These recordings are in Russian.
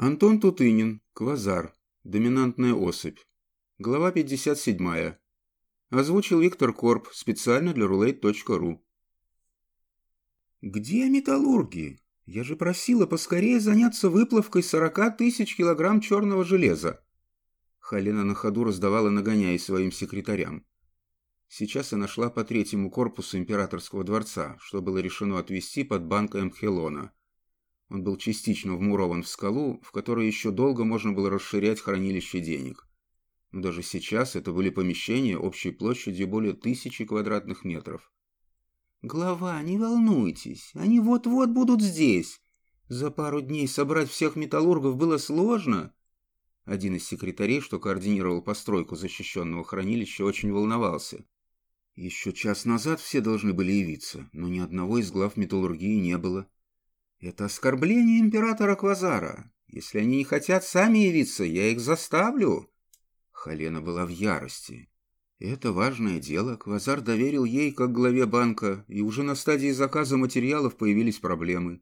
Антон Тутынин, Квазар, доминантная особь. Глава 57. Озвучил Виктор Корп специально для roulette.ru. «Где металлурги? Я же просила поскорее заняться выплавкой 40 тысяч килограмм черного железа». Халина на ходу раздавала нагоняя своим секретарям. Сейчас она шла по третьему корпусу императорского дворца, что было решено отвести под банком Хелона. Он был частично вмурован в скалу, в которой еще долго можно было расширять хранилище денег. Но даже сейчас это были помещения общей площадью более тысячи квадратных метров. «Глава, не волнуйтесь, они вот-вот будут здесь. За пару дней собрать всех металлургов было сложно». Один из секретарей, что координировал постройку защищенного хранилища, очень волновался. Еще час назад все должны были явиться, но ни одного из глав металлургии не было. Это оскорбление императора Квазара. Если они не хотят сами явиться, я их заставлю. Халена была в ярости. Это важное дело Квазар доверил ей как главе банка, и уже на стадии заказа материалов появились проблемы.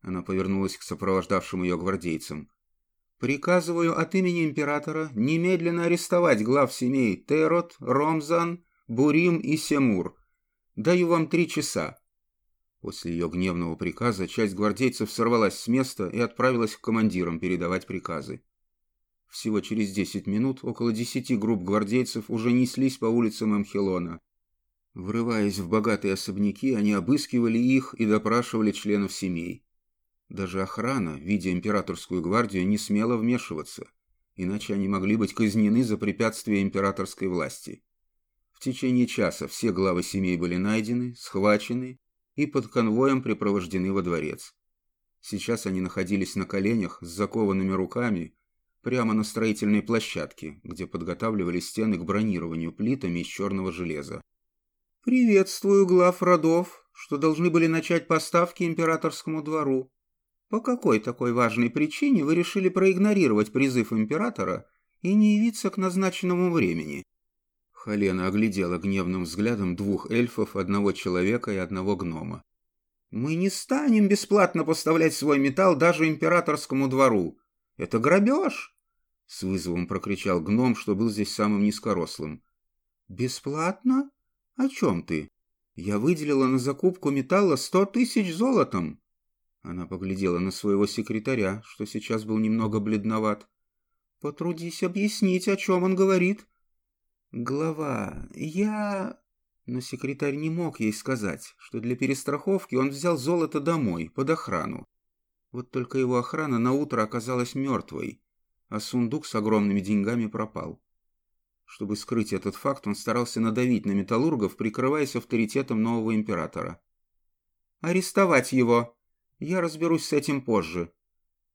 Она повернулась к сопровождавшим ее гвардейцам. «Приказываю от имени императора немедленно арестовать глав семей Терот, Ромзан, Бурим и Семур. Даю вам три часа. После ее гневного приказа часть гвардейцев сорвалась с места и отправилась к командирам передавать приказы. Всего через 10 минут около 10 групп гвардейцев уже неслись по улицам Эмхелона. Врываясь в богатые особняки, они обыскивали их и допрашивали членов семей. Даже охрана, видя императорскую гвардию, не смела вмешиваться, иначе они могли быть казнены за препятствие императорской власти. В течение часа все главы семей были найдены, схвачены и под конвоем припровождены во дворец. Сейчас они находились на коленях с закованными руками прямо на строительной площадке, где подготавливали стены к бронированию плитами из черного железа. «Приветствую глав родов, что должны были начать поставки императорскому двору. По какой такой важной причине вы решили проигнорировать призыв императора и не явиться к назначенному времени?» Халена оглядела гневным взглядом двух эльфов, одного человека и одного гнома. «Мы не станем бесплатно поставлять свой металл даже императорскому двору. Это грабеж!» С вызовом прокричал гном, что был здесь самым низкорослым. «Бесплатно? О чем ты? Я выделила на закупку металла сто тысяч золотом!» Она поглядела на своего секретаря, что сейчас был немного бледноват. «Потрудись объяснить, о чем он говорит», «Глава, я...» Но секретарь не мог ей сказать, что для перестраховки он взял золото домой, под охрану. Вот только его охрана на утро оказалась мертвой, а сундук с огромными деньгами пропал. Чтобы скрыть этот факт, он старался надавить на металлургов, прикрываясь авторитетом нового императора. «Арестовать его! Я разберусь с этим позже»,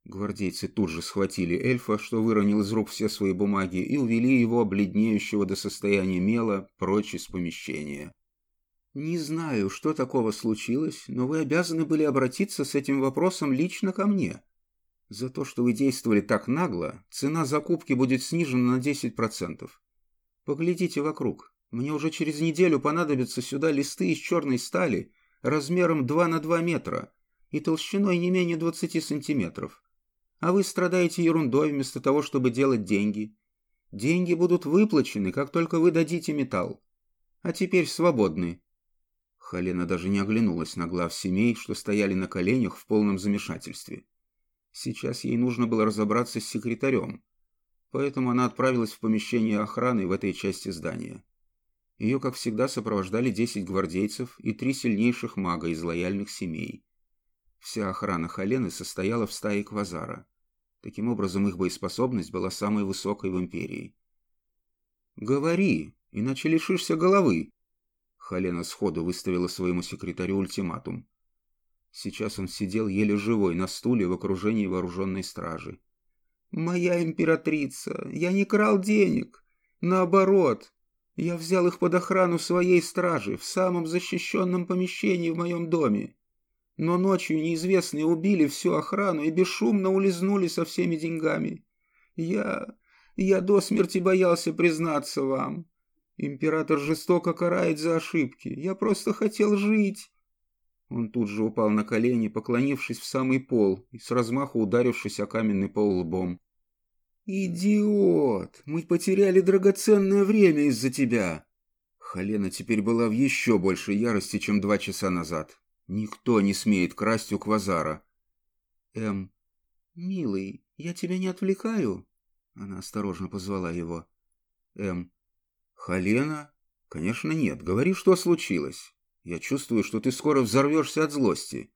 Гвардейцы тут же схватили эльфа, что выронил из рук все свои бумаги, и увели его, бледнеющего до состояния мела, прочь из помещения. «Не знаю, что такого случилось, но вы обязаны были обратиться с этим вопросом лично ко мне. За то, что вы действовали так нагло, цена закупки будет снижена на 10%. Поглядите вокруг. Мне уже через неделю понадобятся сюда листы из черной стали размером 2 на 2 метра и толщиной не менее 20 сантиметров а вы страдаете ерундой вместо того, чтобы делать деньги. Деньги будут выплачены, как только вы дадите металл. А теперь свободны». Халена даже не оглянулась на глав семей, что стояли на коленях в полном замешательстве. Сейчас ей нужно было разобраться с секретарем, поэтому она отправилась в помещение охраны в этой части здания. Ее, как всегда, сопровождали десять гвардейцев и три сильнейших мага из лояльных семей. Вся охрана Халены состояла в стае Квазара. Таким образом, их боеспособность была самой высокой в империи. «Говори, иначе лишишься головы!» Халена сходу выставила своему секретарю ультиматум. Сейчас он сидел еле живой на стуле в окружении вооруженной стражи. «Моя императрица, я не крал денег. Наоборот, я взял их под охрану своей стражи в самом защищенном помещении в моем доме. Но ночью неизвестные убили всю охрану и бесшумно улизнули со всеми деньгами. Я... я до смерти боялся признаться вам. Император жестоко карает за ошибки. Я просто хотел жить. Он тут же упал на колени, поклонившись в самый пол и с размаху ударившись о каменный пол лбом. «Идиот! Мы потеряли драгоценное время из-за тебя!» Халена теперь была в еще большей ярости, чем два часа назад. Никто не смеет красть у Квазара. «Эм, милый, я тебя не отвлекаю?» Она осторожно позвала его. «Эм, Халена? Конечно, нет. Говори, что случилось. Я чувствую, что ты скоро взорвешься от злости».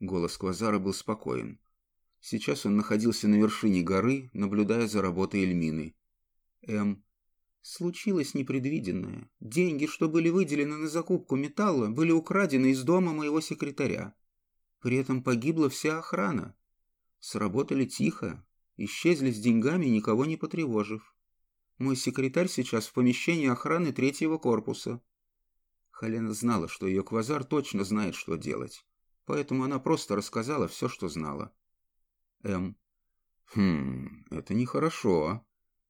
Голос Квазара был спокоен. Сейчас он находился на вершине горы, наблюдая за работой Эльмины. М. Случилось непредвиденное. Деньги, что были выделены на закупку металла, были украдены из дома моего секретаря. При этом погибла вся охрана. Сработали тихо, исчезли с деньгами, никого не потревожив. Мой секретарь сейчас в помещении охраны третьего корпуса. Халена знала, что ее квазар точно знает, что делать. Поэтому она просто рассказала все, что знала. М. Хм, это нехорошо.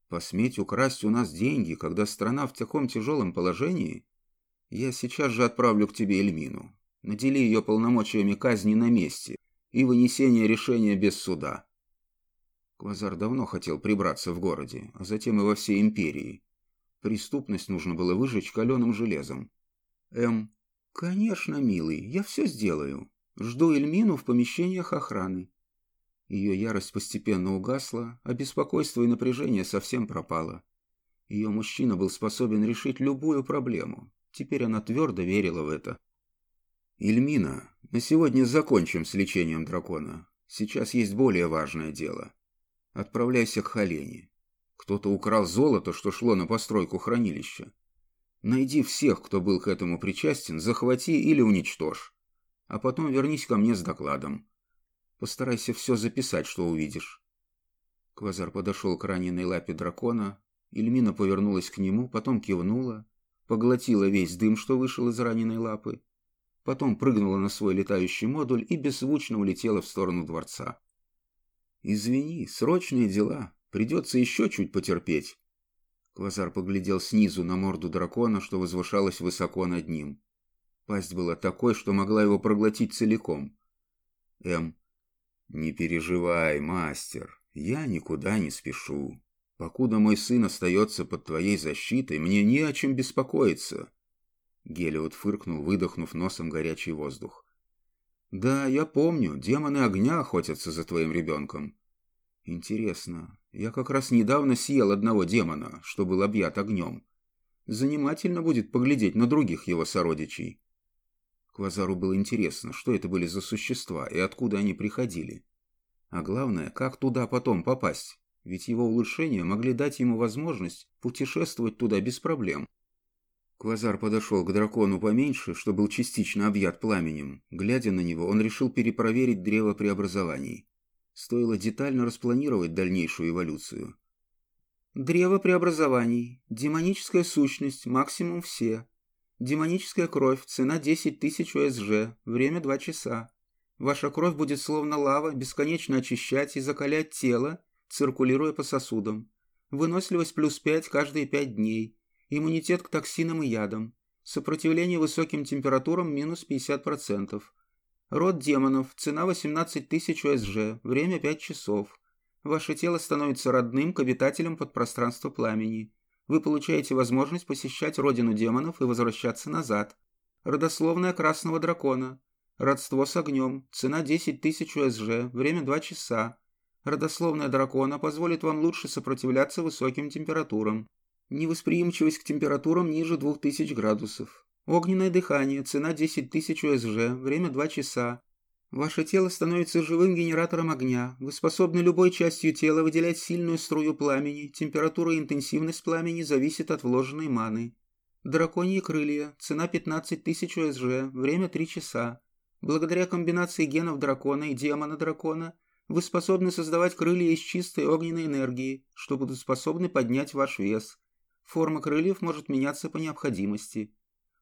Посметь украсть у нас деньги, когда страна в таком тяжелом положении? Я сейчас же отправлю к тебе Эльмину. Надели ее полномочиями казни на месте и вынесения решения без суда. Квазар давно хотел прибраться в городе, а затем и во всей империи. Преступность нужно было выжечь каленым железом. М. Конечно, милый, я все сделаю. Жду Эльмину в помещениях охраны. Ее ярость постепенно угасла, а беспокойство и напряжение совсем пропало. Ее мужчина был способен решить любую проблему. Теперь она твердо верила в это. «Ильмина, на сегодня закончим с лечением дракона. Сейчас есть более важное дело. Отправляйся к Халене. Кто-то украл золото, что шло на постройку хранилища. Найди всех, кто был к этому причастен, захвати или уничтожь. А потом вернись ко мне с докладом. Постарайся все записать, что увидишь». Квазар подошел к раненой лапе дракона. Ильмина повернулась к нему, потом кивнула, поглотила весь дым, что вышел из раненой лапы, потом прыгнула на свой летающий модуль и беззвучно улетела в сторону дворца. «Извини, срочные дела. Придется еще чуть потерпеть». Квазар поглядел снизу на морду дракона, что возвышалась высоко над ним. Пасть была такой, что могла его проглотить целиком. М. «Не переживай, мастер, я никуда не спешу. Покуда мой сын остается под твоей защитой, мне не о чем беспокоиться». Гелиот фыркнул, выдохнув носом горячий воздух. «Да, я помню, демоны огня охотятся за твоим ребенком. Интересно, я как раз недавно съел одного демона, что был объят огнем. Занимательно будет поглядеть на других его сородичей. Квазару было интересно, что это были за существа и откуда они приходили. А главное, как туда потом попасть, ведь его улучшения могли дать ему возможность путешествовать туда без проблем. Квазар подошел к дракону поменьше, что был частично объят пламенем. Глядя на него, он решил перепроверить древо преобразований. Стоило детально распланировать дальнейшую эволюцию. Древо преобразований. Демоническая сущность. Максимум все. Демоническая кровь, цена 10 тысяч ОСЖ, время 2 часа. Ваша кровь будет словно лава, бесконечно очищать и закалять тело, циркулируя по сосудам. Выносливость плюс 5 каждые 5 дней. Иммунитет к токсинам и ядам. Сопротивление высоким температурам минус 50%. Род демонов, цена 18 тысяч ОСЖ, время 5 часов. Ваше тело становится родным к обитателям подпространства пламени. Вы получаете возможность посещать родину демонов и возвращаться назад. Родословная красного дракона. Родство с огнем. Цена 10 тысяч УСЖ. Время 2 часа. Родословная дракона позволит вам лучше сопротивляться высоким температурам. Невосприимчивость к температурам ниже 2000 градусов. Огненное дыхание. Цена 10 тысяч УСЖ. Время 2 часа. Ваше тело становится живым генератором огня. Вы способны любой частью тела выделять сильную струю пламени. Температура и интенсивность пламени зависит от вложенной маны. Драконьи крылья. Цена 15 тысяч УСЖ. Время 3 часа. Благодаря комбинации генов дракона и демона дракона вы способны создавать крылья из чистой огненной энергии, что будут способны поднять ваш вес. Форма крыльев может меняться по необходимости.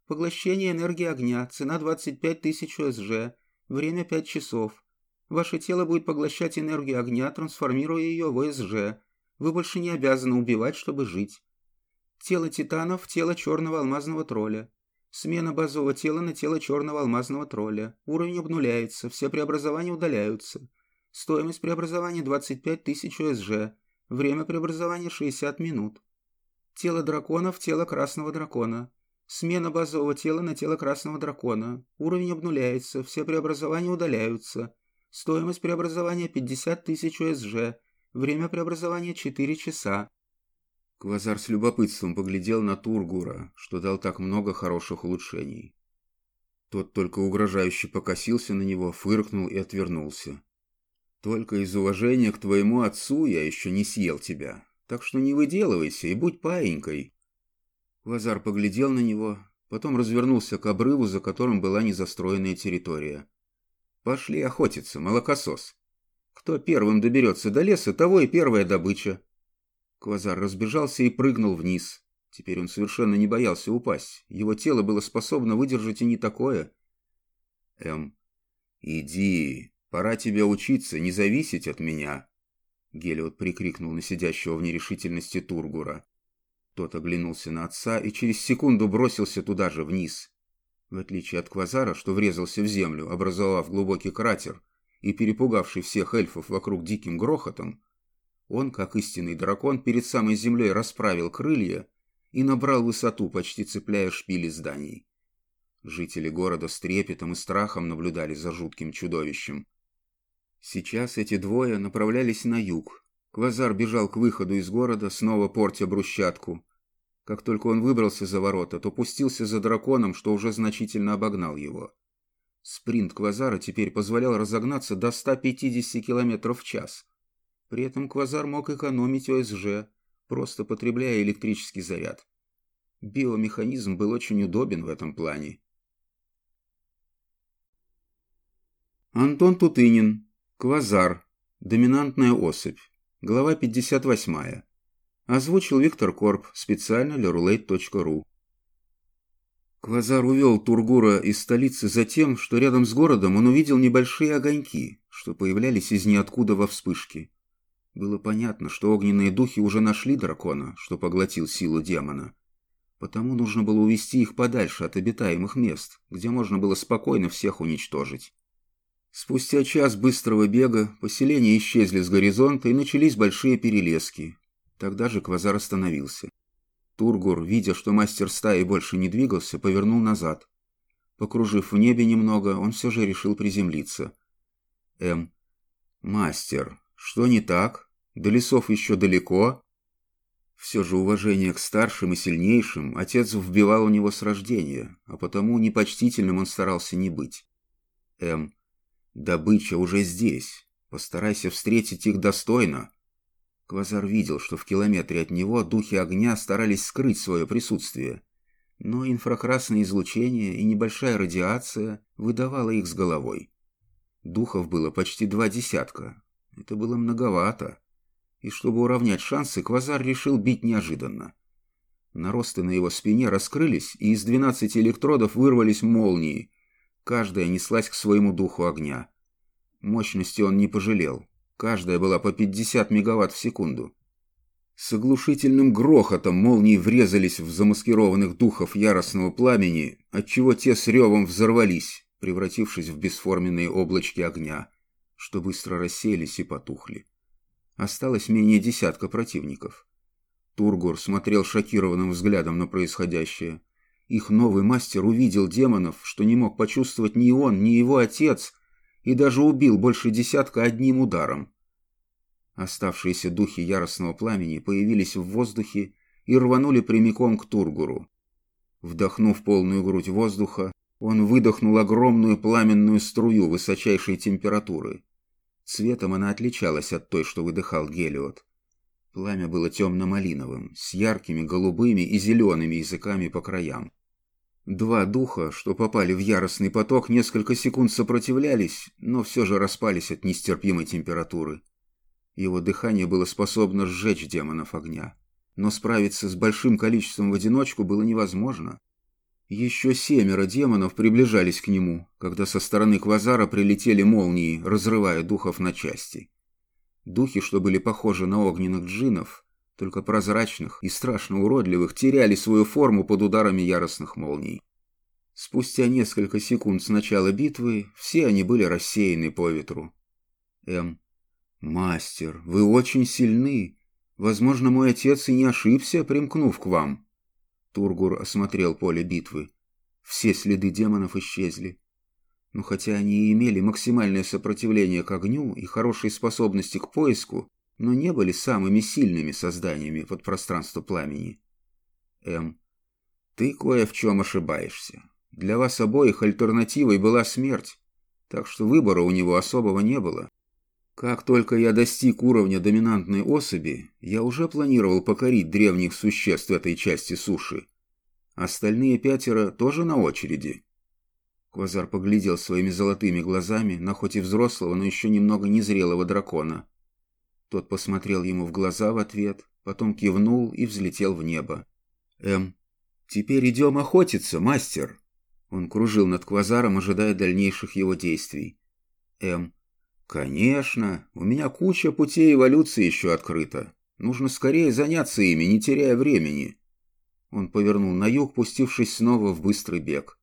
Поглощение энергии огня. Цена 25 тысяч УСЖ. Время 5 часов. Ваше тело будет поглощать энергию огня, трансформируя ее в ОСЖ. Вы больше не обязаны убивать, чтобы жить. Тело титанов – тело черного алмазного тролля. Смена базового тела на тело черного алмазного тролля. Уровень обнуляется, все преобразования удаляются. Стоимость преобразования 25 тысяч ОСЖ. Время преобразования 60 минут. Тело дракона в тело красного дракона. Смена базового тела на тело красного дракона. Уровень обнуляется, все преобразования удаляются. Стоимость преобразования 50 тысяч ОСЖ. Время преобразования 4 часа. Квазар с любопытством поглядел на Тургура, что дал так много хороших улучшений. Тот только угрожающе покосился на него, фыркнул и отвернулся. «Только из уважения к твоему отцу я еще не съел тебя, так что не выделывайся и будь паинькой». Квазар поглядел на него, потом развернулся к обрыву, за которым была незастроенная территория. «Пошли охотиться, молокосос. Кто первым доберется до леса, того и первая добыча. Квазар разбежался и прыгнул вниз. Теперь он совершенно не боялся упасть. Его тело было способно выдержать и не такое. Эм, иди, пора тебе учиться, не зависеть от меня. Гелиот прикрикнул на сидящего в нерешительности Тургура. Тот оглянулся на отца и через секунду бросился туда же, вниз. В отличие от Квазара, что врезался в землю, образовав глубокий кратер и перепугавший всех эльфов вокруг диким грохотом, он, как истинный дракон, перед самой землей расправил крылья и набрал высоту, почти цепляя шпили зданий. Жители города с трепетом и страхом наблюдали за жутким чудовищем. Сейчас эти двое направлялись на юг. Квазар бежал к выходу из города, снова портя брусчатку. Как только он выбрался за ворота, то пустился за драконом, что уже значительно обогнал его. Спринт Квазара теперь позволял разогнаться до 150 км в час – при этом квазар мог экономить ОСЖ, просто потребляя электрический заряд. Биомеханизм был очень удобен в этом плане. Антон Тутынин. Квазар. Доминантная особь. Глава 58. Озвучил Виктор Корп специально для roulette.ru. Квазар увел Тургура из столицы за тем, что рядом с городом он увидел небольшие огоньки, что появлялись из ниоткуда во вспышке. Было понятно, что огненные духи уже нашли дракона, что поглотил силу демона. Потому нужно было увести их подальше от обитаемых мест, где можно было спокойно всех уничтожить. Спустя час быстрого бега поселения исчезли с горизонта и начались большие перелески. Тогда же Квазар остановился. Тургур, видя, что мастер стаи больше не двигался, повернул назад. Покружив в небе немного, он все же решил приземлиться. М. «Мастер, что не так? До лесов еще далеко?» Все же уважение к старшим и сильнейшим отец вбивал у него с рождения, а потому непочтительным он старался не быть. М. Добыча уже здесь. Постарайся встретить их достойно. Квазар видел, что в километре от него духи огня старались скрыть свое присутствие. Но инфракрасное излучение и небольшая радиация выдавала их с головой. Духов было почти два десятка, это было многовато. И чтобы уравнять шансы, Квазар решил бить неожиданно. Наросты на его спине раскрылись, и из двенадцати электродов вырвались молнии. Каждая неслась к своему духу огня. Мощности он не пожалел. Каждая была по 50 мегаватт в секунду. С оглушительным грохотом молнии врезались в замаскированных духов яростного пламени, отчего те с ревом взорвались, превратившись в бесформенные облачки огня что быстро расселись и потухли. Осталось менее десятка противников. Тургор смотрел шокированным взглядом на происходящее. Их новый мастер увидел демонов, что не мог почувствовать ни он, ни его отец, и даже убил больше десятка одним ударом. Оставшиеся духи яростного пламени появились в воздухе и рванули прямиком к Тургуру. Вдохнув полную грудь воздуха, он выдохнул огромную пламенную струю высочайшей температуры. Цветом она отличалась от той, что выдыхал Гелиот. Пламя было темно-малиновым, с яркими голубыми и зелеными языками по краям. Два духа, что попали в яростный поток, несколько секунд сопротивлялись, но все же распались от нестерпимой температуры. Его дыхание было способно сжечь демонов огня. Но справиться с большим количеством в одиночку было невозможно. Еще семеро демонов приближались к нему, когда со стороны Квазара прилетели молнии, разрывая духов на части. Духи, что были похожи на огненных джинов, только прозрачных и страшно уродливых, теряли свою форму под ударами яростных молний. Спустя несколько секунд с начала битвы все они были рассеяны по ветру. М. «Мастер, вы очень сильны. Возможно, мой отец и не ошибся, примкнув к вам». Тургур осмотрел поле битвы. Все следы демонов исчезли. Но хотя они и имели максимальное сопротивление к огню и хорошие способности к поиску, но не были самыми сильными созданиями под пространство пламени. М. Ты кое в чем ошибаешься. Для вас обоих альтернативой была смерть, так что выбора у него особого не было. Как только я достиг уровня доминантной особи, я уже планировал покорить древних существ этой части суши. Остальные пятеро тоже на очереди. Квазар поглядел своими золотыми глазами на хоть и взрослого, но еще немного незрелого дракона. Тот посмотрел ему в глаза в ответ, потом кивнул и взлетел в небо. «Эм, теперь идем охотиться, мастер!» Он кружил над Квазаром, ожидая дальнейших его действий. «Эм, конечно, у меня куча путей эволюции еще открыта. Нужно скорее заняться ими, не теряя времени». Он повернул на юг, пустившись снова в быстрый бег.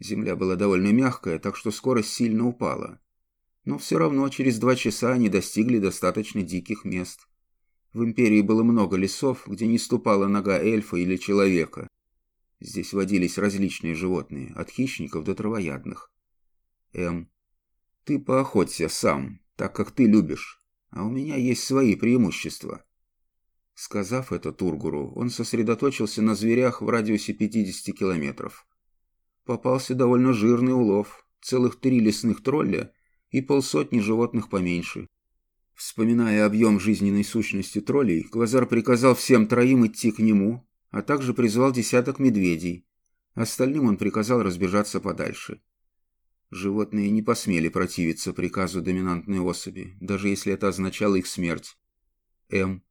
Земля была довольно мягкая, так что скорость сильно упала. Но все равно через два часа они достигли достаточно диких мест. В Империи было много лесов, где не ступала нога эльфа или человека. Здесь водились различные животные, от хищников до травоядных. Эм, ты поохоться сам, так как ты любишь, а у меня есть свои преимущества. Сказав это Тургуру, он сосредоточился на зверях в радиусе 50 километров. Попался довольно жирный улов, целых три лесных тролля и полсотни животных поменьше. Вспоминая объем жизненной сущности троллей, Квазар приказал всем троим идти к нему, а также призвал десяток медведей. Остальным он приказал разбежаться подальше. Животные не посмели противиться приказу доминантной особи, даже если это означало их смерть. М.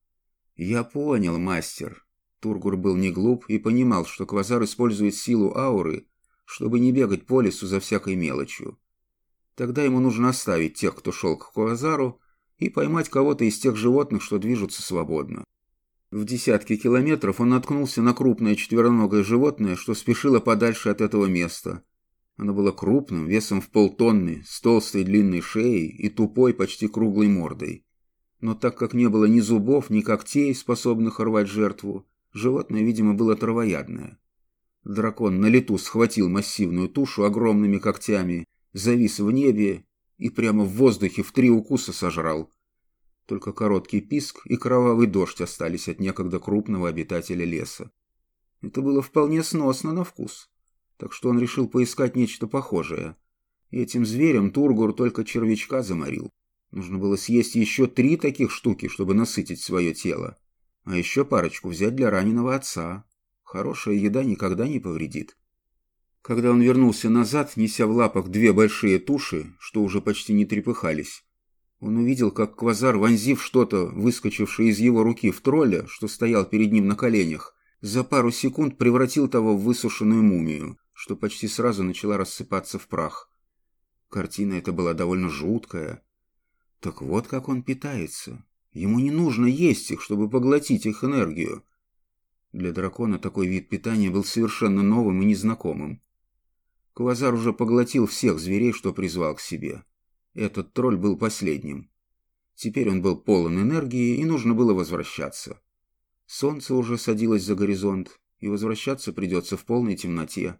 «Я понял, мастер». Тургур был не глуп и понимал, что Квазар использует силу ауры, чтобы не бегать по лесу за всякой мелочью. Тогда ему нужно оставить тех, кто шел к Квазару, и поймать кого-то из тех животных, что движутся свободно. В десятки километров он наткнулся на крупное четвероногое животное, что спешило подальше от этого места. Оно было крупным, весом в полтонны, с толстой длинной шеей и тупой, почти круглой мордой. Но так как не было ни зубов, ни когтей, способных рвать жертву, животное, видимо, было травоядное. Дракон на лету схватил массивную тушу огромными когтями, завис в небе и прямо в воздухе в три укуса сожрал. Только короткий писк и кровавый дождь остались от некогда крупного обитателя леса. Это было вполне сносно на вкус, так что он решил поискать нечто похожее. И этим зверем Тургур только червячка заморил. Нужно было съесть еще три таких штуки, чтобы насытить свое тело. А еще парочку взять для раненого отца. Хорошая еда никогда не повредит. Когда он вернулся назад, неся в лапах две большие туши, что уже почти не трепыхались, он увидел, как Квазар, вонзив что-то, выскочившее из его руки в тролля, что стоял перед ним на коленях, за пару секунд превратил того в высушенную мумию, что почти сразу начала рассыпаться в прах. Картина эта была довольно жуткая. Так вот как он питается. Ему не нужно есть их, чтобы поглотить их энергию. Для дракона такой вид питания был совершенно новым и незнакомым. Квазар уже поглотил всех зверей, что призвал к себе. Этот тролль был последним. Теперь он был полон энергии, и нужно было возвращаться. Солнце уже садилось за горизонт, и возвращаться придется в полной темноте.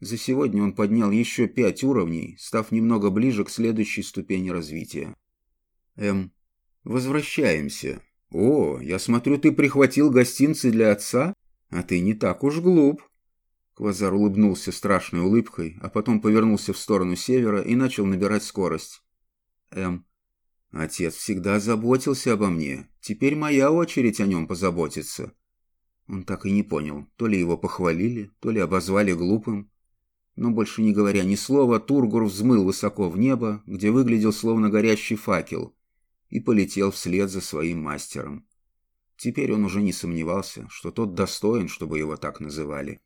За сегодня он поднял еще пять уровней, став немного ближе к следующей ступени развития. Эм, возвращаемся. О, я смотрю, ты прихватил гостинцы для отца? А ты не так уж глуп. Квазар улыбнулся страшной улыбкой, а потом повернулся в сторону севера и начал набирать скорость. М. Отец всегда заботился обо мне. Теперь моя очередь о нем позаботиться. Он так и не понял, то ли его похвалили, то ли обозвали глупым. Но больше не говоря ни слова, Тургур взмыл высоко в небо, где выглядел словно горящий факел, и полетел вслед за своим мастером. Теперь он уже не сомневался, что тот достоин, чтобы его так называли.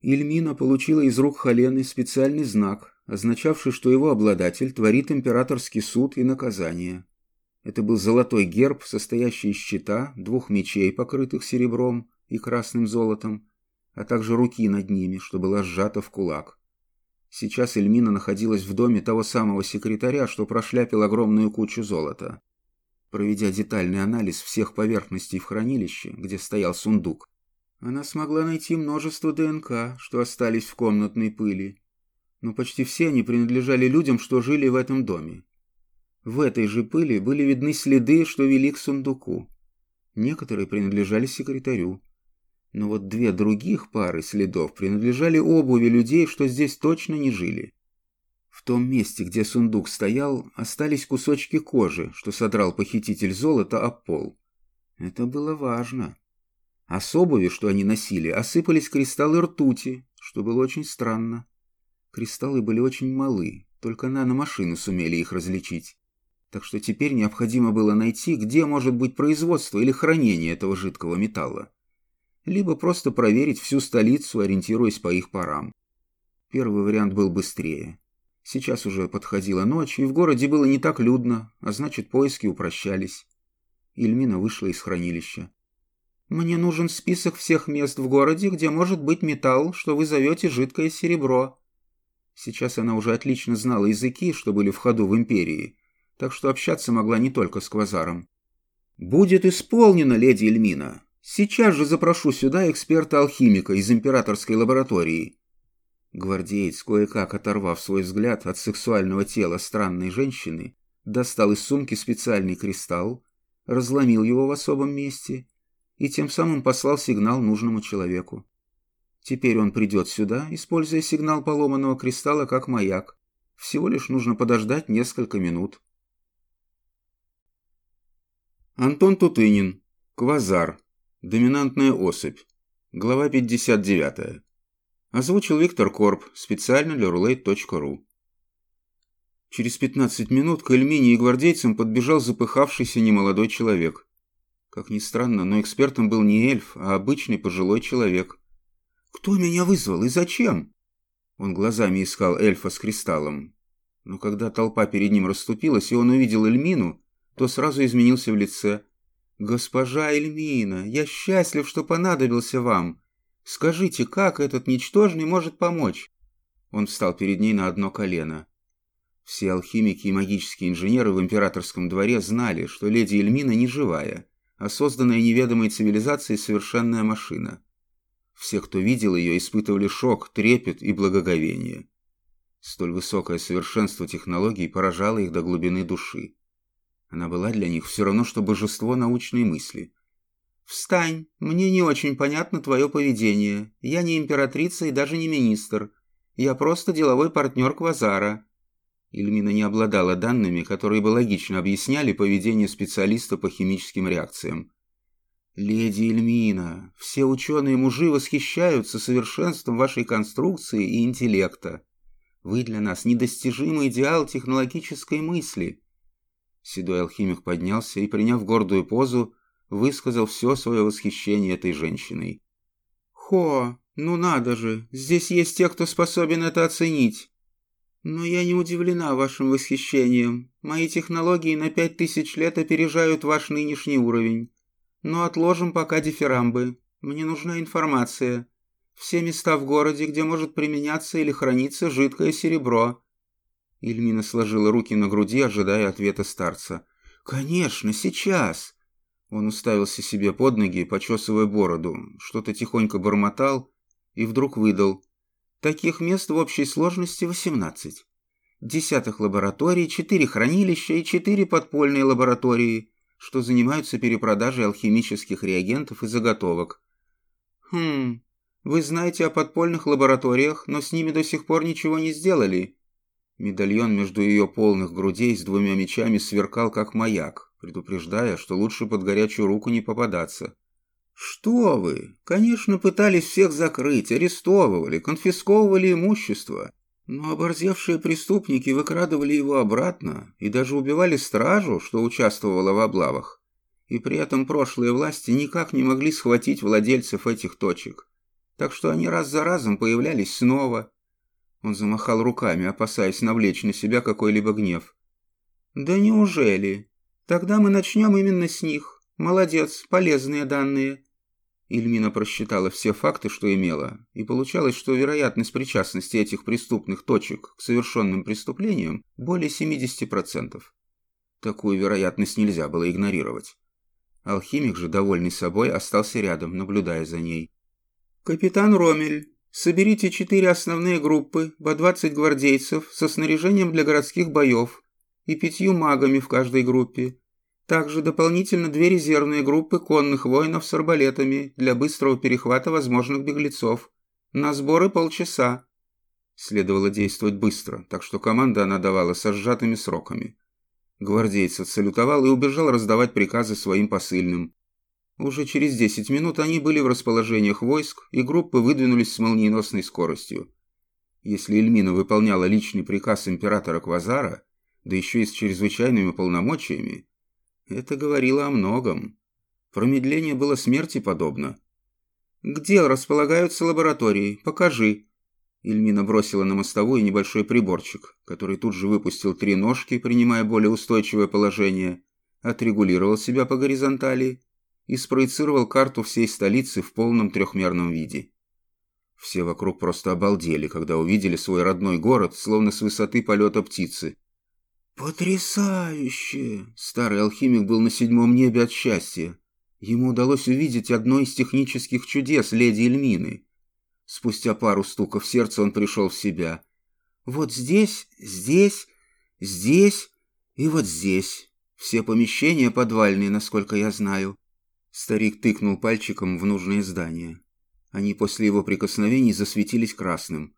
Ильмина получила из рук Халены специальный знак, означавший, что его обладатель творит императорский суд и наказание. Это был золотой герб, состоящий из щита, двух мечей, покрытых серебром и красным золотом, а также руки над ними, что была сжата в кулак. Сейчас Эльмина находилась в доме того самого секретаря, что прошляпил огромную кучу золота. Проведя детальный анализ всех поверхностей в хранилище, где стоял сундук, она смогла найти множество ДНК, что остались в комнатной пыли. Но почти все они принадлежали людям, что жили в этом доме. В этой же пыли были видны следы, что вели к сундуку. Некоторые принадлежали секретарю. Но вот две других пары следов принадлежали обуви людей, что здесь точно не жили. В том месте, где сундук стоял, остались кусочки кожи, что содрал похититель золота об пол. Это было важно. А с обуви, что они носили, осыпались кристаллы ртути, что было очень странно. Кристаллы были очень малы, только наномашины сумели их различить. Так что теперь необходимо было найти, где может быть производство или хранение этого жидкого металла. Либо просто проверить всю столицу, ориентируясь по их парам. Первый вариант был быстрее. Сейчас уже подходила ночь, и в городе было не так людно, а значит, поиски упрощались. Ильмина вышла из хранилища. Мне нужен список всех мест в городе, где может быть металл, что вы зовете жидкое серебро. Сейчас она уже отлично знала языки, что были в ходу в Империи, так что общаться могла не только с Квазаром. «Будет исполнено, леди Эльмина. Сейчас же запрошу сюда эксперта-алхимика из императорской лаборатории». Гвардеец, кое-как оторвав свой взгляд от сексуального тела странной женщины, достал из сумки специальный кристалл, разломил его в особом месте и тем самым послал сигнал нужному человеку. Теперь он придет сюда, используя сигнал поломанного кристалла как маяк. Всего лишь нужно подождать несколько минут. Антон Тутынин. Квазар. Доминантная особь. Глава 59. Озвучил Виктор Корп специально для roulette.ru. Через 15 минут к Эльмине и гвардейцам подбежал запыхавшийся немолодой человек. Как ни странно, но экспертом был не эльф, а обычный пожилой человек. «Кто меня вызвал и зачем?» Он глазами искал эльфа с кристаллом. Но когда толпа перед ним расступилась, и он увидел Эльмину, то сразу изменился в лице. «Госпожа Эльмина, я счастлив, что понадобился вам. Скажите, как этот ничтожный может помочь?» Он встал перед ней на одно колено. Все алхимики и магические инженеры в императорском дворе знали, что леди Эльмина не живая, а созданная неведомой цивилизацией совершенная машина. Все, кто видел ее, испытывали шок, трепет и благоговение. Столь высокое совершенство технологий поражало их до глубины души. Она была для них все равно, что божество научной мысли. «Встань! Мне не очень понятно твое поведение. Я не императрица и даже не министр. Я просто деловой партнер Квазара. Ильмина не обладала данными, которые бы логично объясняли поведение специалиста по химическим реакциям. «Леди Эльмина, все ученые-мужи восхищаются совершенством вашей конструкции и интеллекта. Вы для нас недостижимый идеал технологической мысли». Седой алхимик поднялся и, приняв гордую позу, высказал все свое восхищение этой женщиной. «Хо, ну надо же, здесь есть те, кто способен это оценить. Но я не удивлена вашим восхищением. Мои технологии на пять тысяч лет опережают ваш нынешний уровень. Но отложим пока дифирамбы. Мне нужна информация. Все места в городе, где может применяться или храниться жидкое серебро. Ильмина сложила руки на груди, ожидая ответа старца. «Конечно, сейчас!» Он уставился себе под ноги, почесывая бороду, что-то тихонько бормотал и вдруг выдал. Таких мест в общей сложности 18. Десятых лабораторий, четыре хранилища и четыре подпольные лаборатории, что занимаются перепродажей алхимических реагентов и заготовок. Хм, вы знаете о подпольных лабораториях, но с ними до сих пор ничего не сделали. Медальон между ее полных грудей с двумя мечами сверкал как маяк, предупреждая, что лучше под горячую руку не попадаться. «Что вы? Конечно, пытались всех закрыть, арестовывали, конфисковывали имущество. Но оборзевшие преступники выкрадывали его обратно и даже убивали стражу, что участвовала в облавах. И при этом прошлые власти никак не могли схватить владельцев этих точек. Так что они раз за разом появлялись снова. Он замахал руками, опасаясь навлечь на себя какой-либо гнев. «Да неужели? Тогда мы начнем именно с них. Молодец, полезные данные. Ильмина просчитала все факты, что имела, и получалось, что вероятность причастности этих преступных точек к совершенным преступлениям более 70%. Такую вероятность нельзя было игнорировать. Алхимик же, довольный собой, остался рядом, наблюдая за ней. «Капитан Ромель, соберите четыре основные группы по 20 гвардейцев со снаряжением для городских боев и пятью магами в каждой группе. Также дополнительно две резервные группы конных воинов с арбалетами для быстрого перехвата возможных беглецов. На сборы полчаса». Следовало действовать быстро, так что команда она давала со сжатыми сроками. Гвардейц отсалютовал и убежал раздавать приказы своим посыльным. Уже через 10 минут они были в расположениях войск, и группы выдвинулись с молниеносной скоростью. Если Эльмина выполняла личный приказ императора Квазара, да еще и с чрезвычайными полномочиями, это говорило о многом. Промедление было смерти подобно. «Где располагаются лаборатории? Покажи», Ильмина бросила на мостовую небольшой приборчик, который тут же выпустил три ножки, принимая более устойчивое положение, отрегулировал себя по горизонтали и спроецировал карту всей столицы в полном трехмерном виде. Все вокруг просто обалдели, когда увидели свой родной город, словно с высоты полета птицы. «Потрясающе!» Старый алхимик был на седьмом небе от счастья. Ему удалось увидеть одно из технических чудес леди Эльмины. Спустя пару стуков сердца он пришел в себя. «Вот здесь, здесь, здесь и вот здесь. Все помещения подвальные, насколько я знаю». Старик тыкнул пальчиком в нужные здания. Они после его прикосновений засветились красным.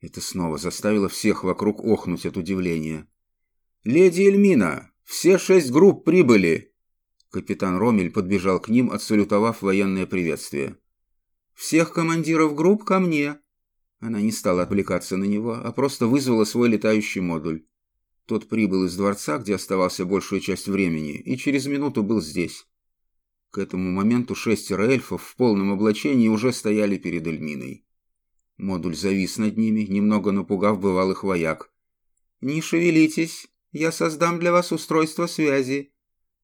Это снова заставило всех вокруг охнуть от удивления. «Леди Эльмина, все шесть групп прибыли!» Капитан Ромель подбежал к ним, отсалютовав военное приветствие. Всех командиров групп ко мне!» Она не стала отвлекаться на него, а просто вызвала свой летающий модуль. Тот прибыл из дворца, где оставался большую часть времени, и через минуту был здесь. К этому моменту шестеро эльфов в полном облачении уже стояли перед Эльминой. Модуль завис над ними, немного напугав бывалых вояк. «Не шевелитесь, я создам для вас устройство связи.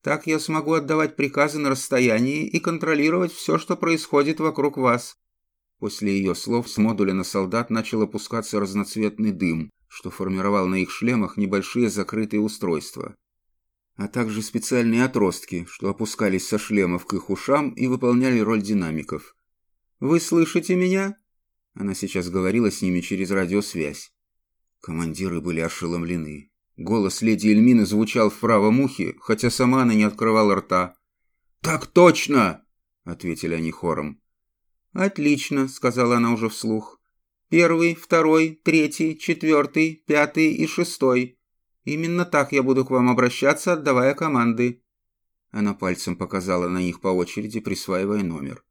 Так я смогу отдавать приказы на расстоянии и контролировать все, что происходит вокруг вас». После ее слов с модуля на солдат начал опускаться разноцветный дым, что формировал на их шлемах небольшие закрытые устройства, а также специальные отростки, что опускались со шлемов к их ушам и выполняли роль динамиков. «Вы слышите меня?» Она сейчас говорила с ними через радиосвязь. Командиры были ошеломлены. Голос леди Эльмины звучал в правом ухе, хотя сама она не открывала рта. «Так точно!» — ответили они хором. «Отлично», — сказала она уже вслух. «Первый, второй, третий, четвертый, пятый и шестой. Именно так я буду к вам обращаться, отдавая команды». Она пальцем показала на них по очереди, присваивая номер.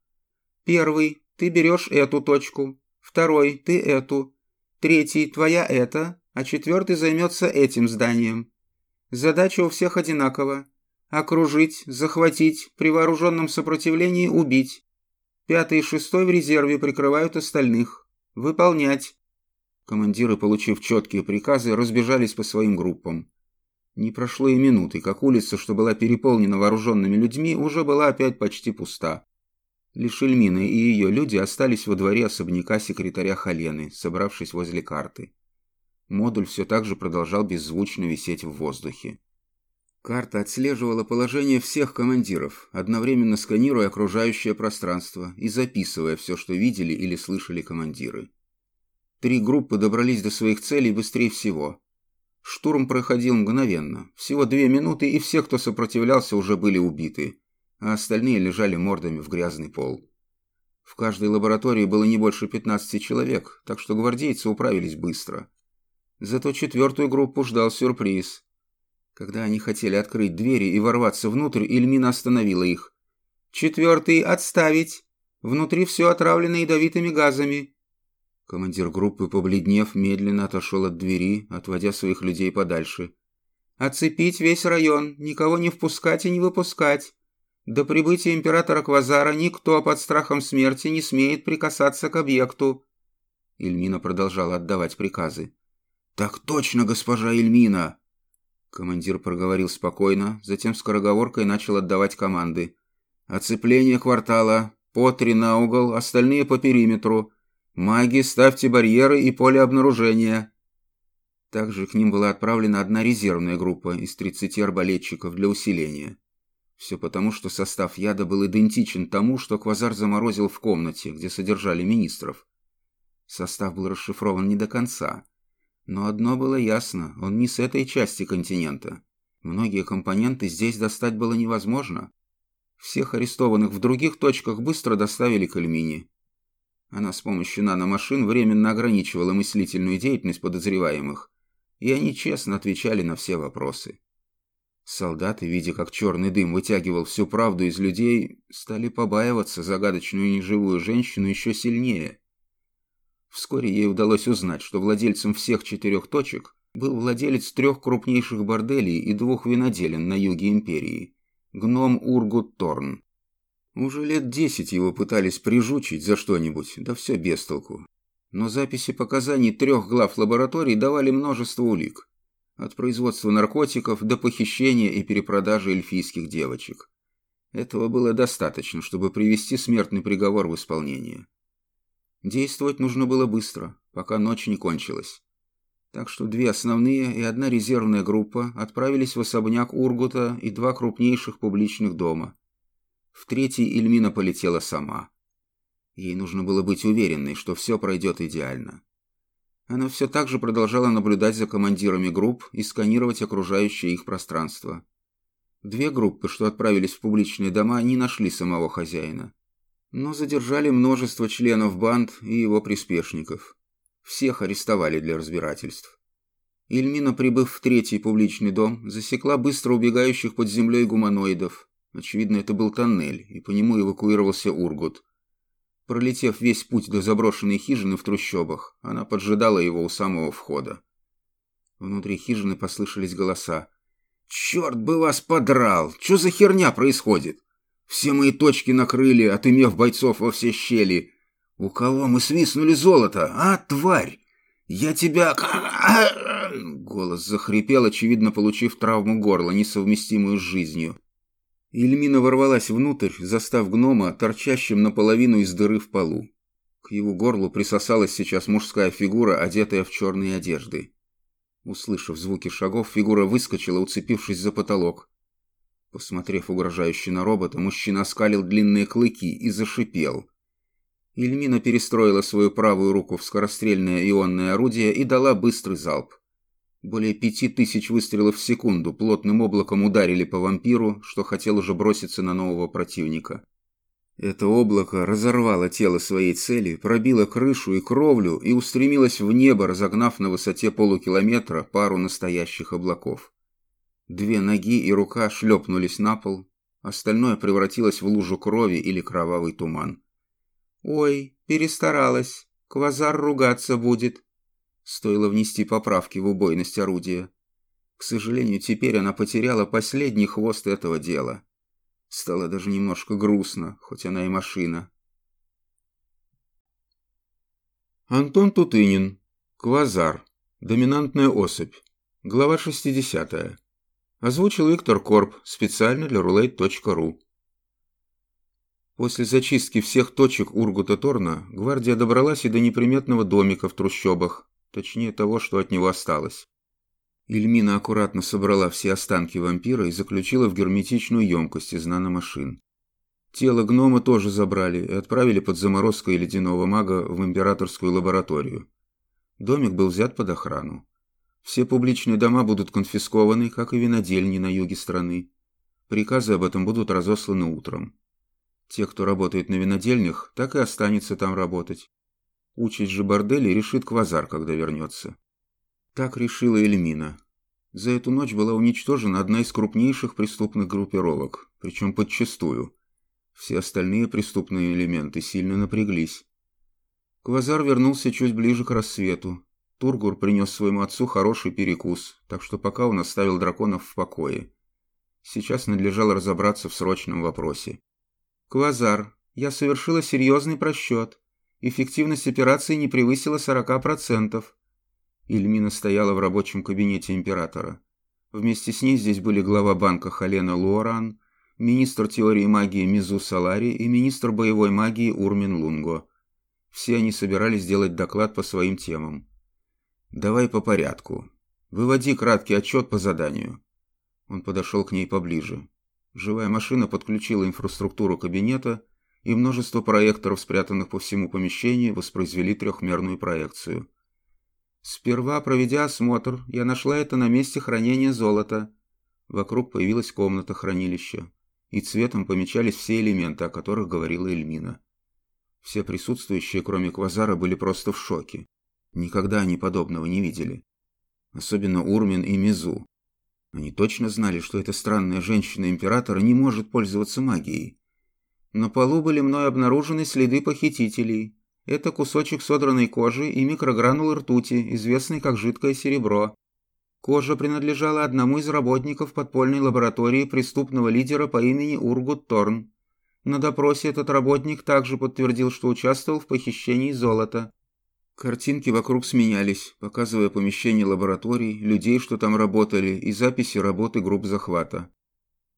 «Первый, ты берешь эту точку. Второй, ты эту. Третий, твоя эта а четвертый займется этим зданием. Задача у всех одинакова. Окружить, захватить, при вооруженном сопротивлении убить. Пятый и шестой в резерве прикрывают остальных. Выполнять. Командиры, получив четкие приказы, разбежались по своим группам. Не прошло и минуты, как улица, что была переполнена вооруженными людьми, уже была опять почти пуста. Лишь Эльмина и ее люди остались во дворе особняка секретаря Халены, собравшись возле карты. Модуль все так же продолжал беззвучно висеть в воздухе. Карта отслеживала положение всех командиров, одновременно сканируя окружающее пространство и записывая все, что видели или слышали командиры. Три группы добрались до своих целей быстрее всего. Штурм проходил мгновенно. Всего две минуты, и все, кто сопротивлялся, уже были убиты, а остальные лежали мордами в грязный пол. В каждой лаборатории было не больше 15 человек, так что гвардейцы управились быстро – Зато четвертую группу ждал сюрприз. Когда они хотели открыть двери и ворваться внутрь, Ильмина остановила их. «Четвертый отставить! Внутри все отравлено ядовитыми газами!» Командир группы, побледнев, медленно отошел от двери, отводя своих людей подальше. «Оцепить весь район, никого не впускать и не выпускать. До прибытия императора Квазара никто под страхом смерти не смеет прикасаться к объекту». Ильмина продолжала отдавать приказы. «Так точно, госпожа Эльмина!» Командир проговорил спокойно, затем скороговоркой начал отдавать команды. «Оцепление квартала, По три на угол, остальные по периметру. Маги, ставьте барьеры и поле обнаружения. Также к ним была отправлена одна резервная группа из 30 арбалетчиков для усиления. Все потому, что состав яда был идентичен тому, что Квазар заморозил в комнате, где содержали министров. Состав был расшифрован не до конца. Но одно было ясно, он не с этой части континента. Многие компоненты здесь достать было невозможно. Всех арестованных в других точках быстро доставили к Эльмине. Она с помощью наномашин временно ограничивала мыслительную деятельность подозреваемых, и они честно отвечали на все вопросы. Солдаты, видя, как черный дым вытягивал всю правду из людей, стали побаиваться загадочную неживую женщину еще сильнее. Вскоре ей удалось узнать, что владельцем всех четырех точек был владелец трех крупнейших борделей и двух виноделен на юге империи – гном Ургут Торн. Уже лет десять его пытались прижучить за что-нибудь, да все без толку. Но записи показаний трех глав лабораторий давали множество улик. От производства наркотиков до похищения и перепродажи эльфийских девочек. Этого было достаточно, чтобы привести смертный приговор в исполнение. Действовать нужно было быстро, пока ночь не кончилась. Так что две основные и одна резервная группа отправились в особняк Ургута и два крупнейших публичных дома. В третий Ильмина полетела сама. Ей нужно было быть уверенной, что все пройдет идеально. Она все так же продолжала наблюдать за командирами групп и сканировать окружающее их пространство. Две группы, что отправились в публичные дома, не нашли самого хозяина. Но задержали множество членов банд и его приспешников. Всех арестовали для разбирательств. Ильмина, прибыв в третий публичный дом, засекла быстро убегающих под землей гуманоидов. Очевидно, это был тоннель, и по нему эвакуировался Ургут. Пролетев весь путь до заброшенной хижины в трущобах, она поджидала его у самого входа. Внутри хижины послышались голоса. «Черт бы вас подрал! Что за херня происходит? Все мои точки накрыли, отымев бойцов во все щели. У кого мы свистнули золото, а, тварь? Я тебя...» Голос захрипел, очевидно, получив травму горла, несовместимую с жизнью. Ильмина ворвалась внутрь, застав гнома, торчащим наполовину из дыры в полу. К его горлу присосалась сейчас мужская фигура, одетая в черные одежды. Услышав звуки шагов, фигура выскочила, уцепившись за потолок. Посмотрев угрожающе на робота, мужчина оскалил длинные клыки и зашипел. Ильмина перестроила свою правую руку в скорострельное ионное орудие и дала быстрый залп. Более пяти тысяч выстрелов в секунду плотным облаком ударили по вампиру, что хотел уже броситься на нового противника. Это облако разорвало тело своей цели, пробило крышу и кровлю и устремилось в небо, разогнав на высоте полукилометра пару настоящих облаков. Две ноги и рука шлепнулись на пол, остальное превратилось в лужу крови или кровавый туман. «Ой, перестаралась. Квазар ругаться будет», Стоило внести поправки в убойность орудия. К сожалению, теперь она потеряла последний хвост этого дела. Стало даже немножко грустно, хоть она и машина. Антон Тутынин. Квазар. Доминантная особь. Глава 60. Озвучил Виктор Корп специально для roulette.ru. После зачистки всех точек Ургута Торна гвардия добралась и до неприметного домика в трущобах, Точнее того, что от него осталось. Ильмина аккуратно собрала все останки вампира и заключила в герметичную емкость из наномашин. Тело гнома тоже забрали и отправили под заморозкой ледяного мага в императорскую лабораторию. Домик был взят под охрану. Все публичные дома будут конфискованы, как и винодельни на юге страны. Приказы об этом будут разосланы утром. Те, кто работает на винодельнях, так и останется там работать. Участь же бордели решит Квазар, когда вернется. Так решила Эльмина. За эту ночь была уничтожена одна из крупнейших преступных группировок, причем подчастую. Все остальные преступные элементы сильно напряглись. Квазар вернулся чуть ближе к рассвету. Тургур принес своему отцу хороший перекус, так что пока он оставил драконов в покое. Сейчас надлежало разобраться в срочном вопросе. «Квазар, я совершила серьезный просчет. Эффективность операции не превысила 40%. Ильмина стояла в рабочем кабинете императора. Вместе с ней здесь были глава банка Халена Луоран, министр теории магии Мизу Салари и министр боевой магии Урмин Лунго. Все они собирались сделать доклад по своим темам. «Давай по порядку. Выводи краткий отчет по заданию». Он подошел к ней поближе. Живая машина подключила инфраструктуру кабинета, и множество проекторов, спрятанных по всему помещению, воспроизвели трехмерную проекцию. Сперва, проведя осмотр, я нашла это на месте хранения золота. Вокруг появилась комната хранилища, и цветом помечались все элементы, о которых говорила Эльмина. Все присутствующие, кроме Квазара, были просто в шоке. Никогда они подобного не видели. Особенно Урмин и Мизу. Они точно знали, что эта странная женщина-императора не может пользоваться магией. На полу были мной обнаружены следы похитителей. Это кусочек содранной кожи и микрогранул ртути, известный как жидкое серебро. Кожа принадлежала одному из работников подпольной лаборатории преступного лидера по имени Ургут Торн. На допросе этот работник также подтвердил, что участвовал в похищении золота. Картинки вокруг сменялись, показывая помещение лабораторий, людей, что там работали, и записи работы групп захвата.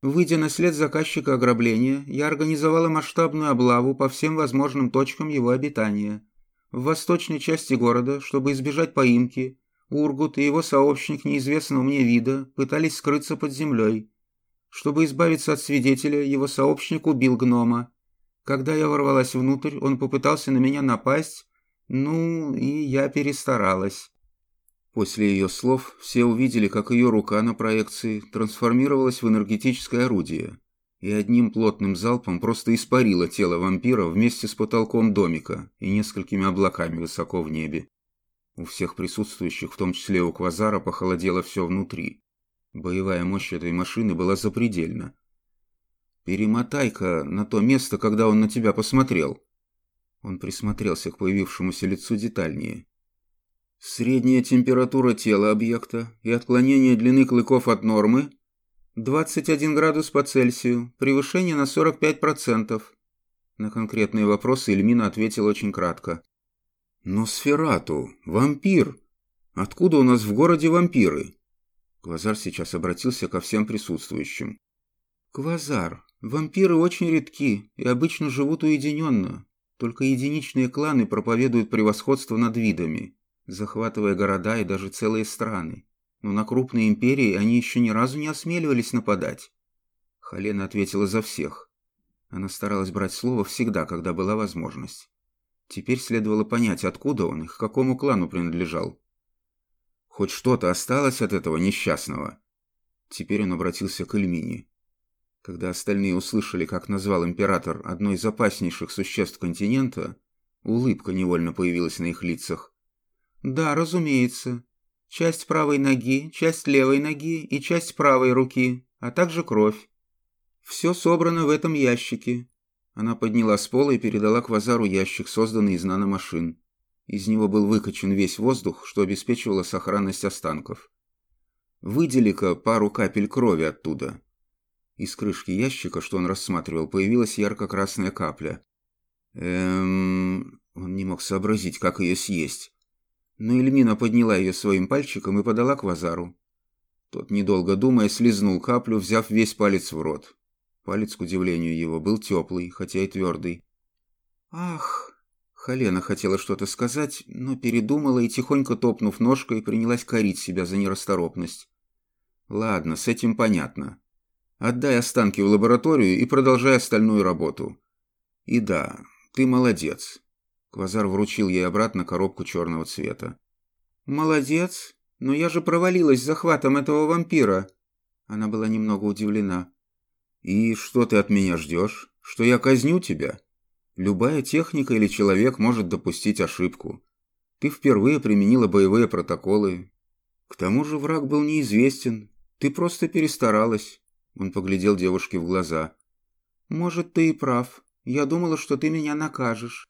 Выйдя на след заказчика ограбления, я организовала масштабную облаву по всем возможным точкам его обитания. В восточной части города, чтобы избежать поимки, Ургут и его сообщник неизвестного мне вида пытались скрыться под землей. Чтобы избавиться от свидетеля, его сообщник убил гнома. Когда я ворвалась внутрь, он попытался на меня напасть, ну, и я перестаралась. После ее слов все увидели, как ее рука на проекции трансформировалась в энергетическое орудие и одним плотным залпом просто испарила тело вампира вместе с потолком домика и несколькими облаками высоко в небе. У всех присутствующих, в том числе у Квазара, похолодело все внутри. Боевая мощь этой машины была запредельна. «Перемотай-ка на то место, когда он на тебя посмотрел», он присмотрелся к появившемуся лицу детальнее. Средняя температура тела объекта и отклонение длины клыков от нормы 21 градус по Цельсию, превышение на 45%. На конкретные вопросы Эльмина ответил очень кратко. «Но Сферату, вампир! Откуда у нас в городе вампиры?» Квазар сейчас обратился ко всем присутствующим. «Квазар, вампиры очень редки и обычно живут уединенно, только единичные кланы проповедуют превосходство над видами, захватывая города и даже целые страны. Но на крупные империи они еще ни разу не осмеливались нападать. Халена ответила за всех. Она старалась брать слово всегда, когда была возможность. Теперь следовало понять, откуда он и к какому клану принадлежал. Хоть что-то осталось от этого несчастного. Теперь он обратился к Эльмине. Когда остальные услышали, как назвал император одно из опаснейших существ континента, улыбка невольно появилась на их лицах. «Да, разумеется. Часть правой ноги, часть левой ноги и часть правой руки, а также кровь. Все собрано в этом ящике». Она подняла с пола и передала Квазару ящик, созданный из наномашин. Из него был выкачан весь воздух, что обеспечивало сохранность останков. «Выдели-ка пару капель крови оттуда», из крышки ящика, что он рассматривал, появилась ярко-красная капля. Эм... Он не мог сообразить, как ее съесть. Но Эльмина подняла ее своим пальчиком и подала к Вазару. Тот, недолго думая, слезнул каплю, взяв весь палец в рот. Палец, к удивлению его, был теплый, хотя и твердый. «Ах!» Халена хотела что-то сказать, но передумала и, тихонько топнув ножкой, принялась корить себя за нерасторопность. «Ладно, с этим понятно. Отдай останки в лабораторию и продолжай остальную работу. И да, ты молодец. Квазар вручил ей обратно коробку черного цвета. Молодец? Но я же провалилась захватом этого вампира. Она была немного удивлена. И что ты от меня ждешь? Что я казню тебя? Любая техника или человек может допустить ошибку. Ты впервые применила боевые протоколы. К тому же враг был неизвестен. Ты просто перестаралась. Он поглядел девушке в глаза. «Может, ты и прав. Я думала, что ты меня накажешь».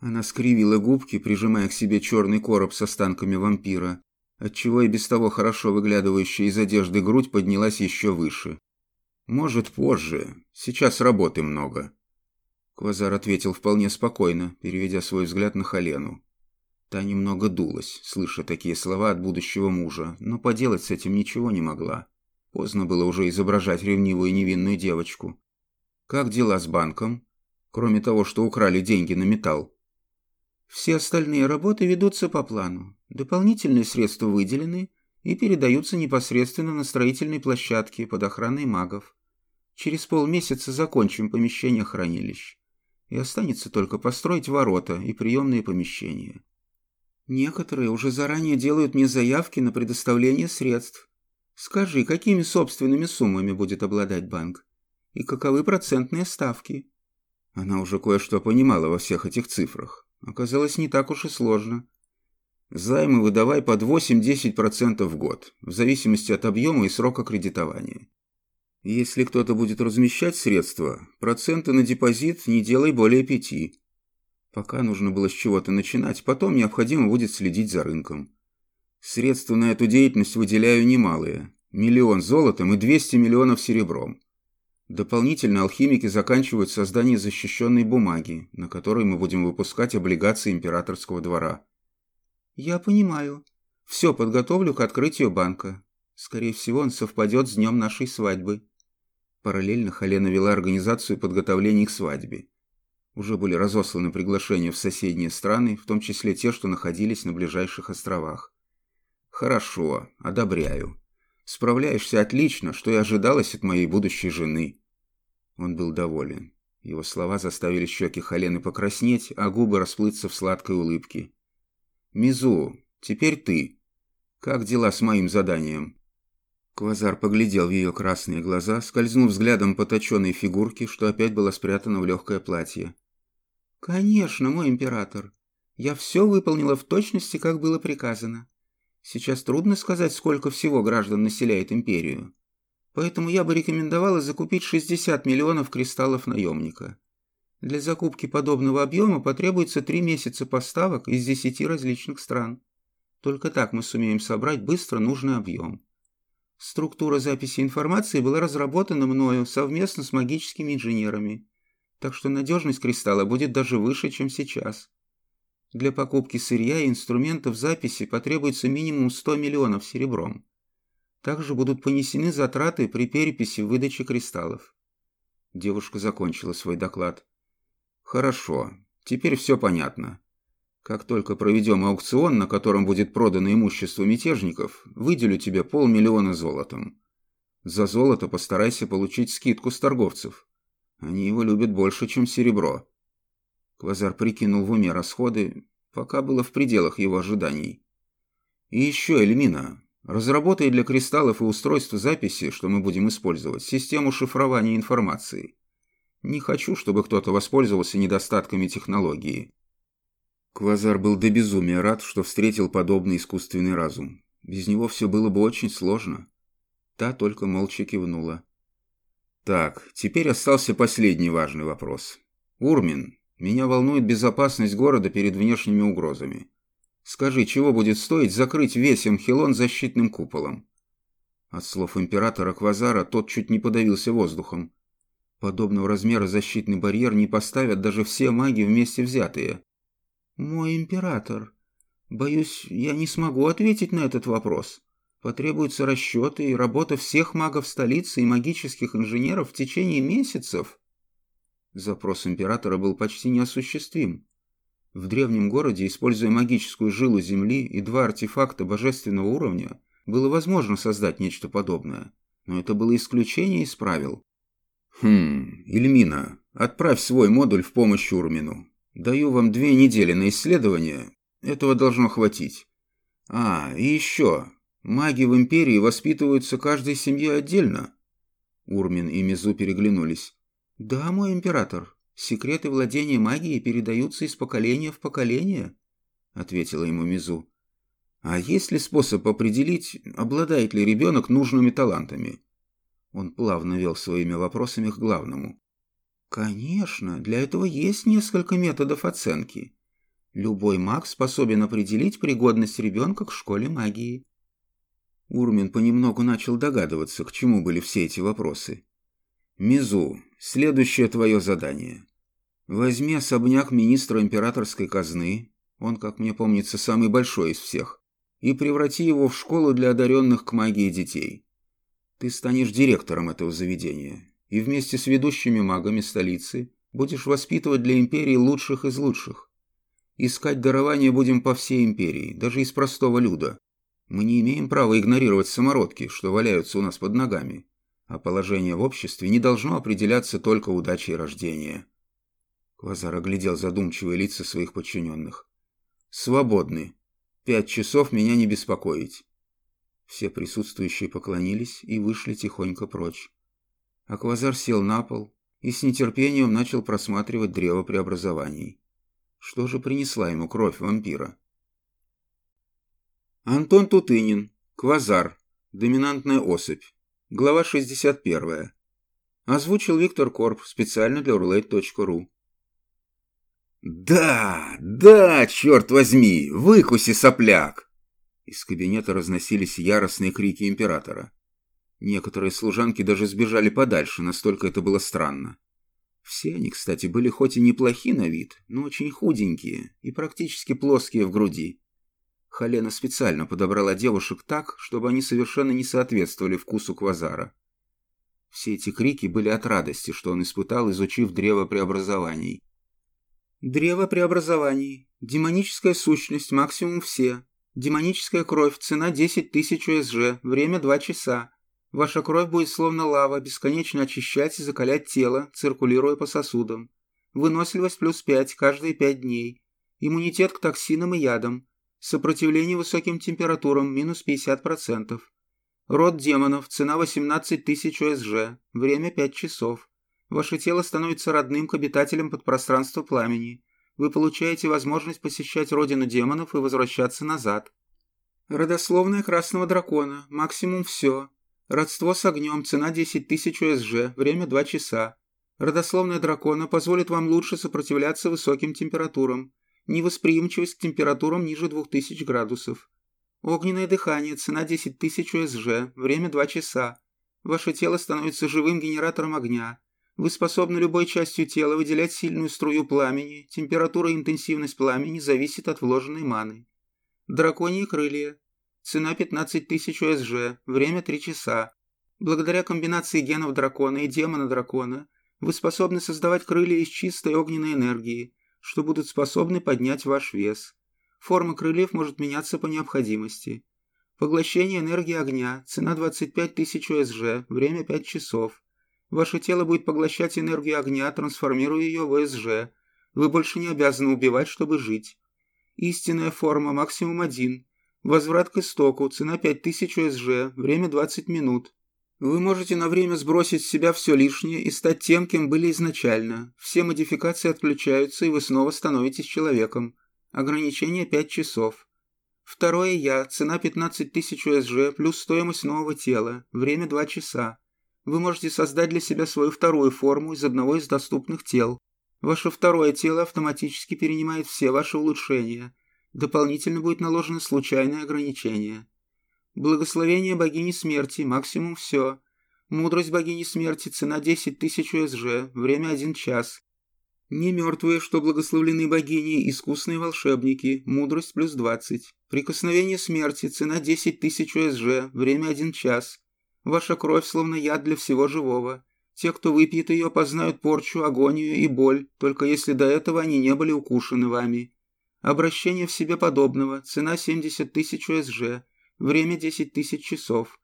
Она скривила губки, прижимая к себе черный короб с останками вампира, отчего и без того хорошо выглядывающая из одежды грудь поднялась еще выше. «Может, позже. Сейчас работы много». Квазар ответил вполне спокойно, переведя свой взгляд на Халену. Та немного дулась, слыша такие слова от будущего мужа, но поделать с этим ничего не могла. Поздно было уже изображать ревнивую и невинную девочку. Как дела с банком? Кроме того, что украли деньги на металл. Все остальные работы ведутся по плану. Дополнительные средства выделены и передаются непосредственно на строительной площадке под охраной магов. Через полмесяца закончим помещение хранилищ. И останется только построить ворота и приемные помещения. Некоторые уже заранее делают мне заявки на предоставление средств. Скажи, какими собственными суммами будет обладать банк? И каковы процентные ставки? Она уже кое-что понимала во всех этих цифрах. Оказалось, не так уж и сложно. Займы выдавай под 8-10% в год, в зависимости от объема и срока кредитования. Если кто-то будет размещать средства, проценты на депозит не делай более пяти. Пока нужно было с чего-то начинать, потом необходимо будет следить за рынком. Средства на эту деятельность выделяю немалые. Миллион золотом и 200 миллионов серебром. Дополнительно алхимики заканчивают создание защищенной бумаги, на которой мы будем выпускать облигации императорского двора. Я понимаю. Все подготовлю к открытию банка. Скорее всего, он совпадет с днем нашей свадьбы. Параллельно Халена вела организацию подготовлений к свадьбе. Уже были разосланы приглашения в соседние страны, в том числе те, что находились на ближайших островах. «Хорошо, одобряю. Справляешься отлично, что и ожидалось от моей будущей жены». Он был доволен. Его слова заставили щеки Халены покраснеть, а губы расплыться в сладкой улыбке. «Мизу, теперь ты. Как дела с моим заданием?» Квазар поглядел в ее красные глаза, скользнув взглядом по точенной фигурке, что опять была спрятана в легкое платье. «Конечно, мой император. Я все выполнила в точности, как было приказано. Сейчас трудно сказать, сколько всего граждан населяет империю. Поэтому я бы рекомендовала закупить 60 миллионов кристаллов наемника. Для закупки подобного объема потребуется 3 месяца поставок из 10 различных стран. Только так мы сумеем собрать быстро нужный объем. Структура записи информации была разработана мною совместно с магическими инженерами, так что надежность кристалла будет даже выше, чем сейчас. Для покупки сырья и инструментов записи потребуется минимум 100 миллионов серебром. Также будут понесены затраты при переписи выдачи кристаллов. Девушка закончила свой доклад. «Хорошо, теперь все понятно. Как только проведем аукцион, на котором будет продано имущество мятежников, выделю тебе полмиллиона золотом. За золото постарайся получить скидку с торговцев. Они его любят больше, чем серебро. Квазар прикинул в уме расходы, пока было в пределах его ожиданий. И еще, Эльмина, разработай для кристаллов и устройств записи, что мы будем использовать, систему шифрования информации. Не хочу, чтобы кто-то воспользовался недостатками технологии. Квазар был до безумия рад, что встретил подобный искусственный разум. Без него все было бы очень сложно. Та только молча кивнула. Так, теперь остался последний важный вопрос. Урмин, меня волнует безопасность города перед внешними угрозами. Скажи, чего будет стоить закрыть весь Амхилон защитным куполом? От слов императора Квазара тот чуть не подавился воздухом. Подобного размера защитный барьер не поставят даже все маги вместе взятые. «Мой император, боюсь, я не смогу ответить на этот вопрос. Потребуются расчеты и работа всех магов столицы и магических инженеров в течение месяцев». Запрос императора был почти неосуществим. В древнем городе, используя магическую жилу Земли и два артефакта божественного уровня, было возможно создать нечто подобное. Но это было исключение из правил. «Хм, Ильмина, отправь свой модуль в помощь Урмину. Даю вам две недели на исследование. Этого должно хватить. А, и еще. Маги в Империи воспитываются каждой семьей отдельно». Урмин и Мизу переглянулись. «Да, мой император, секреты владения магией передаются из поколения в поколение», — ответила ему Мизу. «А есть ли способ определить, обладает ли ребенок нужными талантами?» Он плавно вел своими вопросами к главному. «Конечно, для этого есть несколько методов оценки. Любой маг способен определить пригодность ребенка к школе магии». Урмин понемногу начал догадываться, к чему были все эти вопросы. «Мизу, следующее твое задание. Возьми особняк министра императорской казны, он, как мне помнится, самый большой из всех, и преврати его в школу для одаренных к магии детей. Ты станешь директором этого заведения и вместе с ведущими магами столицы будешь воспитывать для империи лучших из лучших. Искать дарования будем по всей империи, даже из простого люда. Мы не имеем права игнорировать самородки, что валяются у нас под ногами, а положение в обществе не должно определяться только удачей рождения. Квазар оглядел задумчивые лица своих подчиненных. «Свободны. Пять часов меня не беспокоить. Все присутствующие поклонились и вышли тихонько прочь. Аквазар сел на пол и с нетерпением начал просматривать древо преобразований. Что же принесла ему кровь вампира? Антон Тутынин. Квазар. Доминантная особь. Глава 61. Озвучил Виктор Корп специально для urlate.ru. «Да, да, черт возьми, выкуси, сопляк!» Из кабинета разносились яростные крики императора. Некоторые служанки даже сбежали подальше, настолько это было странно. Все они, кстати, были хоть и неплохи на вид, но очень худенькие и практически плоские в груди. Халена специально подобрала девушек так, чтобы они совершенно не соответствовали вкусу квазара. Все эти крики были от радости, что он испытал, изучив древо преобразований. «Древо преобразований. Демоническая сущность, максимум все. Демоническая кровь, цена 10 тысяч УСЖ, время 2 часа. Ваша кровь будет словно лава, бесконечно очищать и закалять тело, циркулируя по сосудам. Выносливость плюс 5 каждые 5 дней. Иммунитет к токсинам и ядам. Сопротивление высоким температурам минус 50%. Род демонов, цена 18 тысяч УСЖ, время 5 часов. Ваше тело становится родным к обитателям подпространства пламени. Вы получаете возможность посещать родину демонов и возвращаться назад. Родословная красного дракона. Максимум все. Родство с огнем. Цена 10 тысяч УСЖ. Время 2 часа. Родословная дракона позволит вам лучше сопротивляться высоким температурам. Невосприимчивость к температурам ниже 2000 градусов. Огненное дыхание. Цена 10 тысяч УСЖ. Время 2 часа. Ваше тело становится живым генератором огня. Вы способны любой частью тела выделять сильную струю пламени, температура и интенсивность пламени зависит от вложенной маны. Драконьи крылья. Цена 15 тысяч ОСЖ, время 3 часа. Благодаря комбинации генов дракона и демона дракона вы способны создавать крылья из чистой огненной энергии, что будут способны поднять ваш вес. Форма крыльев может меняться по необходимости. Поглощение энергии огня, цена 25 тысяч ОСЖ, время 5 часов. Ваше тело будет поглощать энергию огня, трансформируя ее в СЖ. Вы больше не обязаны убивать, чтобы жить. Истинная форма максимум один. Возврат к истоку, цена 5000 СЖ, время 20 минут. Вы можете на время сбросить с себя все лишнее и стать тем, кем были изначально. Все модификации отключаются, и вы снова становитесь человеком. Ограничение 5 часов. Второе «Я», цена 15 тысяч УСЖ, плюс стоимость нового тела, время 2 часа. Вы можете создать для себя свою вторую форму из одного из доступных тел. Ваше второе тело автоматически перенимает все ваши улучшения. Дополнительно будет наложено случайное ограничение. Благословение богини смерти, максимум все. Мудрость богини смерти, цена 10 тысяч УСЖ, время 1 час. Не мертвые, что благословлены богини, искусные волшебники, мудрость плюс 20. Прикосновение смерти, цена 10 тысяч УСЖ, время 1 час. Ваша кровь словно яд для всего живого. Те, кто выпьет ее, познают порчу, агонию и боль, только если до этого они не были укушены вами. Обращение в себе подобного, цена 70 тысяч УСЖ, время 10 тысяч часов.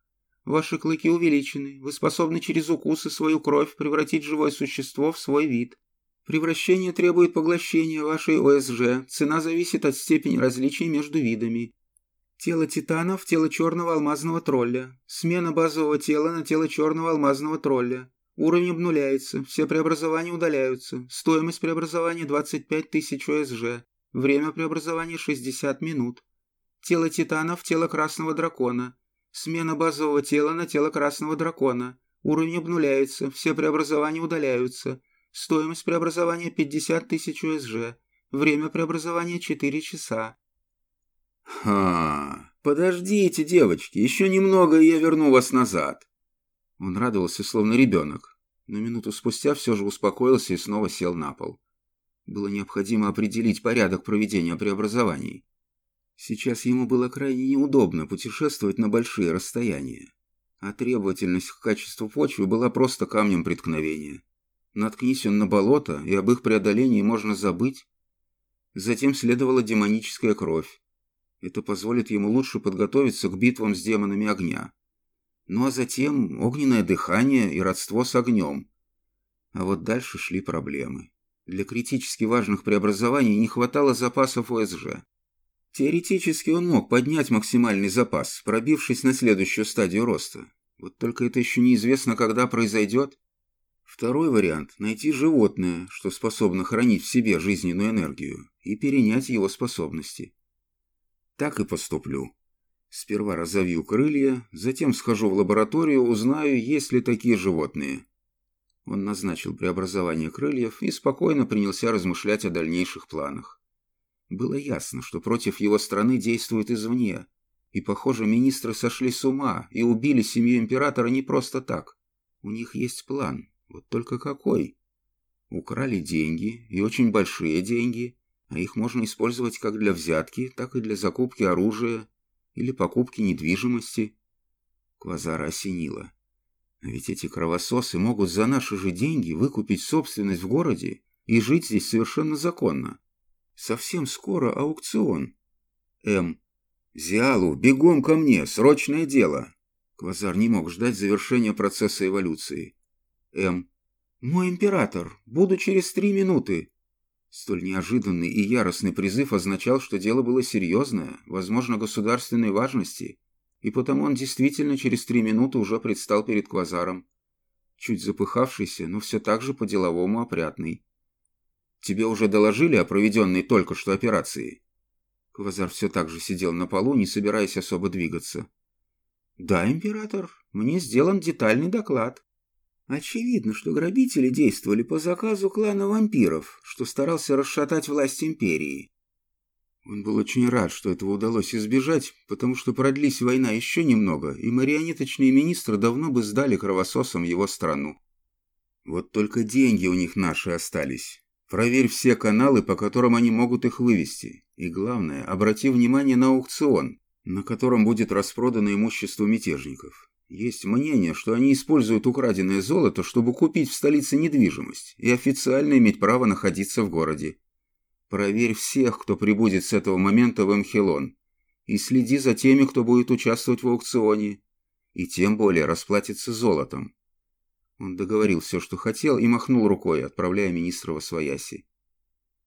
Ваши клыки увеличены, вы способны через укусы свою кровь превратить живое существо в свой вид. Превращение требует поглощения вашей ОСЖ, цена зависит от степени различий между видами. Тело титана в тело черного алмазного тролля. Смена базового тела на тело черного алмазного тролля. Уровень обнуляется, все преобразования удаляются. Стоимость преобразования 25 тысяч ОСЖ. Время преобразования 60 минут. Тело титана в тело красного дракона. Смена базового тела на тело красного дракона. Уровень обнуляется, все преобразования удаляются. Стоимость преобразования 50 тысяч ОСЖ. Время преобразования 4 часа. «Ха, подождите, девочки, еще немного, и я верну вас назад». Он радовался, словно ребенок, но минуту спустя все же успокоился и снова сел на пол. Было необходимо определить порядок проведения преобразований. Сейчас ему было крайне неудобно путешествовать на большие расстояния. а требовательность к качеству почвы была просто камнем преткновения. Наткнись он на болото, и об их преодолении можно забыть. Затем следовала демоническая кровь. Это позволит ему лучше подготовиться к битвам с демонами огня. Ну а затем огненное дыхание и родство с огнем. А вот дальше шли проблемы. Для критически важных преобразований не хватало запасов ОСЖ. Теоретически он мог поднять максимальный запас, пробившись на следующую стадию роста. Вот только это еще неизвестно, когда произойдет. Второй вариант – найти животное, что способно хранить в себе жизненную энергию, и перенять его способности. Так и поступлю. Сперва разовью крылья, затем схожу в лабораторию, узнаю, есть ли такие животные. Он назначил преобразование крыльев и спокойно принялся размышлять о дальнейших планах. Было ясно, что против его страны действуют извне, и, похоже, министры сошли с ума и убили семью императора не просто так. У них есть план, вот только какой? Украли деньги, и очень большие деньги, а их можно использовать как для взятки, так и для закупки оружия или покупки недвижимости. Квазара осенило. А ведь эти кровососы могут за наши же деньги выкупить собственность в городе и жить здесь совершенно законно. Совсем скоро аукцион. М. Зиалу, бегом ко мне, срочное дело. Квазар не мог ждать завершения процесса эволюции. М. Мой император, буду через три минуты. Столь неожиданный и яростный призыв означал, что дело было серьезное, возможно, государственной важности, и потому он действительно через три минуты уже предстал перед Квазаром. Чуть запыхавшийся, но все так же по-деловому опрятный. Тебе уже доложили о проведенной только что операции?» Квазар все так же сидел на полу, не собираясь особо двигаться. «Да, император, мне сделан детальный доклад. Очевидно, что грабители действовали по заказу клана вампиров, что старался расшатать власть империи. Он был очень рад, что этого удалось избежать, потому что продлись война еще немного, и марионеточные министры давно бы сдали кровососам его страну. Вот только деньги у них наши остались. Проверь все каналы, по которым они могут их вывести. И главное, обрати внимание на аукцион, на котором будет распродано имущество мятежников. Есть мнение, что они используют украденное золото, чтобы купить в столице недвижимость и официально иметь право находиться в городе. Проверь всех, кто прибудет с этого момента в Эмхилон, и следи за теми, кто будет участвовать в аукционе, и тем более расплатиться золотом. Он договорил все, что хотел, и махнул рукой, отправляя министра во свояси.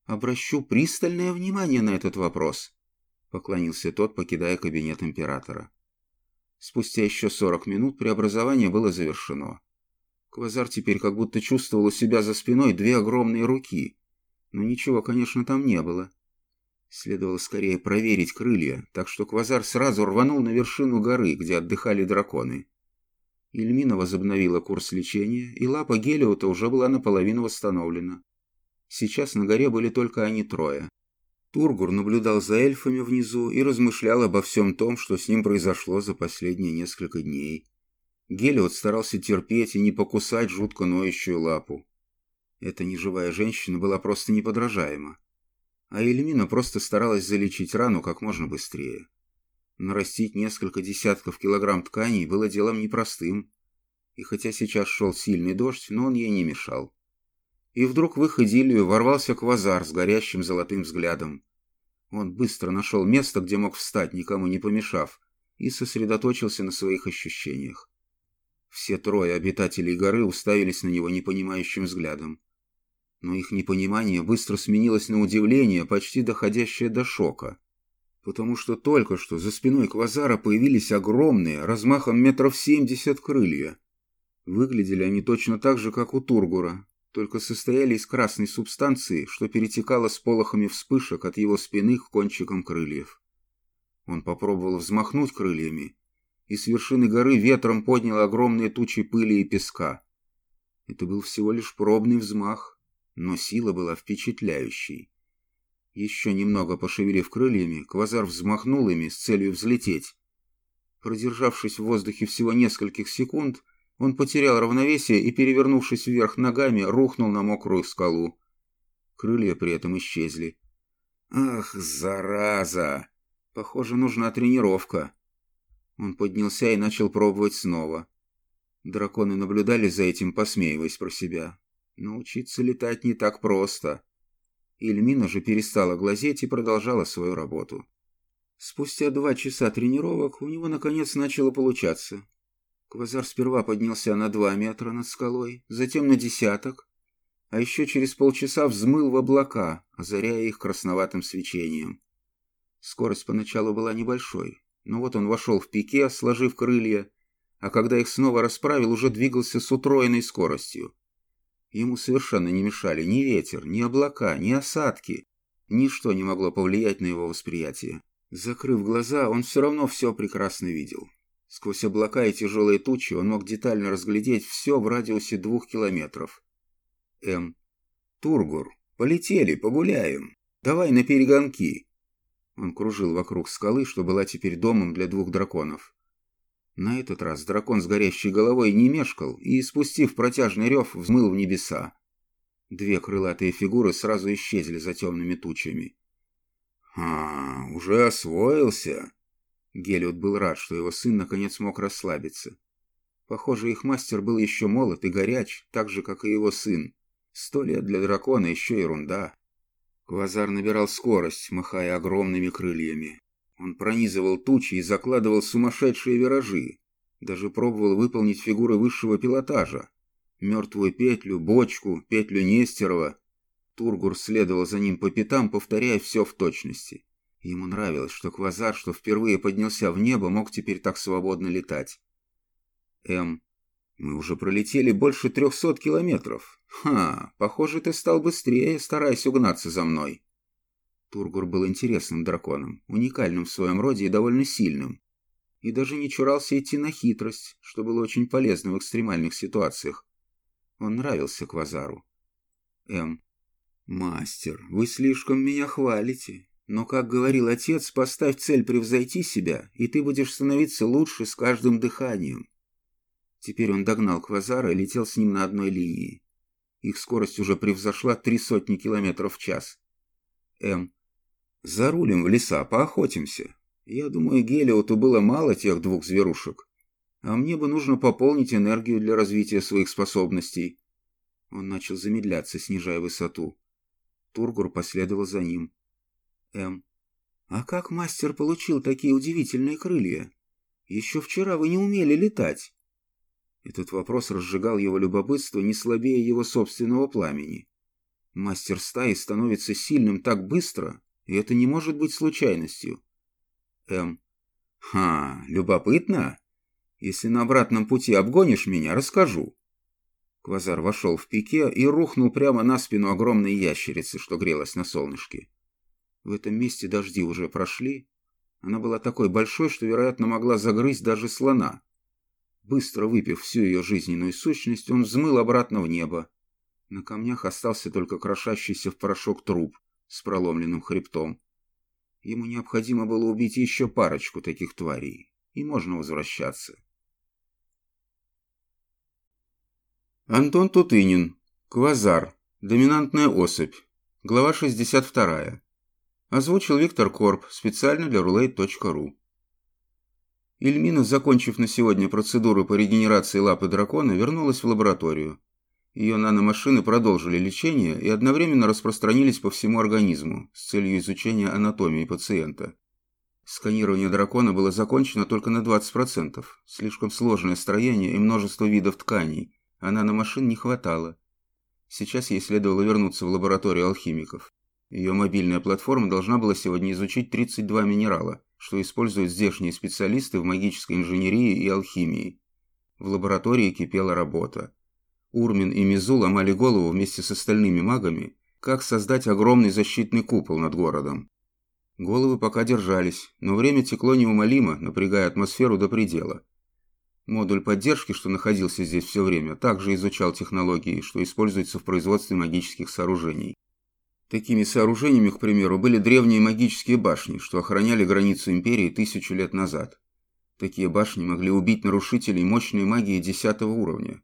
«Обращу пристальное внимание на этот вопрос», — поклонился тот, покидая кабинет императора. Спустя еще сорок минут преобразование было завершено. Квазар теперь как будто чувствовал у себя за спиной две огромные руки, но ничего, конечно, там не было. Следовало скорее проверить крылья, так что Квазар сразу рванул на вершину горы, где отдыхали драконы. Ильмина возобновила курс лечения, и лапа Гелиота уже была наполовину восстановлена. Сейчас на горе были только они трое. Тургур наблюдал за эльфами внизу и размышлял обо всем том, что с ним произошло за последние несколько дней. Гелиот старался терпеть и не покусать жутко ноющую лапу. Эта неживая женщина была просто неподражаема. А Эльмина просто старалась залечить рану как можно быстрее. Нарастить несколько десятков килограмм тканей было делом непростым. И хотя сейчас шел сильный дождь, но он ей не мешал. И вдруг в их идиллию ворвался квазар с горящим золотым взглядом. Он быстро нашел место, где мог встать, никому не помешав, и сосредоточился на своих ощущениях. Все трое обитателей горы уставились на него непонимающим взглядом но их непонимание быстро сменилось на удивление, почти доходящее до шока. Потому что только что за спиной Квазара появились огромные, размахом метров семьдесят крылья. Выглядели они точно так же, как у Тургура, только состояли из красной субстанции, что перетекало с полохами вспышек от его спины к кончикам крыльев. Он попробовал взмахнуть крыльями, и с вершины горы ветром поднял огромные тучи пыли и песка. Это был всего лишь пробный взмах, но сила была впечатляющей. Еще немного пошевелив крыльями, Квазар взмахнул ими с целью взлететь. Продержавшись в воздухе всего нескольких секунд, он потерял равновесие и, перевернувшись вверх ногами, рухнул на мокрую скалу. Крылья при этом исчезли. «Ах, зараза! Похоже, нужна тренировка». Он поднялся и начал пробовать снова. Драконы наблюдали за этим, посмеиваясь про себя. Научиться летать не так просто. Ильмина же перестала глазеть и продолжала свою работу. Спустя два часа тренировок у него наконец начало получаться. Квазар сперва поднялся на два метра над скалой, затем на десяток, а еще через полчаса взмыл в облака, озаряя их красноватым свечением. Скорость поначалу была небольшой, но вот он вошел в пике, сложив крылья, а когда их снова расправил, уже двигался с утроенной скоростью. Ему совершенно не мешали ни ветер, ни облака, ни осадки. Ничто не могло повлиять на его восприятие. Закрыв глаза, он все равно все прекрасно видел. Сквозь облака и тяжелые тучи он мог детально разглядеть все в радиусе двух километров. М. «Тургур, полетели, погуляем. Давай на перегонки». Он кружил вокруг скалы, что была теперь домом для двух драконов. На этот раз дракон с горящей головой не мешкал и, спустив протяжный рев, взмыл в небеса. Две крылатые фигуры сразу исчезли за темными тучами. «А, уже освоился!» Гелиот был рад, что его сын наконец мог расслабиться. Похоже, их мастер был еще молод и горяч, так же, как и его сын. Сто лет для дракона еще ерунда. Квазар набирал скорость, махая огромными крыльями. Он пронизывал тучи и закладывал сумасшедшие виражи. Даже пробовал выполнить фигуры высшего пилотажа. Мертвую петлю, бочку, петлю Нестерова. Тургур следовал за ним по пятам, повторяя все в точности. Ему нравилось, что Квазар, что впервые поднялся в небо, мог теперь так свободно летать. М. Мы уже пролетели больше трехсот километров. Ха, похоже, ты стал быстрее, стараясь угнаться за мной. Тургур был интересным драконом, уникальным в своем роде и довольно сильным. И даже не чурался идти на хитрость, что было очень полезно в экстремальных ситуациях. Он нравился Квазару. М. «Мастер, вы слишком меня хвалите. Но, как говорил отец, поставь цель превзойти себя, и ты будешь становиться лучше с каждым дыханием». Теперь он догнал Квазара и летел с ним на одной линии. Их скорость уже превзошла три сотни километров в час. М. Зарулим в леса, поохотимся. Я думаю, Гелиоту было мало тех двух зверушек. А мне бы нужно пополнить энергию для развития своих способностей. Он начал замедляться, снижая высоту. Тургур последовал за ним. М. А как мастер получил такие удивительные крылья? Еще вчера вы не умели летать. Этот вопрос разжигал его любопытство не слабее его собственного пламени. Мастер стаи становится сильным так быстро, и это не может быть случайностью. М. Ха, любопытно. Если на обратном пути обгонишь меня, расскажу. Квазар вошел в пике и рухнул прямо на спину огромной ящерицы, что грелась на солнышке. В этом месте дожди уже прошли. Она была такой большой, что, вероятно, могла загрызть даже слона. Быстро выпив всю ее жизненную сущность, он взмыл обратно в небо. На камнях остался только крошащийся в порошок труп с проломленным хребтом. Ему необходимо было убить еще парочку таких тварей, и можно возвращаться. Антон Тутынин. Квазар. Доминантная особь. Глава 62. Озвучил Виктор Корп специально для roulette.ru. Ильмина, закончив на сегодня процедуру по регенерации лапы дракона, вернулась в лабораторию. Ее наномашины продолжили лечение и одновременно распространились по всему организму с целью изучения анатомии пациента. Сканирование дракона было закончено только на 20%. Слишком сложное строение и множество видов тканей, а наномашин не хватало. Сейчас ей следовало вернуться в лабораторию алхимиков. Ее мобильная платформа должна была сегодня изучить 32 минерала, что используют здешние специалисты в магической инженерии и алхимии. В лаборатории кипела работа. Урмин и Мизу ломали голову вместе с остальными магами, как создать огромный защитный купол над городом. Головы пока держались, но время текло неумолимо, напрягая атмосферу до предела. Модуль поддержки, что находился здесь все время, также изучал технологии, что используются в производстве магических сооружений. Такими сооружениями, к примеру, были древние магические башни, что охраняли границу империи тысячу лет назад. Такие башни могли убить нарушителей мощной магии десятого уровня,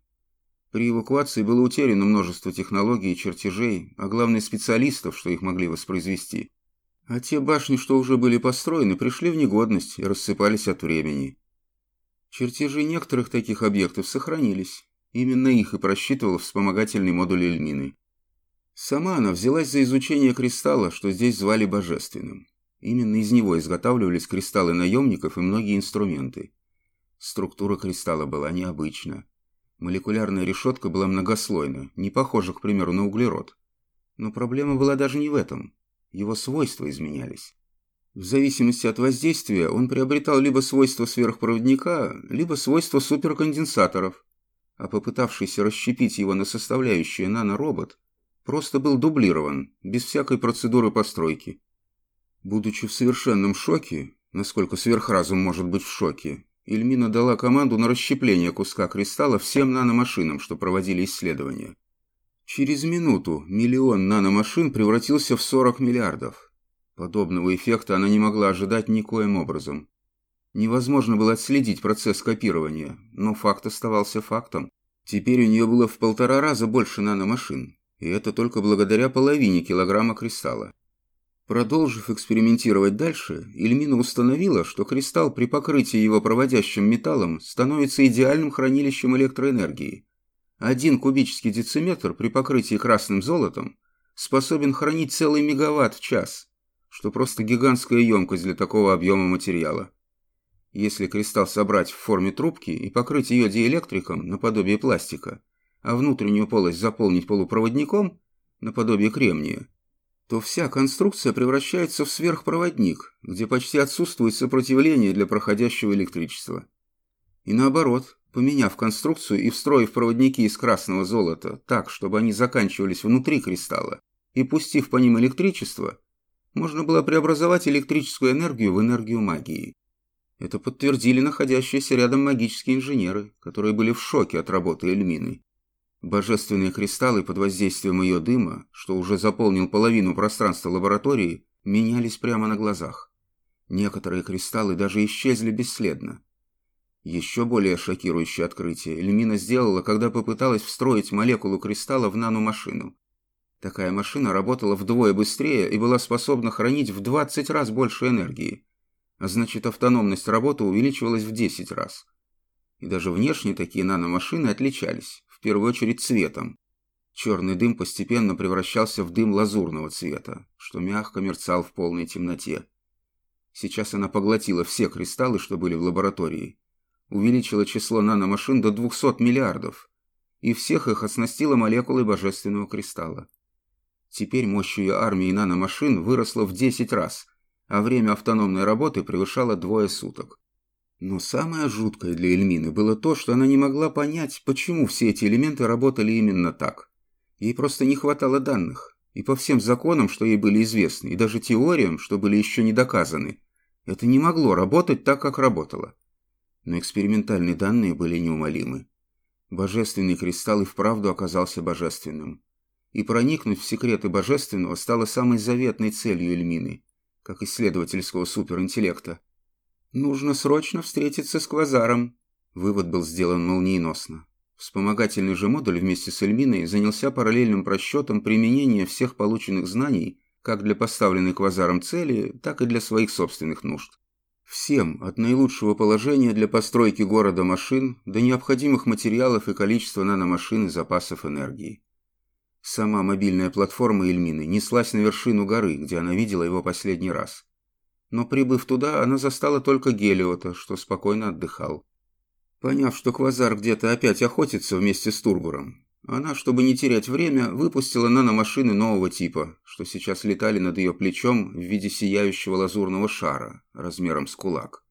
при эвакуации было утеряно множество технологий и чертежей, а главное специалистов, что их могли воспроизвести. А те башни, что уже были построены, пришли в негодность и рассыпались от времени. Чертежи некоторых таких объектов сохранились. Именно их и просчитывал вспомогательный модуль Эльмины. Сама она взялась за изучение кристалла, что здесь звали божественным. Именно из него изготавливались кристаллы наемников и многие инструменты. Структура кристалла была необычна. Молекулярная решетка была многослойна, не похожа, к примеру, на углерод. Но проблема была даже не в этом. Его свойства изменялись. В зависимости от воздействия он приобретал либо свойства сверхпроводника, либо свойства суперконденсаторов, а попытавшийся расщепить его на составляющие наноробот просто был дублирован, без всякой процедуры постройки. Будучи в совершенном шоке, насколько сверхразум может быть в шоке, Ильмина дала команду на расщепление куска кристалла всем наномашинам, что проводили исследования. Через минуту миллион наномашин превратился в 40 миллиардов. Подобного эффекта она не могла ожидать никоим образом. Невозможно было отследить процесс копирования, но факт оставался фактом. Теперь у нее было в полтора раза больше наномашин, и это только благодаря половине килограмма кристалла. Продолжив экспериментировать дальше, Ильмина установила, что кристалл при покрытии его проводящим металлом становится идеальным хранилищем электроэнергии. Один кубический дециметр при покрытии красным золотом способен хранить целый мегаватт в час, что просто гигантская емкость для такого объема материала. Если кристалл собрать в форме трубки и покрыть ее диэлектриком наподобие пластика, а внутреннюю полость заполнить полупроводником наподобие кремния, то вся конструкция превращается в сверхпроводник, где почти отсутствует сопротивление для проходящего электричества. И наоборот, поменяв конструкцию и встроив проводники из красного золота так, чтобы они заканчивались внутри кристалла, и пустив по ним электричество, можно было преобразовать электрическую энергию в энергию магии. Это подтвердили находящиеся рядом магические инженеры, которые были в шоке от работы Эльмины. Божественные кристаллы под воздействием ее дыма, что уже заполнил половину пространства лаборатории, менялись прямо на глазах. Некоторые кристаллы даже исчезли бесследно. Еще более шокирующее открытие Эльмина сделала, когда попыталась встроить молекулу кристалла в наномашину. Такая машина работала вдвое быстрее и была способна хранить в 20 раз больше энергии. А значит, автономность работы увеличивалась в 10 раз. И даже внешне такие наномашины отличались первую очередь цветом. Черный дым постепенно превращался в дым лазурного цвета, что мягко мерцал в полной темноте. Сейчас она поглотила все кристаллы, что были в лаборатории, увеличила число наномашин до 200 миллиардов, и всех их оснастила молекулой божественного кристалла. Теперь мощь ее армии наномашин выросла в 10 раз, а время автономной работы превышало двое суток. Но самое жуткое для Эльмины было то, что она не могла понять, почему все эти элементы работали именно так. Ей просто не хватало данных, и по всем законам, что ей были известны, и даже теориям, что были еще не доказаны, это не могло работать так, как работало. Но экспериментальные данные были неумолимы. Божественный кристалл и вправду оказался божественным. И проникнуть в секреты божественного стало самой заветной целью Эльмины, как исследовательского суперинтеллекта. «Нужно срочно встретиться с Квазаром». Вывод был сделан молниеносно. Вспомогательный же модуль вместе с Эльминой занялся параллельным просчетом применения всех полученных знаний как для поставленной Квазаром цели, так и для своих собственных нужд. Всем, от наилучшего положения для постройки города машин до необходимых материалов и количества наномашин и запасов энергии. Сама мобильная платформа Эльмины неслась на вершину горы, где она видела его последний раз но, прибыв туда, она застала только Гелиота, что спокойно отдыхал. Поняв, что Квазар где-то опять охотится вместе с Тургуром, она, чтобы не терять время, выпустила наномашины нового типа, что сейчас летали над ее плечом в виде сияющего лазурного шара, размером с кулак.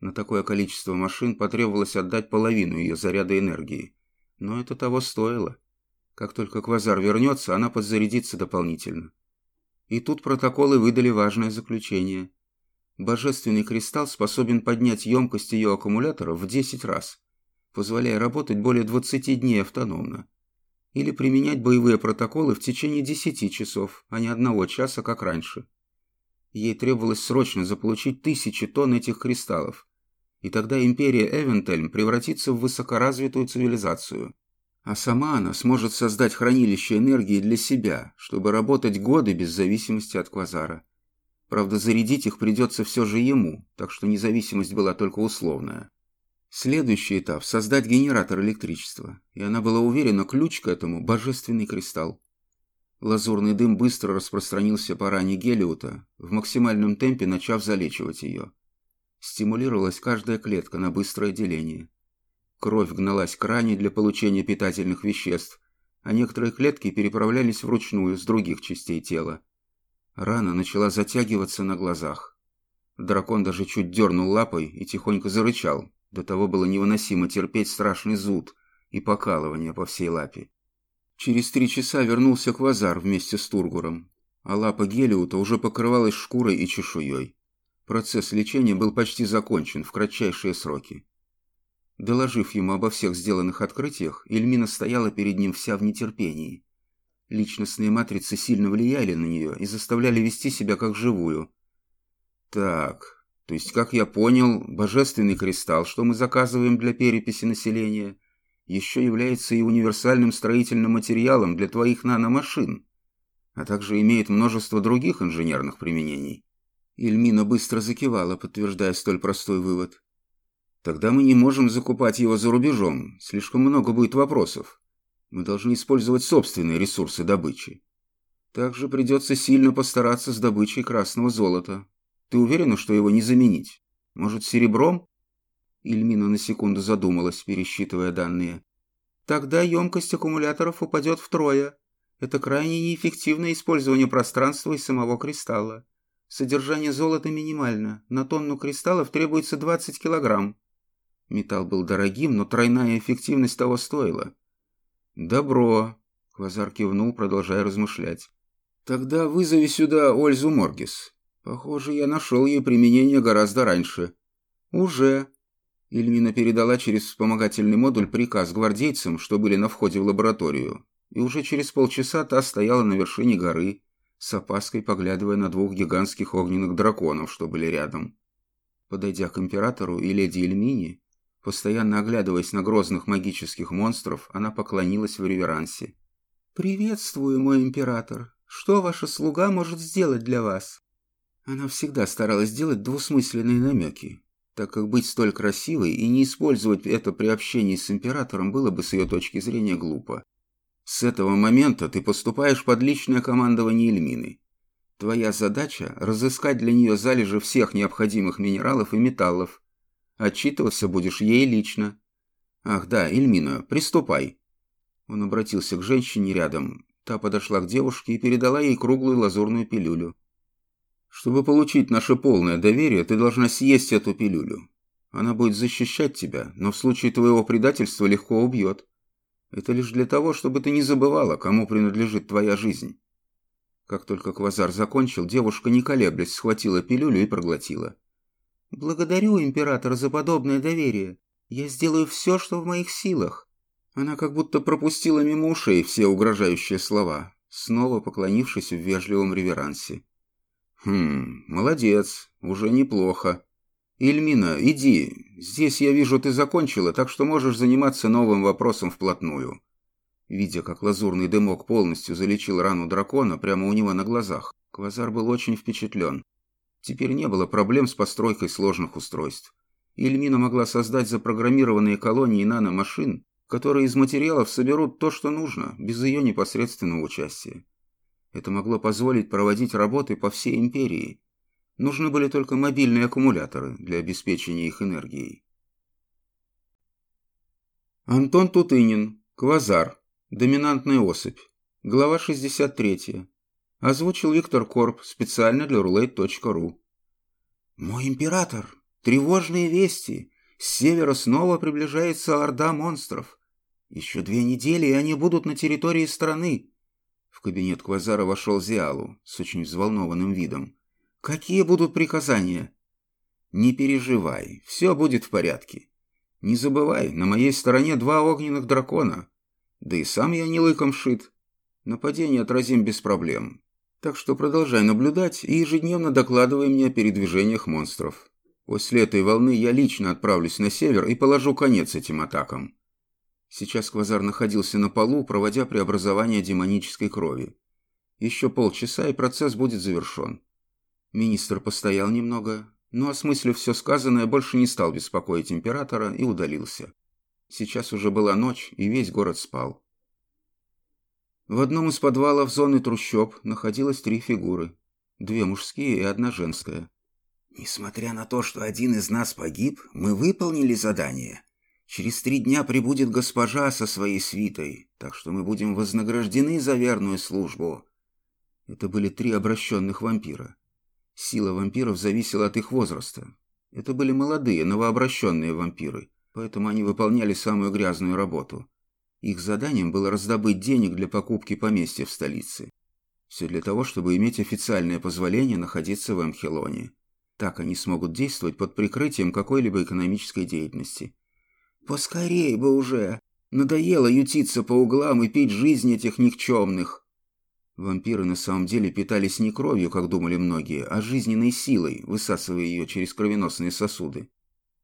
На такое количество машин потребовалось отдать половину ее заряда энергии, но это того стоило. Как только Квазар вернется, она подзарядится дополнительно. И тут протоколы выдали важное заключение – Божественный кристалл способен поднять емкость ее аккумулятора в 10 раз, позволяя работать более 20 дней автономно. Или применять боевые протоколы в течение 10 часов, а не одного часа, как раньше. Ей требовалось срочно заполучить тысячи тонн этих кристаллов, и тогда империя Эвентельм превратится в высокоразвитую цивилизацию. А сама она сможет создать хранилище энергии для себя, чтобы работать годы без зависимости от квазара. Правда, зарядить их придется все же ему, так что независимость была только условная. Следующий этап – создать генератор электричества, и она была уверена, ключ к этому – божественный кристалл. Лазурный дым быстро распространился по ране Гелиута, в максимальном темпе начав залечивать ее. Стимулировалась каждая клетка на быстрое деление. Кровь гналась к ране для получения питательных веществ, а некоторые клетки переправлялись вручную с других частей тела. Рана начала затягиваться на глазах. Дракон даже чуть дернул лапой и тихонько зарычал. До того было невыносимо терпеть страшный зуд и покалывание по всей лапе. Через три часа вернулся Квазар вместе с Тургуром, а лапа Гелиута уже покрывалась шкурой и чешуей. Процесс лечения был почти закончен в кратчайшие сроки. Доложив ему обо всех сделанных открытиях, Эльмина стояла перед ним вся в нетерпении. Личностные матрицы сильно влияли на нее и заставляли вести себя как живую. Так, то есть, как я понял, божественный кристалл, что мы заказываем для переписи населения – еще является и универсальным строительным материалом для твоих наномашин, а также имеет множество других инженерных применений. Ильмина быстро закивала, подтверждая столь простой вывод. Тогда мы не можем закупать его за рубежом, слишком много будет вопросов. Мы должны использовать собственные ресурсы добычи. Также придется сильно постараться с добычей красного золота. Ты уверена, что его не заменить? Может, серебром? Ильмина на секунду задумалась, пересчитывая данные. Тогда емкость аккумуляторов упадет втрое. Это крайне неэффективное использование пространства и самого кристалла. Содержание золота минимально. На тонну кристаллов требуется 20 килограмм. Металл был дорогим, но тройная эффективность того стоила. «Добро», — Квазар кивнул, продолжая размышлять. «Тогда вызови сюда Ользу Моргис. Похоже, я нашел ей применение гораздо раньше». «Уже», Ильмина передала через вспомогательный модуль приказ гвардейцам, что были на входе в лабораторию, и уже через полчаса та стояла на вершине горы, с опаской поглядывая на двух гигантских огненных драконов, что были рядом. Подойдя к императору и леди Ильмине, постоянно оглядываясь на грозных магических монстров, она поклонилась в реверансе. «Приветствую, мой император. Что ваша слуга может сделать для вас?» Она всегда старалась делать двусмысленные намеки, так как быть столь красивой и не использовать это при общении с императором было бы с ее точки зрения глупо. С этого момента ты поступаешь под личное командование Эльмины. Твоя задача – разыскать для нее залежи всех необходимых минералов и металлов. Отчитываться будешь ей лично. Ах да, Эльмина, приступай. Он обратился к женщине рядом. Та подошла к девушке и передала ей круглую лазурную пилюлю. Чтобы получить наше полное доверие, ты должна съесть эту пилюлю. Она будет защищать тебя, но в случае твоего предательства легко убьет. Это лишь для того, чтобы ты не забывала, кому принадлежит твоя жизнь. Как только Квазар закончил, девушка, не колеблясь, схватила пилюлю и проглотила. «Благодарю, император, за подобное доверие. Я сделаю все, что в моих силах». Она как будто пропустила мимо ушей все угрожающие слова, снова поклонившись в вежливом реверансе. «Хм, молодец, уже неплохо. Ильмина, иди, здесь я вижу, ты закончила, так что можешь заниматься новым вопросом вплотную». Видя, как лазурный дымок полностью залечил рану дракона прямо у него на глазах, Квазар был очень впечатлен. Теперь не было проблем с постройкой сложных устройств. Ильмина могла создать запрограммированные колонии наномашин, которые из материалов соберут то, что нужно, без ее непосредственного участия. Это могло позволить проводить работы по всей империи. Нужны были только мобильные аккумуляторы для обеспечения их энергией. Антон Тутынин. Квазар. Доминантная особь. Глава 63. Озвучил Виктор Корп специально для roulette.ru. «Мой император! Тревожные вести! С севера снова приближается орда монстров. Еще две недели, и они будут на территории страны. В кабинет Квазара вошел Зиалу с очень взволнованным видом. «Какие будут приказания?» «Не переживай, все будет в порядке. Не забывай, на моей стороне два огненных дракона. Да и сам я не лыком шит. Нападение отразим без проблем. Так что продолжай наблюдать и ежедневно докладывай мне о передвижениях монстров. После этой волны я лично отправлюсь на север и положу конец этим атакам. Сейчас Квазар находился на полу, проводя преобразование демонической крови. Еще полчаса, и процесс будет завершен. Министр постоял немного, но, осмыслив все сказанное, больше не стал беспокоить императора и удалился. Сейчас уже была ночь, и весь город спал. В одном из подвалов зоны трущоб находилось три фигуры. Две мужские и одна женская. «Несмотря на то, что один из нас погиб, мы выполнили задание. Через три дня прибудет госпожа со своей свитой, так что мы будем вознаграждены за верную службу». Это были три обращенных вампира. Сила вампиров зависела от их возраста. Это были молодые, новообращенные вампиры, поэтому они выполняли самую грязную работу. Их заданием было раздобыть денег для покупки поместья в столице. Все для того, чтобы иметь официальное позволение находиться в Эмхелоне. Так они смогут действовать под прикрытием какой-либо экономической деятельности. «Поскорей бы уже! Надоело ютиться по углам и пить жизнь этих никчемных!» Вампиры на самом деле питались не кровью, как думали многие, а жизненной силой, высасывая ее через кровеносные сосуды.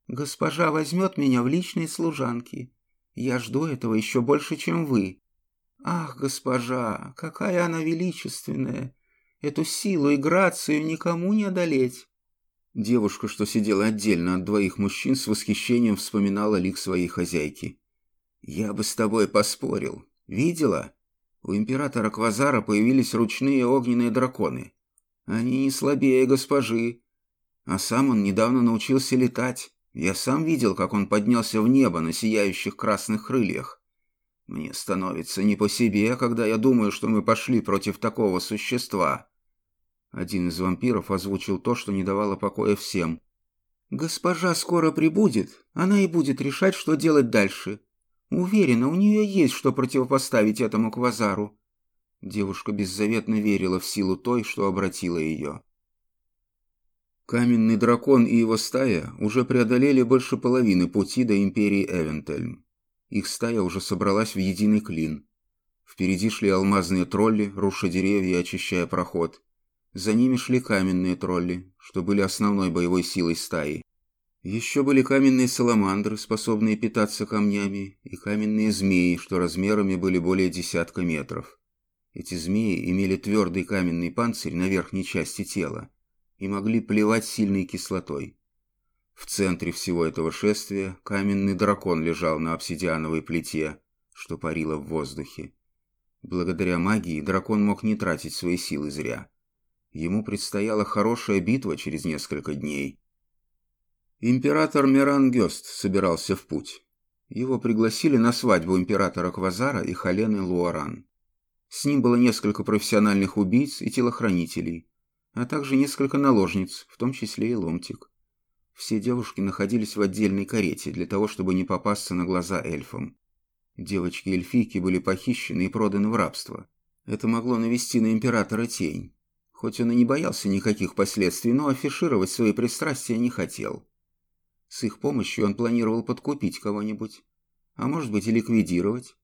«Госпожа возьмет меня в личные служанки. Я жду этого еще больше, чем вы. Ах, госпожа, какая она величественная! Эту силу и грацию никому не одолеть!» Девушка, что сидела отдельно от двоих мужчин, с восхищением вспоминала лик своей хозяйки. «Я бы с тобой поспорил. Видела?» У императора Квазара появились ручные огненные драконы. Они не слабее госпожи. А сам он недавно научился летать. Я сам видел, как он поднялся в небо на сияющих красных крыльях. Мне становится не по себе, когда я думаю, что мы пошли против такого существа. Один из вампиров озвучил то, что не давало покоя всем. «Госпожа скоро прибудет, она и будет решать, что делать дальше. Уверена, у нее есть что противопоставить этому квазару. Девушка беззаветно верила в силу той, что обратила ее. Каменный дракон и его стая уже преодолели больше половины пути до империи Эвентельм. Их стая уже собралась в единый клин. Впереди шли алмазные тролли, руша деревья очищая проход. За ними шли каменные тролли, что были основной боевой силой стаи. Еще были каменные саламандры, способные питаться камнями, и каменные змеи, что размерами были более десятка метров. Эти змеи имели твердый каменный панцирь на верхней части тела и могли плевать сильной кислотой. В центре всего этого шествия каменный дракон лежал на обсидиановой плите, что парило в воздухе. Благодаря магии дракон мог не тратить свои силы зря. Ему предстояла хорошая битва через несколько дней – Император Мерангёст собирался в путь. Его пригласили на свадьбу императора Квазара и Халены Луаран. С ним было несколько профессиональных убийц и телохранителей, а также несколько наложниц, в том числе и Ломтик. Все девушки находились в отдельной карете для того, чтобы не попасться на глаза эльфам. Девочки-эльфийки были похищены и проданы в рабство. Это могло навести на императора тень. Хоть он и не боялся никаких последствий, но афишировать свои пристрастия не хотел. С их помощью он планировал подкупить кого-нибудь, а может быть и ликвидировать.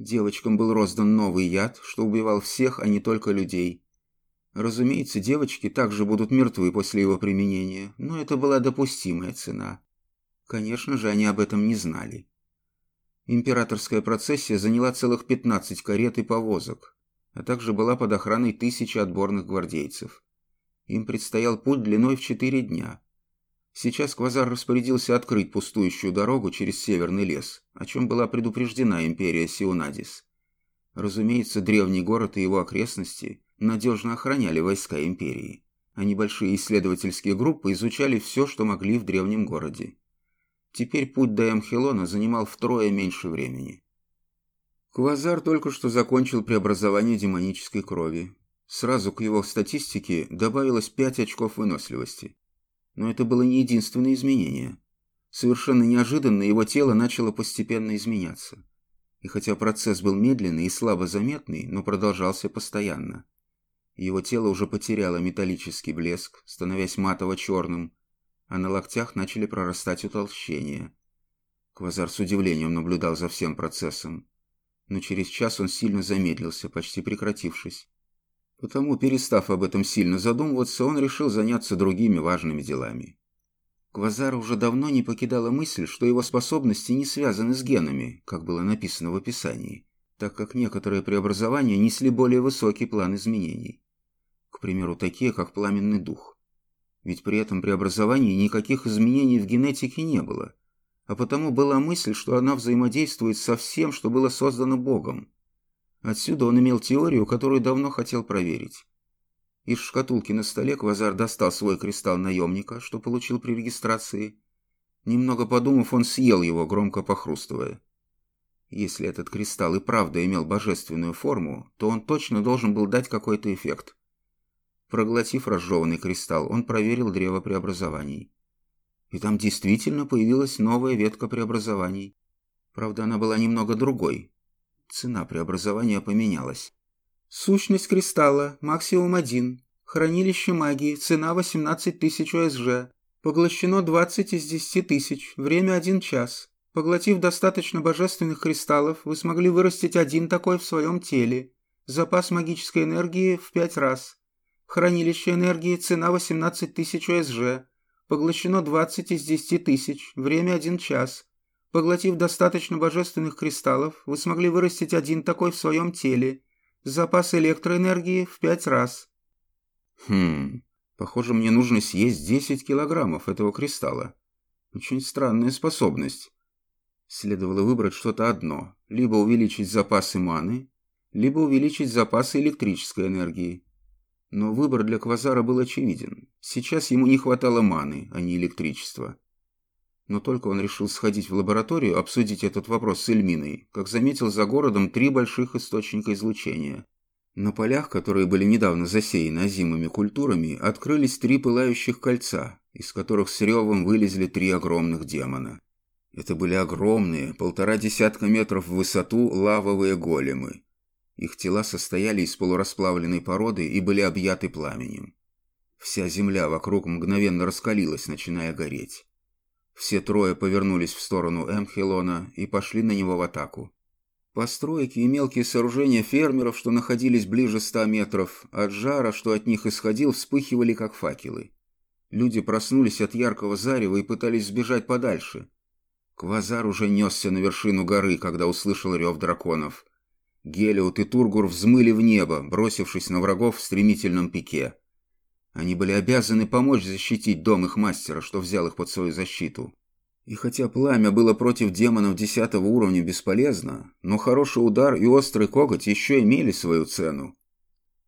Девочкам был роздан новый яд, что убивал всех, а не только людей. Разумеется, девочки также будут мертвы после его применения, но это была допустимая цена. Конечно же, они об этом не знали. Императорская процессия заняла целых 15 карет и повозок, а также была под охраной тысячи отборных гвардейцев. Им предстоял путь длиной в 4 дня – Сейчас Квазар распорядился открыть пустующую дорогу через северный лес, о чем была предупреждена империя Сионадис. Разумеется, древний город и его окрестности надежно охраняли войска империи, а небольшие исследовательские группы изучали все, что могли в древнем городе. Теперь путь до Эмхелона занимал втрое меньше времени. Квазар только что закончил преобразование демонической крови. Сразу к его статистике добавилось 5 очков выносливости. Но это было не единственное изменение. Совершенно неожиданно его тело начало постепенно изменяться. И хотя процесс был медленный и слабо заметный, но продолжался постоянно. Его тело уже потеряло металлический блеск, становясь матово-черным, а на локтях начали прорастать утолщения. Квазар с удивлением наблюдал за всем процессом. Но через час он сильно замедлился, почти прекратившись. Потому, перестав об этом сильно задумываться, он решил заняться другими важными делами. Квазара уже давно не покидала мысль, что его способности не связаны с генами, как было написано в описании, так как некоторые преобразования несли более высокий план изменений. Примеру, такие, как пламенный дух. Ведь при этом преобразовании никаких изменений в генетике не было, а потому была мысль, что она взаимодействует со всем, что было создано Богом. Отсюда он имел теорию, которую давно хотел проверить. Из шкатулки на столе Квазар достал свой кристалл наемника, что получил при регистрации. Немного подумав, он съел его, громко похрустывая. Если этот кристалл и правда имел божественную форму, то он точно должен был дать какой-то эффект. Проглотив разжеванный кристалл, он проверил древо преобразований. И там действительно появилась новая ветка преобразований. Правда, она была немного другой. Цена преобразования поменялась. Сущность кристалла, максимум 1. Хранилище магии, цена 18 тысяч ОСЖ. Поглощено 20 из 10 тысяч, время 1 час. Поглотив достаточно божественных кристаллов, вы смогли вырастить один такой в своем теле. Запас магической энергии в 5 раз. Хранилище энергии, цена 18 тысяч ОСЖ. Поглощено 20 из 10 тысяч, время 1 час. Поглотив достаточно божественных кристаллов, вы смогли вырастить один такой в своем теле. Запас электроэнергии в пять раз. Хм, похоже, мне нужно съесть 10 килограммов этого кристалла. Очень странная способность. Следовало выбрать что-то одно. Либо увеличить запасы маны, либо увеличить запасы электрической энергии. Но выбор для Квазара был очевиден. Сейчас ему не хватало маны, а не электричества. Но только он решил сходить в лабораторию, обсудить этот вопрос с Эльминой, как заметил за городом три больших источника излучения. На полях, которые были недавно засеяны озимыми культурами, открылись три пылающих кольца, из которых с ревом вылезли три огромных демона. Это были огромные, полтора десятка метров в высоту лавовые големы. Их тела состояли из полурасплавленной породы и были объяты пламенем. Вся земля вокруг мгновенно раскалилась, начиная гореть. Все трое повернулись в сторону Эмхелона и пошли на него в атаку. Постройки и мелкие сооружения фермеров, что находились ближе ста метров, от жара, что от них исходил, вспыхивали, как факелы. Люди проснулись от яркого зарева и пытались сбежать подальше. Квазар уже несся на вершину горы, когда услышал рев драконов. Гелиот и Тургур взмыли в небо, бросившись на врагов в стремительном пике. Они были обязаны помочь защитить дом их мастера, что взял их под свою защиту. И хотя пламя было против демонов десятого уровня бесполезно, но хороший удар и острый коготь еще имели свою цену.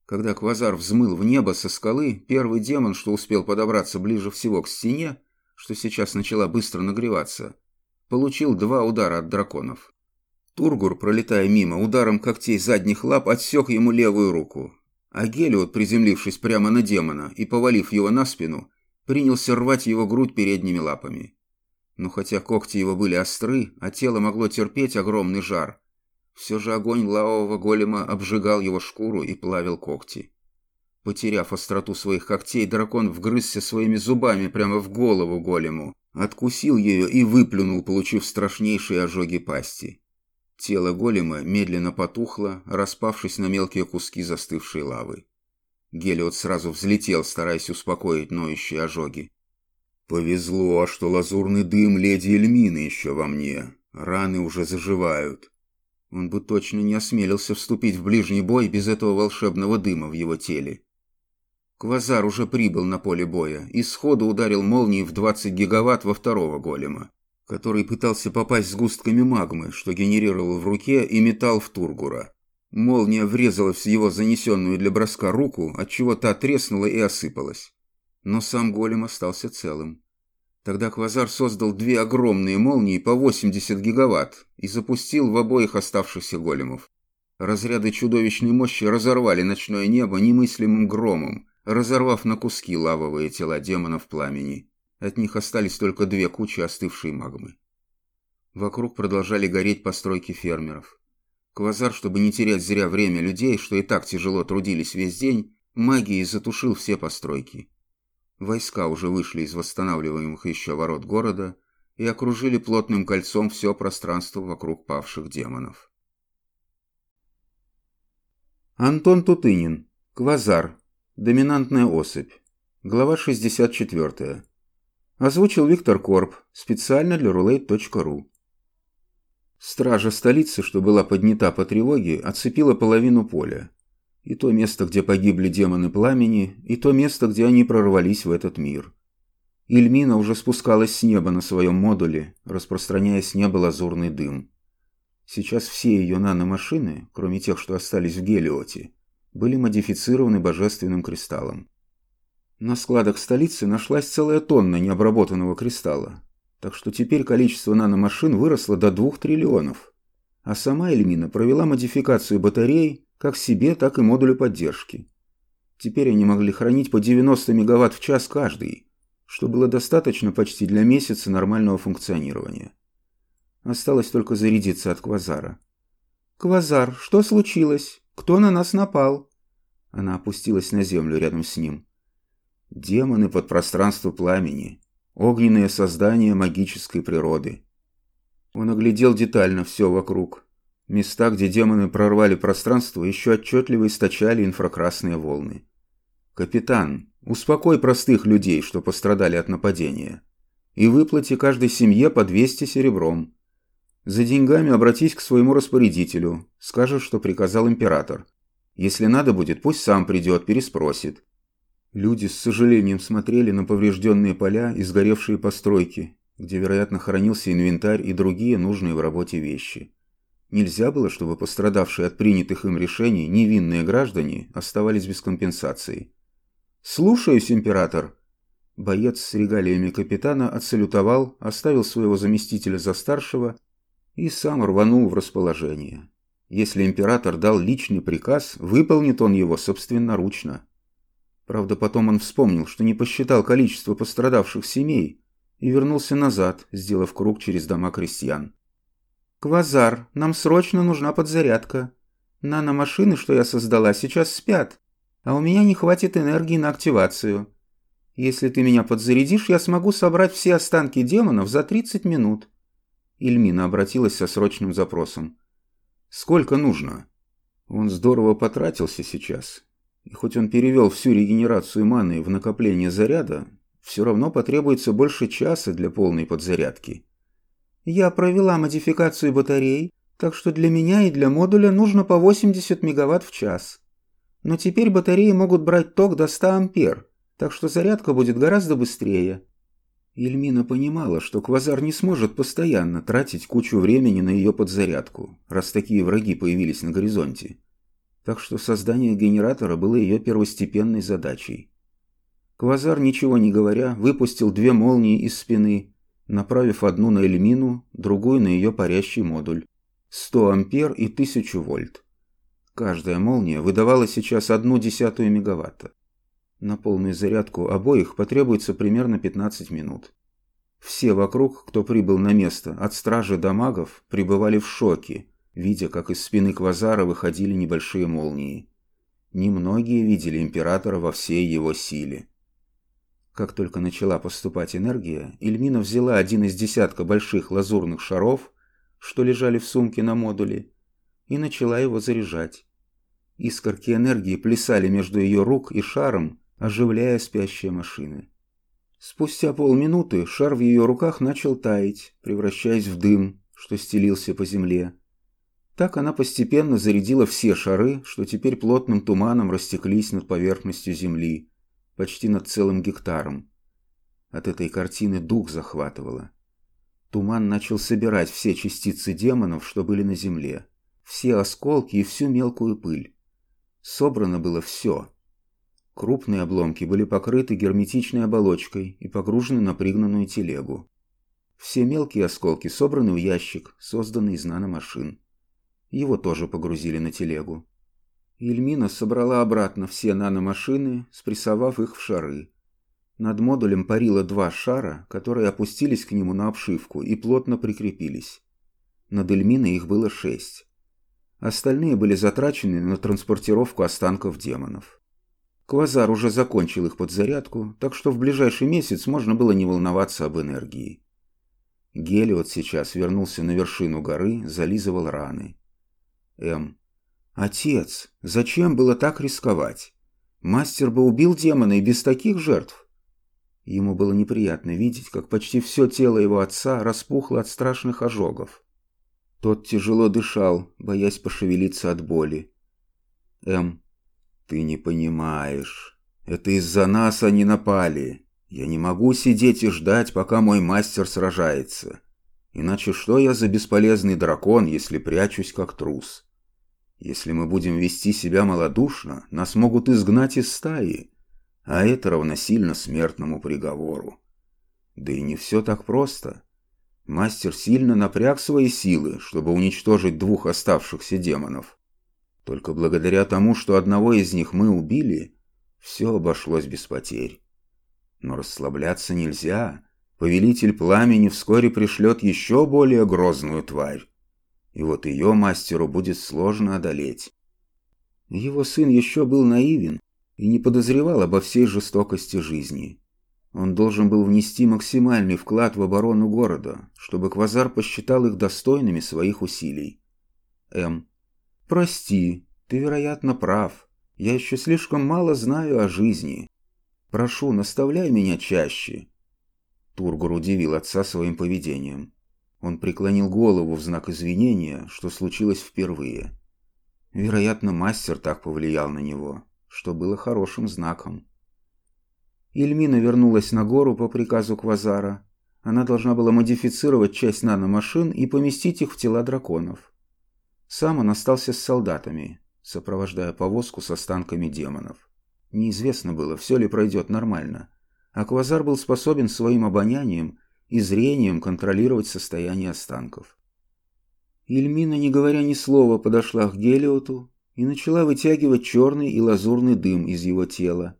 Когда Квазар взмыл в небо со скалы, первый демон, что успел подобраться ближе всего к стене, что сейчас начала быстро нагреваться, получил два удара от драконов. Тургур, пролетая мимо, ударом когтей задних лап отсек ему левую руку, а Гелиот, приземлившись прямо на демона и повалив его на спину, принялся рвать его грудь передними лапами. Но хотя когти его были остры, а тело могло терпеть огромный жар, все же огонь лавового голема обжигал его шкуру и плавил когти. Потеряв остроту своих когтей, дракон вгрызся своими зубами прямо в голову голему, откусил ее и выплюнул, получив страшнейшие ожоги пасти. Тело голема медленно потухло, распавшись на мелкие куски застывшей лавы. Гелиот сразу взлетел, стараясь успокоить ноющие ожоги. «Повезло, что лазурный дым леди Эльмины еще во мне. Раны уже заживают». Он бы точно не осмелился вступить в ближний бой без этого волшебного дыма в его теле. Квазар уже прибыл на поле боя и сходу ударил молнией в 20 гигаватт во второго голема который пытался попасть с густками магмы, что генерировал в руке и метал в Тургура. Молния врезалась в его занесенную для броска руку, отчего та треснула и осыпалась. Но сам голем остался целым. Тогда Квазар создал две огромные молнии по 80 гигаватт и запустил в обоих оставшихся големов. Разряды чудовищной мощи разорвали ночное небо немыслимым громом, разорвав на куски лавовые тела демонов пламени. От них остались только две кучи остывшей магмы. Вокруг продолжали гореть постройки фермеров. Квазар, чтобы не терять зря время людей, что и так тяжело трудились весь день, магией затушил все постройки. Войска уже вышли из восстанавливаемых еще ворот города и окружили плотным кольцом все пространство вокруг павших демонов. Антон Тутынин. Квазар. Доминантная особь. Глава 64. Озвучил Виктор Корп специально для roulette.ru. Стража столицы, что была поднята по тревоге, оцепила половину поля. И то место, где погибли демоны пламени, и то место, где они прорвались в этот мир. Ильмина уже спускалась с неба на своем модуле, распространяя с неба лазурный дым. Сейчас все ее наномашины, кроме тех, что остались в Гелиоте, были модифицированы божественным кристаллом. На складах столицы нашлась целая тонна необработанного кристалла, так что теперь количество наномашин выросло до двух триллионов. А сама Эльмина провела модификацию батарей как себе, так и модулю поддержки. Теперь они могли хранить по 90 мегаватт в час каждый, что было достаточно почти для месяца нормального функционирования. Осталось только зарядиться от квазара. «Квазар, что случилось? Кто на нас напал?» Она опустилась на землю рядом с ним. «Демоны под пространство пламени. Огненные создания магической природы». Он оглядел детально все вокруг. Места, где демоны прорвали пространство, еще отчетливо источали инфракрасные волны. «Капитан, успокой простых людей, что пострадали от нападения, и выплати каждой семье по 200 серебром. За деньгами обратись к своему распорядителю, скажешь, что приказал император. Если надо будет, пусть сам придет, переспросит. Люди с сожалением смотрели на поврежденные поля и сгоревшие постройки, где, вероятно, хранился инвентарь и другие нужные в работе вещи. Нельзя было, чтобы пострадавшие от принятых им решений невинные граждане оставались без компенсации. «Слушаюсь, император!» Боец с регалиями капитана отсалютовал, оставил своего заместителя за старшего и сам рванул в расположение. Если император дал личный приказ, выполнит он его собственноручно. Правда, потом он вспомнил, что не посчитал количество пострадавших семей и вернулся назад, сделав круг через дома крестьян. «Квазар, нам срочно нужна подзарядка. Наномашины, что я создала, сейчас спят, а у меня не хватит энергии на активацию. Если ты меня подзарядишь, я смогу собрать все останки демонов за 30 минут. Ильмина обратилась со срочным запросом. «Сколько нужно?» Он здорово потратился сейчас. И хоть он перевел всю регенерацию маны в накопление заряда, все равно потребуется больше часа для полной подзарядки. «Я провела модификацию батарей, так что для меня и для модуля нужно по 80 мегаватт в час. Но теперь батареи могут брать ток до 100 ампер, так что зарядка будет гораздо быстрее. Ельмина понимала, что Квазар не сможет постоянно тратить кучу времени на ее подзарядку, раз такие враги появились на горизонте. Так что создание генератора было ее первостепенной задачей. Квазар, ничего не говоря, выпустил две молнии из спины, направив одну на Эльмину, другую на ее парящий модуль. 100 ампер и 1000 вольт. Каждая молния выдавала сейчас одну десятую мегаватта. На полную зарядку обоих потребуется примерно 15 минут. Все вокруг, кто прибыл на место, от стражи до магов, пребывали в шоке, видя, как из спины Квазара выходили небольшие молнии. Немногие видели императора во всей его силе. Как только начала поступать энергия, Ильмина взяла один из десятка больших лазурных шаров, что лежали в сумке на модуле, и начала его заряжать. Искорки энергии плясали между ее рук и шаром, оживляя спящие машины. Спустя полминуты шар в ее руках начал таять, превращаясь в дым, что стелился по земле. Так она постепенно зарядила все шары, что теперь плотным туманом растеклись над поверхностью земли, почти над целым гектаром. От этой картины дух захватывало. Туман начал собирать все частицы демонов, что были на земле, все осколки и всю мелкую пыль. Собрано было все, Крупные обломки были покрыты герметичной оболочкой и погружены на пригнанную телегу. Все мелкие осколки собраны в ящик, созданный из наномашин. Его тоже погрузили на телегу. Ельмина собрала обратно все наномашины, спрессовав их в шары. Над модулем парило два шара, которые опустились к нему на обшивку и плотно прикрепились. Над Эльминой их было шесть. Остальные были затрачены на транспортировку останков демонов. Квазар уже закончил их подзарядку, так что в ближайший месяц можно было не волноваться об энергии. Гелиот сейчас вернулся на вершину горы, зализывал раны. М. «Отец, зачем было так рисковать? Мастер бы убил демона и без таких жертв». Ему было неприятно видеть, как почти все тело его отца распухло от страшных ожогов. Тот тяжело дышал, боясь пошевелиться от боли. М. Ты не понимаешь. Это из-за нас они напали. Я не могу сидеть и ждать, пока мой мастер сражается. Иначе что я за бесполезный дракон, если прячусь как трус? Если мы будем вести себя малодушно, нас могут изгнать из стаи, а это равносильно смертному приговору. Да и не все так просто. Мастер сильно напряг свои силы, чтобы уничтожить двух оставшихся демонов. Только благодаря тому, что одного из них мы убили, все обошлось без потерь. Но расслабляться нельзя. Повелитель пламени вскоре пришлет еще более грозную тварь. И вот ее мастеру будет сложно одолеть. Его сын еще был наивен и не подозревал обо всей жестокости жизни. Он должен был внести максимальный вклад в оборону города, чтобы Квазар посчитал их достойными своих усилий. М. «Прости, ты, вероятно, прав. Я еще слишком мало знаю о жизни. Прошу, наставляй меня чаще». Тургур удивил отца своим поведением. Он преклонил голову в знак извинения, что случилось впервые. Вероятно, мастер так повлиял на него, что было хорошим знаком. Ильмина вернулась на гору по приказу Квазара. Она должна была модифицировать часть наномашин и поместить их в тела драконов. Сам он остался с солдатами, сопровождая повозку с останками демонов. Неизвестно было, все ли пройдет нормально. А Квазар был способен своим обонянием и зрением контролировать состояние останков. Ильмина, не говоря ни слова, подошла к Гелиоту и начала вытягивать черный и лазурный дым из его тела.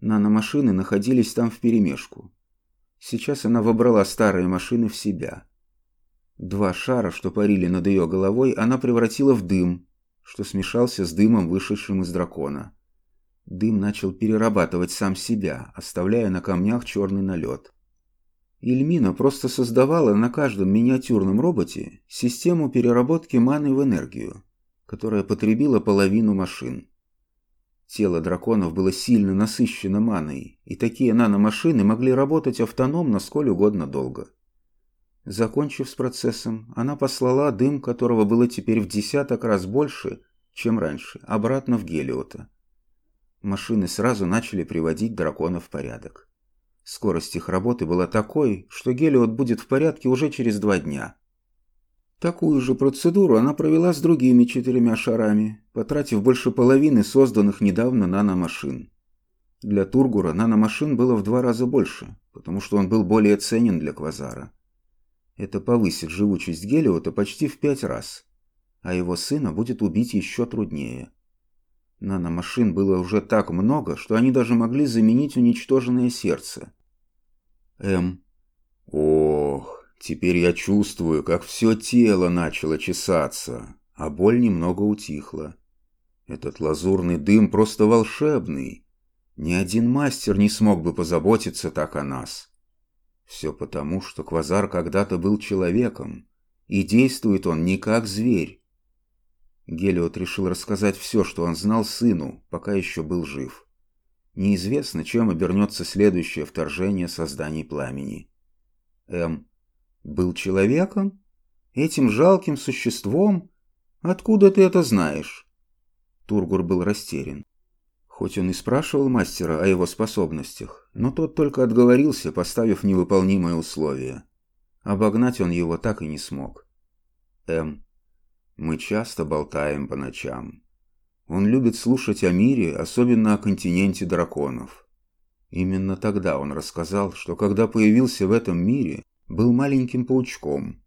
Наномашины находились там вперемешку. Сейчас она вобрала старые машины в себя. Два шара, что парили над ее головой, она превратила в дым, что смешался с дымом, вышедшим из дракона. Дым начал перерабатывать сам себя, оставляя на камнях черный налет. Ильмина просто создавала на каждом миниатюрном роботе систему переработки маны в энергию, которая потребила половину машин. Тело драконов было сильно насыщено маной, и такие наномашины могли работать автономно сколь угодно долго. Закончив с процессом, она послала дым, которого было теперь в десяток раз больше, чем раньше, обратно в Гелиота. Машины сразу начали приводить дракона в порядок. Скорость их работы была такой, что Гелиот будет в порядке уже через два дня. Такую же процедуру она провела с другими четырьмя шарами, потратив больше половины созданных недавно наномашин. Для Тургура наномашин было в два раза больше, потому что он был более ценен для Квазара. Это повысит живучесть Гелиота почти в пять раз, а его сына будет убить еще труднее. Наномашин было уже так много, что они даже могли заменить уничтоженное сердце. М. Ох, теперь я чувствую, как все тело начало чесаться, а боль немного утихла. Этот лазурный дым просто волшебный. Ни один мастер не смог бы позаботиться так о нас. Все потому, что Квазар когда-то был человеком, и действует он не как зверь. Гелиот решил рассказать все, что он знал сыну, пока еще был жив. Неизвестно, чем обернется следующее вторжение созданий пламени. М. Был человеком? Этим жалким существом? Откуда ты это знаешь? Тургур был растерян. Хоть он и спрашивал мастера о его способностях, но тот только отговорился, поставив невыполнимое условие. Обогнать он его так и не смог. М. Мы часто болтаем по ночам. Он любит слушать о мире, особенно о континенте драконов. Именно тогда он рассказал, что когда появился в этом мире, был маленьким паучком,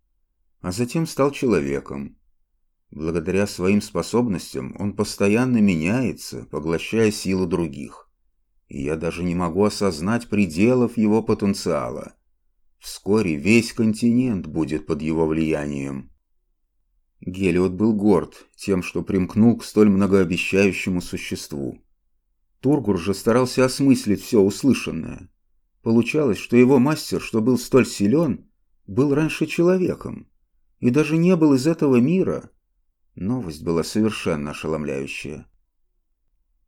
а затем стал человеком. Благодаря своим способностям он постоянно меняется, поглощая силу других. И я даже не могу осознать пределов его потенциала. Вскоре весь континент будет под его влиянием. Гелиот был горд тем, что примкнул к столь многообещающему существу. Тургур же старался осмыслить все услышанное. Получалось, что его мастер, что был столь силен, был раньше человеком и даже не был из этого мира. Новость была совершенно ошеломляющая.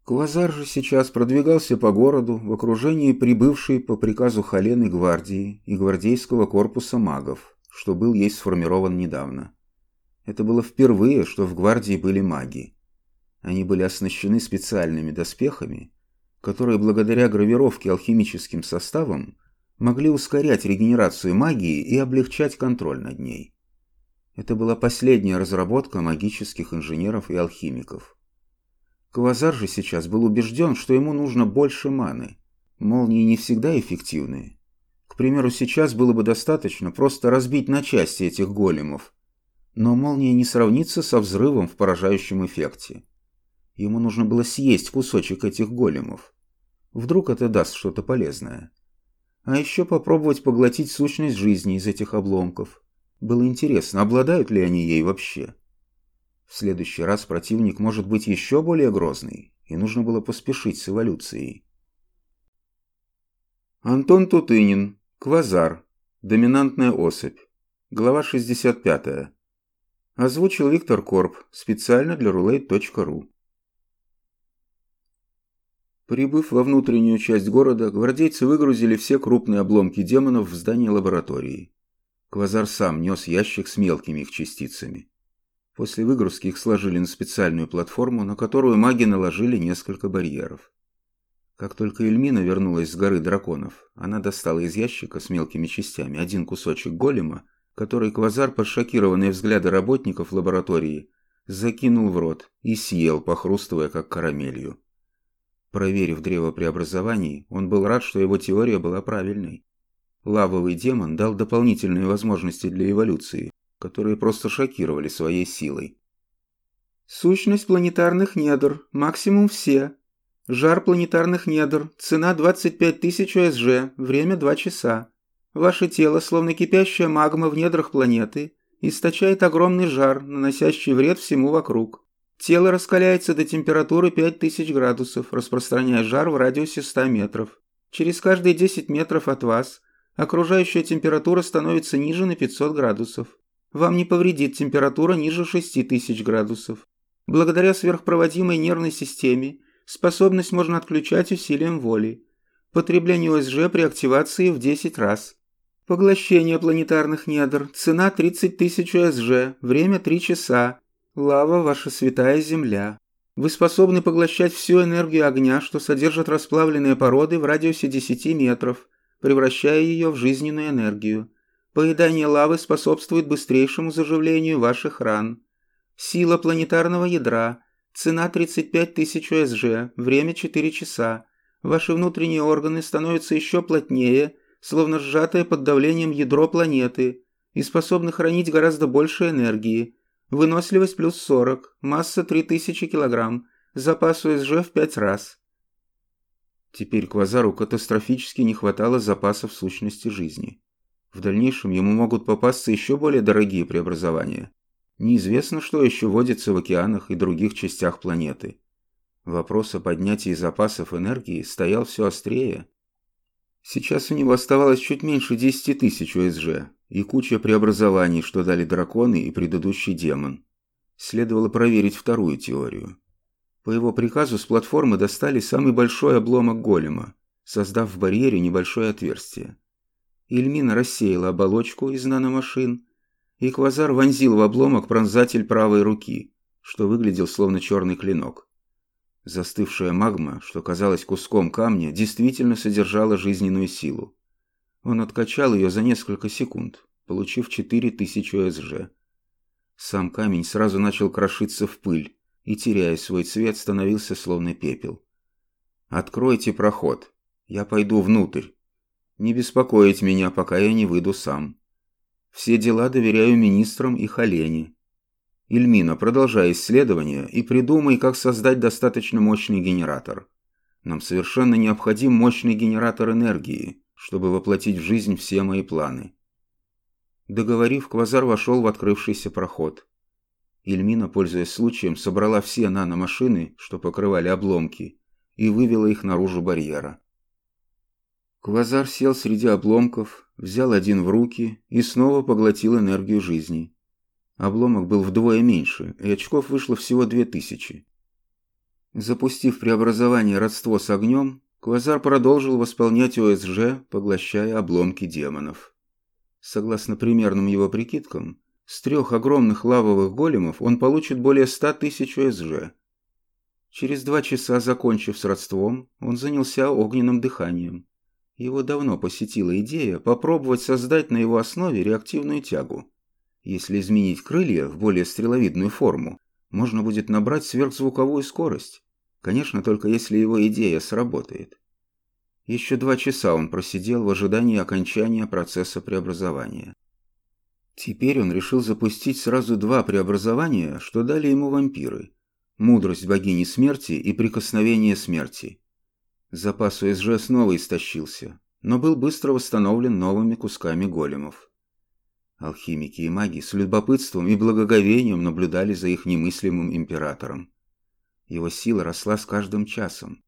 Квазар же сейчас продвигался по городу в окружении прибывшей по приказу Халены гвардии и гвардейского корпуса магов, что был ей сформирован недавно. Это было впервые, что в гвардии были маги. Они были оснащены специальными доспехами, которые благодаря гравировке алхимическим составам могли ускорять регенерацию магии и облегчать контроль над ней. Это была последняя разработка магических инженеров и алхимиков. Квазар же сейчас был убежден, что ему нужно больше маны. Молнии не всегда эффективны. К примеру, сейчас было бы достаточно просто разбить на части этих големов. Но молния не сравнится со взрывом в поражающем эффекте. Ему нужно было съесть кусочек этих големов. Вдруг это даст что-то полезное. А еще попробовать поглотить сущность жизни из этих обломков. Было интересно, обладают ли они ей вообще. В следующий раз противник может быть еще более грозный, и нужно было поспешить с эволюцией. Антон Тутынин. Квазар. Доминантная особь. Глава 65. Озвучил Виктор Корп специально для roulette.ru. Прибыв во внутреннюю часть города, гвардейцы выгрузили все крупные обломки демонов в здание лаборатории. Квазар сам нес ящик с мелкими их частицами. После выгрузки их сложили на специальную платформу, на которую маги наложили несколько барьеров. Как только Эльмина вернулась с горы драконов, она достала из ящика с мелкими частями один кусочек голема, который Квазар под шокированные взгляды работников лаборатории закинул в рот и съел, похрустывая как карамелью. Проверив древо преобразований, он был рад, что его теория была правильной. Лавовый демон дал дополнительные возможности для эволюции, которые просто шокировали своей силой. Сущность планетарных недр. Максимум все. Жар планетарных недр. Цена 25 тысяч ОСЖ. Время 2 часа. Ваше тело, словно кипящая магма в недрах планеты, источает огромный жар, наносящий вред всему вокруг. Тело раскаляется до температуры 5000 градусов, распространяя жар в радиусе 100 метров. Через каждые 10 метров от вас окружающая температура становится ниже на 500 градусов. Вам не повредит температура ниже 6000 градусов. Благодаря сверхпроводимой нервной системе способность можно отключать усилием воли. Потребление ОСЖ при активации в 10 раз. Поглощение планетарных недр. Цена 30 тысяч ОСЖ. Время 3 часа. Лава – ваша святая земля. Вы способны поглощать всю энергию огня, что содержит расплавленные породы в радиусе 10 метров, превращая ее в жизненную энергию. Поедание лавы способствует быстрейшему заживлению ваших ран. Сила планетарного ядра. Цена 35 тысяч ОСЖ. Время 4 часа. Ваши внутренние органы становятся еще плотнее, словно сжатое под давлением ядро планеты, и способны хранить гораздо больше энергии. Выносливость плюс 40, масса 3000 килограмм, запас ОСЖ в 5 раз. Теперь Квазару катастрофически не хватало запасов сущности жизни. В дальнейшем ему могут попасться еще более дорогие преобразования. Неизвестно, что еще водится в океанах и других частях планеты. Вопрос о поднятии запасов энергии стоял все острее. Сейчас у него оставалось чуть меньше 10 тысяч ОСЖ и куча преобразований, что дали драконы и предыдущий демон. Следовало проверить вторую теорию. По его приказу с платформы достали самый большой обломок голема, создав в барьере небольшое отверстие. Ильмина рассеяла оболочку из наномашин, и Квазар вонзил в обломок пронзатель правой руки, что выглядел словно черный клинок. Застывшая магма, что казалась куском камня, действительно содержала жизненную силу. Он откачал ее за несколько секунд, получив 4000 ОСЖ. Сам камень сразу начал крошиться в пыль и, теряя свой цвет, становился словно пепел. «Откройте проход. Я пойду внутрь», не беспокоить меня, пока я не выйду сам. Все дела доверяю министрам и Халене. Ильмина, продолжай исследование и придумай, как создать достаточно мощный генератор. Нам совершенно необходим мощный генератор энергии, чтобы воплотить в жизнь все мои планы. Договорив, Квазар вошел в открывшийся проход. Ильмина, пользуясь случаем, собрала все наномашины, что покрывали обломки, и вывела их наружу барьера. Квазар сел среди обломков, взял один в руки и снова поглотил энергию жизни. Обломок был вдвое меньше, и очков вышло всего две тысячи. Запустив преобразование родство с огнем, Квазар продолжил восполнять ОСЖ, поглощая обломки демонов. Согласно примерным его прикидкам, с трех огромных лавовых големов он получит более ста тысяч ОСЖ. Через два часа, закончив с родством, он занялся огненным дыханием. Его давно посетила идея попробовать создать на его основе реактивную тягу. Если изменить крылья в более стреловидную форму, можно будет набрать сверхзвуковую скорость. Конечно, только если его идея сработает. Еще два часа он просидел в ожидании окончания процесса преобразования. Теперь он решил запустить сразу два преобразования, что дали ему вампиры. Мудрость богини смерти и прикосновение смерти. Запас ОСЖ снова истощился, но был быстро восстановлен новыми кусками големов. Алхимики и маги с любопытством и благоговением наблюдали за их немыслимым императором. Его сила росла с каждым часом.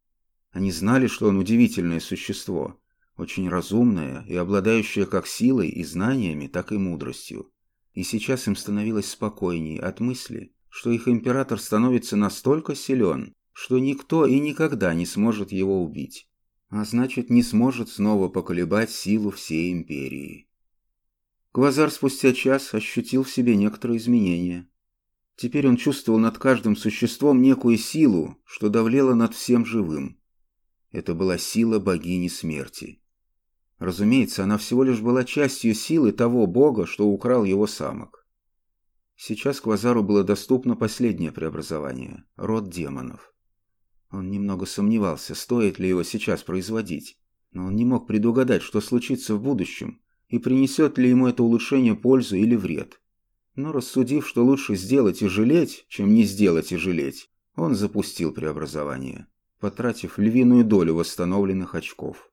Они знали, что он удивительное существо, очень разумное и обладающее как силой и знаниями, так и мудростью. И сейчас им становилось спокойней от мысли, что их император становится настолько силен, что никто и никогда не сможет его убить, а значит не сможет снова поколебать силу всей империи. Квазар спустя час ощутил в себе некоторые изменения. Теперь он чувствовал над каждым существом некую силу, что давлела над всем живым. Это была сила богини смерти. Разумеется, она всего лишь была частью силы того бога, что украл его самок. Сейчас Квазару было доступно последнее преобразование – род демонов. Он немного сомневался, стоит ли его сейчас производить, но он не мог предугадать, что случится в будущем, и принесет ли ему это улучшение пользу или вред. Но рассудив, что лучше сделать и жалеть, чем не сделать и жалеть, он запустил преобразование, потратив львиную долю восстановленных очков.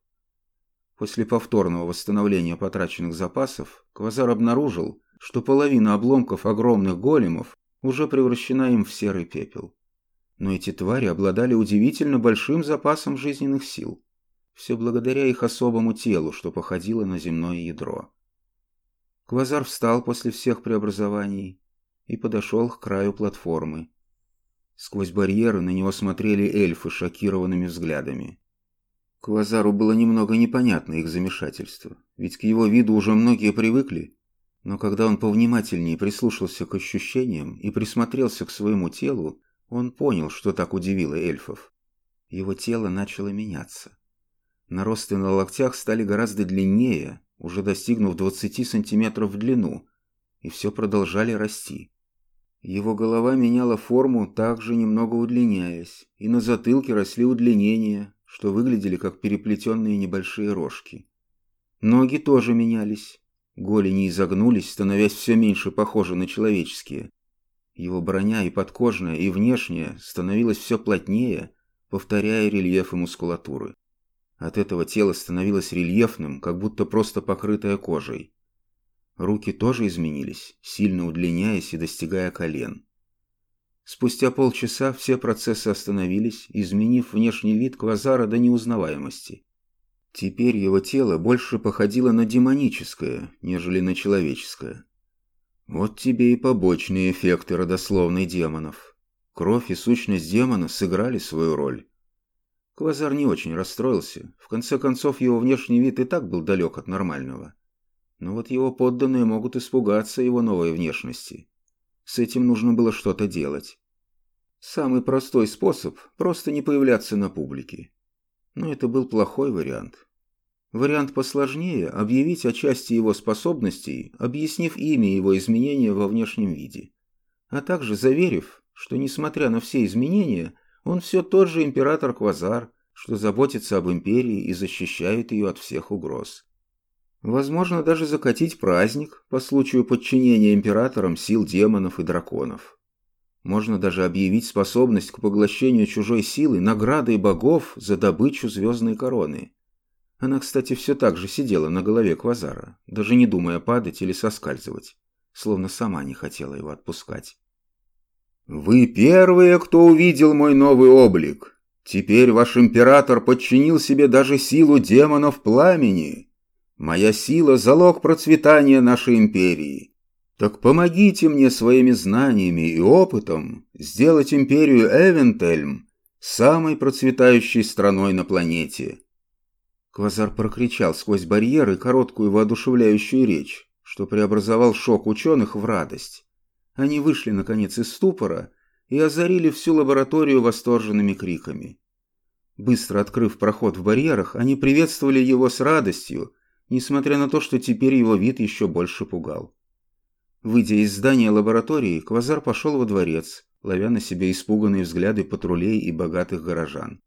После повторного восстановления потраченных запасов Квазар обнаружил, что половина обломков огромных големов уже превращена им в серый пепел. Но эти твари обладали удивительно большим запасом жизненных сил. Все благодаря их особому телу, что походило на земное ядро. Квазар встал после всех преобразований и подошел к краю платформы. Сквозь барьеры на него смотрели эльфы шокированными взглядами. Квазару было немного непонятно их замешательство, ведь к его виду уже многие привыкли. Но когда он повнимательнее прислушался к ощущениям и присмотрелся к своему телу, он понял, что так удивило эльфов. Его тело начало меняться. Наросты на локтях стали гораздо длиннее, уже достигнув 20 сантиметров в длину, и все продолжали расти. Его голова меняла форму, также немного удлиняясь, и на затылке росли удлинения, что выглядели как переплетенные небольшие рожки. Ноги тоже менялись. Голени изогнулись, становясь все меньше похожи на человеческие. Его броня и подкожная, и внешняя становилась все плотнее, повторяя рельефы мускулатуры. От этого тело становилось рельефным, как будто просто покрытое кожей. Руки тоже изменились, сильно удлиняясь и достигая колен. Спустя полчаса все процессы остановились, изменив внешний вид квазара до неузнаваемости. Теперь его тело больше походило на демоническое, нежели на человеческое. Вот тебе и побочные эффекты родословной демонов. Кровь и сущность демона сыграли свою роль. Квазар не очень расстроился. В конце концов, его внешний вид и так был далек от нормального. Но вот его подданные могут испугаться его новой внешности. С этим нужно было что-то делать. Самый простой способ – просто не появляться на публике. Но это был плохой вариант. Вариант посложнее – объявить о части его способностей, объяснив ими его изменения во внешнем виде. А также заверив, что несмотря на все изменения, он все тот же император Квазар, что заботится об империи и защищает ее от всех угроз. Возможно, даже закатить праздник по случаю подчинения императорам сил демонов и драконов. Можно даже объявить способность к поглощению чужой силы наградой богов за добычу звездной короны. Она, кстати, все так же сидела на голове Квазара, даже не думая падать или соскальзывать, словно сама не хотела его отпускать. «Вы первые, кто увидел мой новый облик. Теперь ваш император подчинил себе даже силу демонов пламени», Моя сила – залог процветания нашей империи. Так помогите мне своими знаниями и опытом сделать империю Эвентельм самой процветающей страной на планете». Квазар прокричал сквозь барьеры короткую воодушевляющую речь, что преобразовал шок ученых в радость. Они вышли, наконец, из ступора и озарили всю лабораторию восторженными криками. Быстро открыв проход в барьерах, они приветствовали его с радостью, несмотря на то, что теперь его вид еще больше пугал. Выйдя из здания лаборатории, Квазар пошел во дворец, ловя на себе испуганные взгляды патрулей и богатых горожан.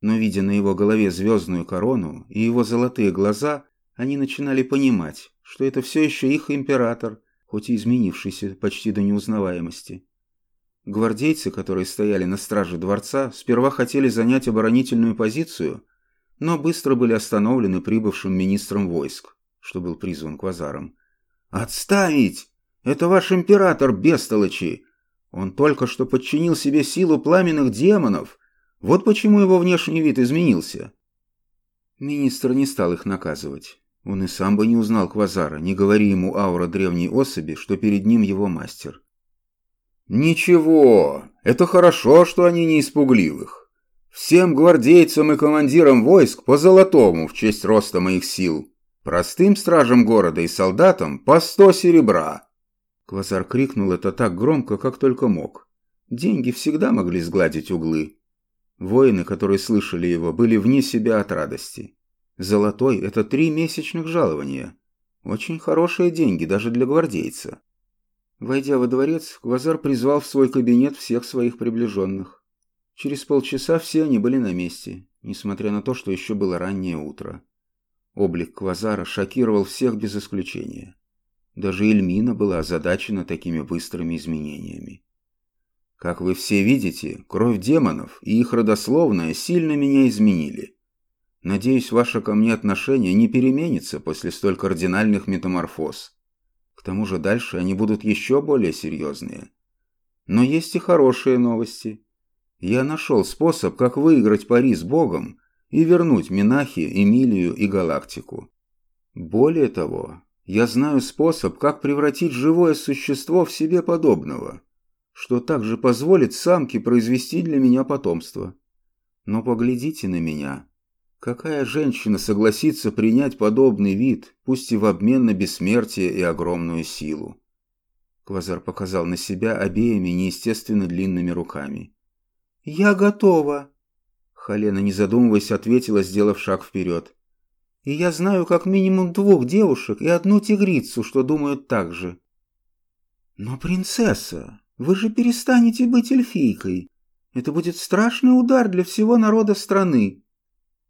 Но, видя на его голове звездную корону и его золотые глаза, они начинали понимать, что это все еще их император, хоть и изменившийся почти до неузнаваемости. Гвардейцы, которые стояли на страже дворца, сперва хотели занять оборонительную позицию, но быстро были остановлены прибывшим министром войск, что был призван Квазаром. «Отставить! Это ваш император, бестолочи! Он только что подчинил себе силу пламенных демонов. Вот почему его внешний вид изменился». Министр не стал их наказывать. Он и сам бы не узнал Квазара, не говори ему аура древней особи, что перед ним его мастер. «Ничего, это хорошо, что они не испугливых. Всем гвардейцам и командирам войск по золотому в честь роста моих сил. Простым стражам города и солдатам по сто серебра». Квазар крикнул это так громко, как только мог. Деньги всегда могли сгладить углы. Воины, которые слышали его, были вне себя от радости. Золотой – это три месячных жалования. Очень хорошие деньги даже для гвардейца. Войдя во дворец, Квазар призвал в свой кабинет всех своих приближенных. Через полчаса все они были на месте, несмотря на то, что еще было раннее утро. Облик Квазара шокировал всех без исключения. Даже Эльмина была озадачена такими быстрыми изменениями. Как вы все видите, кровь демонов и их родословная сильно меня изменили. Надеюсь, ваше ко мне отношение не переменится после столь кардинальных метаморфоз. К тому же дальше они будут еще более серьезные. Но есть и хорошие новости. Я нашел способ, как выиграть пари с Богом и вернуть Минахи, Эмилию и Галактику. Более того, я знаю способ, как превратить живое существо в себе подобного, что также позволит самке произвести для меня потомство. Но поглядите на меня. Какая женщина согласится принять подобный вид, пусть и в обмен на бессмертие и огромную силу? Квазар показал на себя обеими неестественно длинными руками. «Я готова!» Халена, не задумываясь, ответила, сделав шаг вперед. «И я знаю как минимум двух девушек и одну тигрицу, что думают так же». «Но, принцесса, вы же перестанете быть эльфийкой. Это будет страшный удар для всего народа страны»,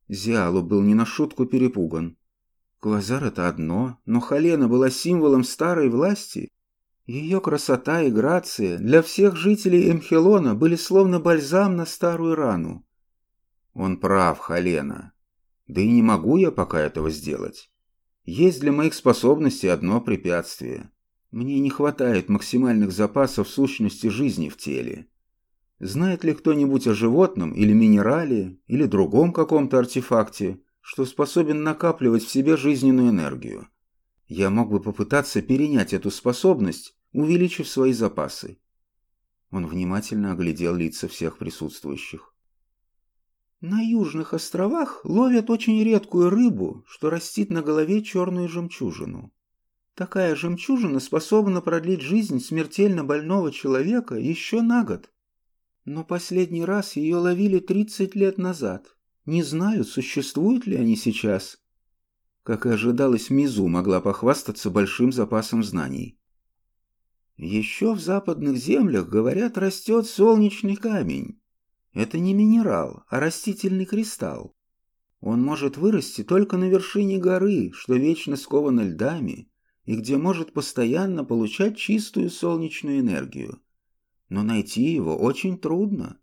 Зиалу был не на шутку перепуган. Квазар — это одно, но Халена была символом старой власти. Ее красота и грация для всех жителей Эмхелона были словно бальзам на старую рану. Он прав, Халена. Да и не могу я пока этого сделать. Есть для моих способностей одно препятствие. Мне не хватает максимальных запасов сущности жизни в теле. Знает ли кто-нибудь о животном или минерале, или другом каком-то артефакте, что способен накапливать в себе жизненную энергию? Я мог бы попытаться перенять эту способность, увеличив свои запасы. Он внимательно оглядел лица всех присутствующих. На южных островах ловят очень редкую рыбу, что растит на голове черную жемчужину. Такая жемчужина способна продлить жизнь смертельно больного человека еще на год. Но последний раз ее ловили 30 лет назад. Не знаю, существуют ли они сейчас. Как и ожидалось, Мизу могла похвастаться большим запасом знаний. Еще в западных землях, говорят, растет солнечный камень. Это не минерал, а растительный кристалл. Он может вырасти только на вершине горы, что вечно сковано льдами, и где может постоянно получать чистую солнечную энергию но найти его очень трудно.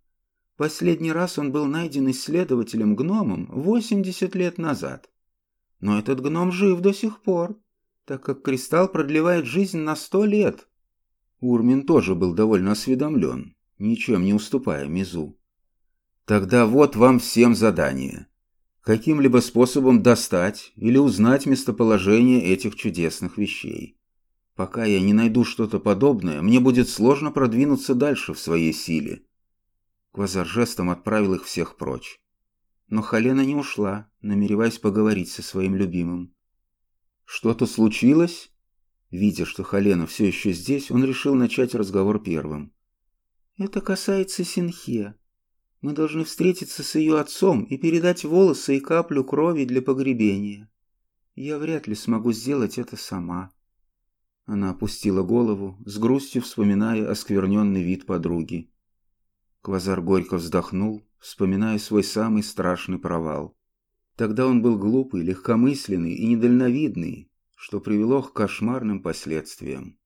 Последний раз он был найден исследователем-гномом 80 лет назад. Но этот гном жив до сих пор, так как кристалл продлевает жизнь на 100 лет. Урмин тоже был довольно осведомлен, ничем не уступая Мизу. Тогда вот вам всем задание. Каким-либо способом достать или узнать местоположение этих чудесных вещей. Пока я не найду что-то подобное, мне будет сложно продвинуться дальше в своей силе. Квазар жестом отправил их всех прочь. Но Халена не ушла, намереваясь поговорить со своим любимым. «Что-то случилось?» Видя, что Халена все еще здесь, он решил начать разговор первым. Это касается Синхе. Мы должны встретиться с ее отцом и передать волосы и каплю крови для погребения. Я вряд ли смогу сделать это сама. Она опустила голову, с грустью вспоминая оскверненный вид подруги. Квазар горько вздохнул, вспоминая свой самый страшный провал. Тогда он был глупый, легкомысленный и недальновидный, что привело к кошмарным последствиям.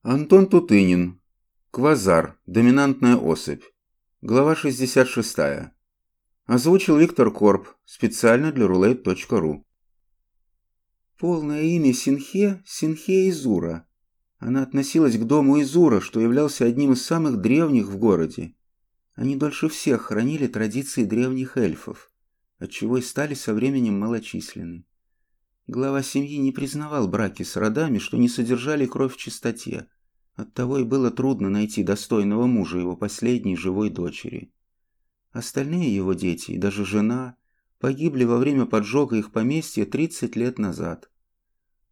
Антон Тутынин. Квазар. Доминантная особь. Глава 66. Озвучил Виктор Корп. Специально для roulette.ru. Полное имя Синхе – Синхе Изура. Она относилась к дому Изура, что являлся одним из самых древних в городе. Они дольше всех хранили традиции древних эльфов, отчего и стали со временем малочисленны. Глава семьи не признавал браки с родами, что не содержали кровь в чистоте. Оттого и было трудно найти достойного мужа его последней живой дочери. Остальные его дети и даже жена погибли во время поджога их поместья 30 лет назад.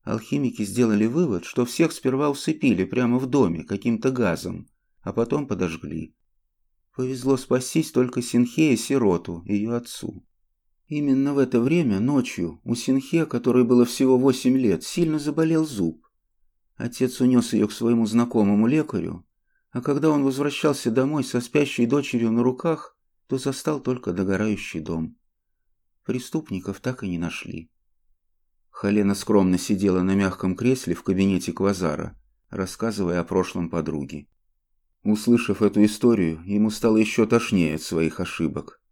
Алхимики сделали вывод, что всех сперва усыпили прямо в доме каким-то газом, а потом подожгли. Повезло спастись только Синхе и Сироту, ее отцу. Именно в это время, ночью, у Синхе, которой было всего восемь лет, сильно заболел зуб. Отец унес ее к своему знакомому лекарю, а когда он возвращался домой со спящей дочерью на руках, то застал только догорающий дом. Преступников так и не нашли. Халена скромно сидела на мягком кресле в кабинете Квазара, рассказывая о прошлом подруги. Услышав эту историю, ему стало еще тошнее от своих ошибок.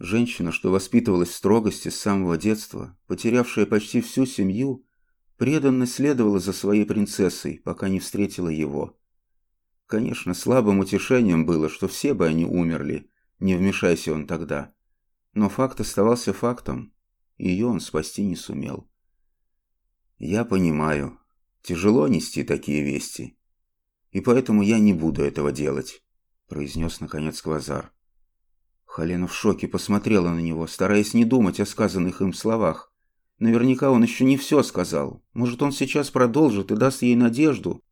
Женщина, что воспитывалась в строгости с самого детства, потерявшая почти всю семью, преданно следовала за своей принцессой, пока не встретила его. Конечно, слабым утешением было, что все бы они умерли, не вмешайся он тогда. Но факт оставался фактом, ее он спасти не сумел. «Я понимаю. Тяжело нести такие вести», и поэтому я не буду этого делать», – произнес наконец Квазар. Халена в шоке посмотрела на него, стараясь не думать о сказанных им словах. Наверняка он еще не все сказал. Может, он сейчас продолжит и даст ей надежду.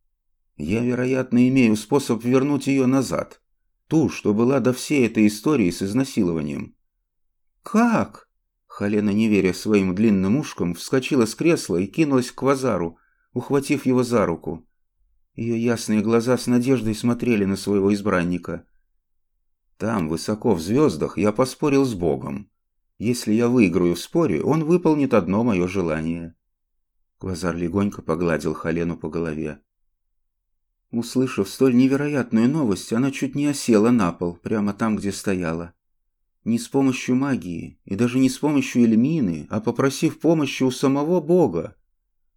Я, вероятно, имею способ вернуть ее назад. Ту, что была до всей этой истории с изнасилованием. «Как?» Халена, не веря своим длинным ушкам, вскочила с кресла и кинулась к Квазару, ухватив его за руку. Ее ясные глаза с надеждой смотрели на своего избранника. «Там, высоко в звездах, я поспорил с Богом. Если я выиграю в споре, он выполнит одно мое желание». Квазар легонько погладил Халену по голове. Услышав столь невероятную новость, она чуть не осела на пол, прямо там, где стояла. Не с помощью магии, и даже не с помощью Эльмины, а попросив помощи у самого Бога.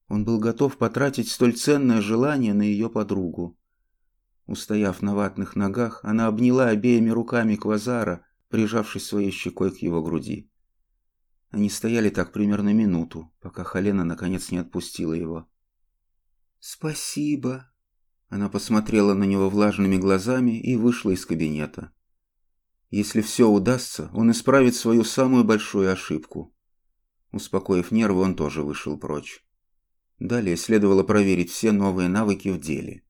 Он был готов потратить столь ценное желание на ее подругу. Устояв на ватных ногах, она обняла обеими руками Квазара, прижавшись своей щекой к его груди. Они стояли так примерно минуту, пока Халена наконец не отпустила его. «Спасибо!» Она посмотрела на него влажными глазами и вышла из кабинета. Если все удастся, он исправит свою самую большую ошибку. Успокоив нервы, он тоже вышел прочь. Далее следовало проверить все новые навыки в деле.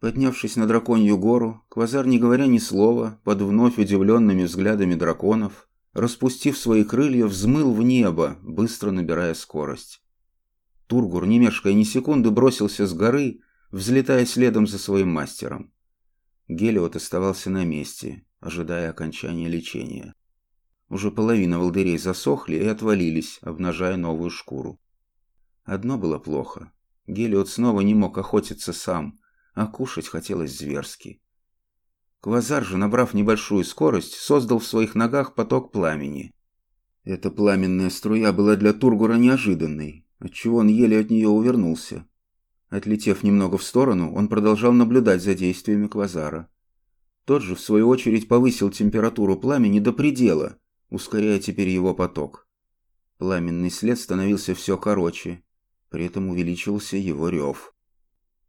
Поднявшись на драконью гору, Квазар, не говоря ни слова, под вновь удивленными взглядами драконов, распустив свои крылья, взмыл в небо, быстро набирая скорость. Тургур, не мешкая ни секунды, бросился с горы, взлетая следом за своим мастером. Гелиот оставался на месте, ожидая окончания лечения. Уже половина волдырей засохли и отвалились, обнажая новую шкуру. Одно было плохо. Гелиот снова не мог охотиться сам, а кушать хотелось зверски. Квазар же, набрав небольшую скорость, создал в своих ногах поток пламени. Эта пламенная струя была для Тургура неожиданной, отчего он еле от нее увернулся. Отлетев немного в сторону, он продолжал наблюдать за действиями Квазара. Тот же, в свою очередь, повысил температуру пламени до предела, ускоряя теперь его поток. Пламенный след становился все короче, при этом увеличился его рев.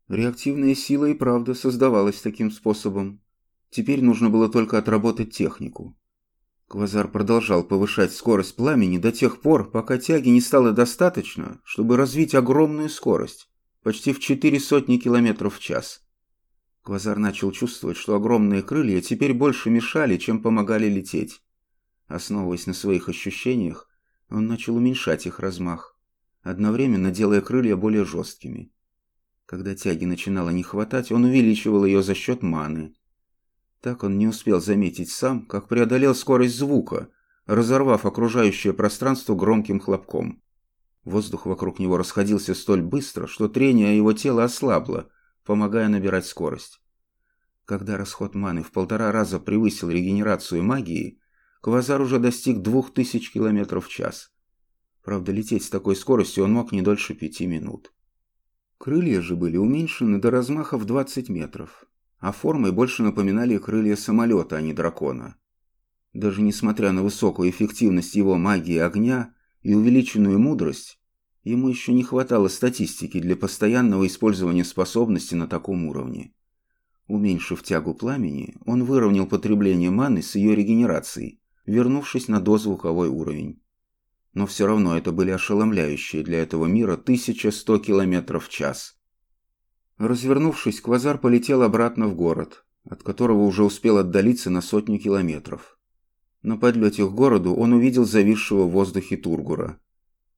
Реактивная сила и правда создавалась таким способом. Теперь нужно было только отработать технику. Квазар продолжал повышать скорость пламени до тех пор, пока тяги не стало достаточно, чтобы развить огромную скорость, почти в четыре сотни километров в час. Квазар начал чувствовать, что огромные крылья теперь больше мешали, чем помогали лететь. Основываясь на своих ощущениях, он начал уменьшать их размах, одновременно делая крылья более жесткими. Когда тяги начинало не хватать, он увеличивал ее за счет маны. Так он не успел заметить сам, как преодолел скорость звука, разорвав окружающее пространство громким хлопком. Воздух вокруг него расходился столь быстро, что трение его тела ослабло, помогая набирать скорость. Когда расход маны в полтора раза превысил регенерацию магии, Квазар уже достиг двух тысяч километров в час. Правда, лететь с такой скоростью он мог не дольше пяти минут. Крылья же были уменьшены до размаха в 20 метров, а формой больше напоминали крылья самолета, а не дракона. Даже несмотря на высокую эффективность его магии огня и увеличенную мудрость, ему еще не хватало статистики для постоянного использования способности на таком уровне. Уменьшив тягу пламени, он выровнял потребление маны с ее регенерацией, вернувшись на дозвуковой уровень но все равно это были ошеломляющие для этого мира 1100 км в час. Развернувшись, Квазар полетел обратно в город, от которого уже успел отдалиться на сотню километров. На подлете к городу он увидел зависшего в воздухе Тургура.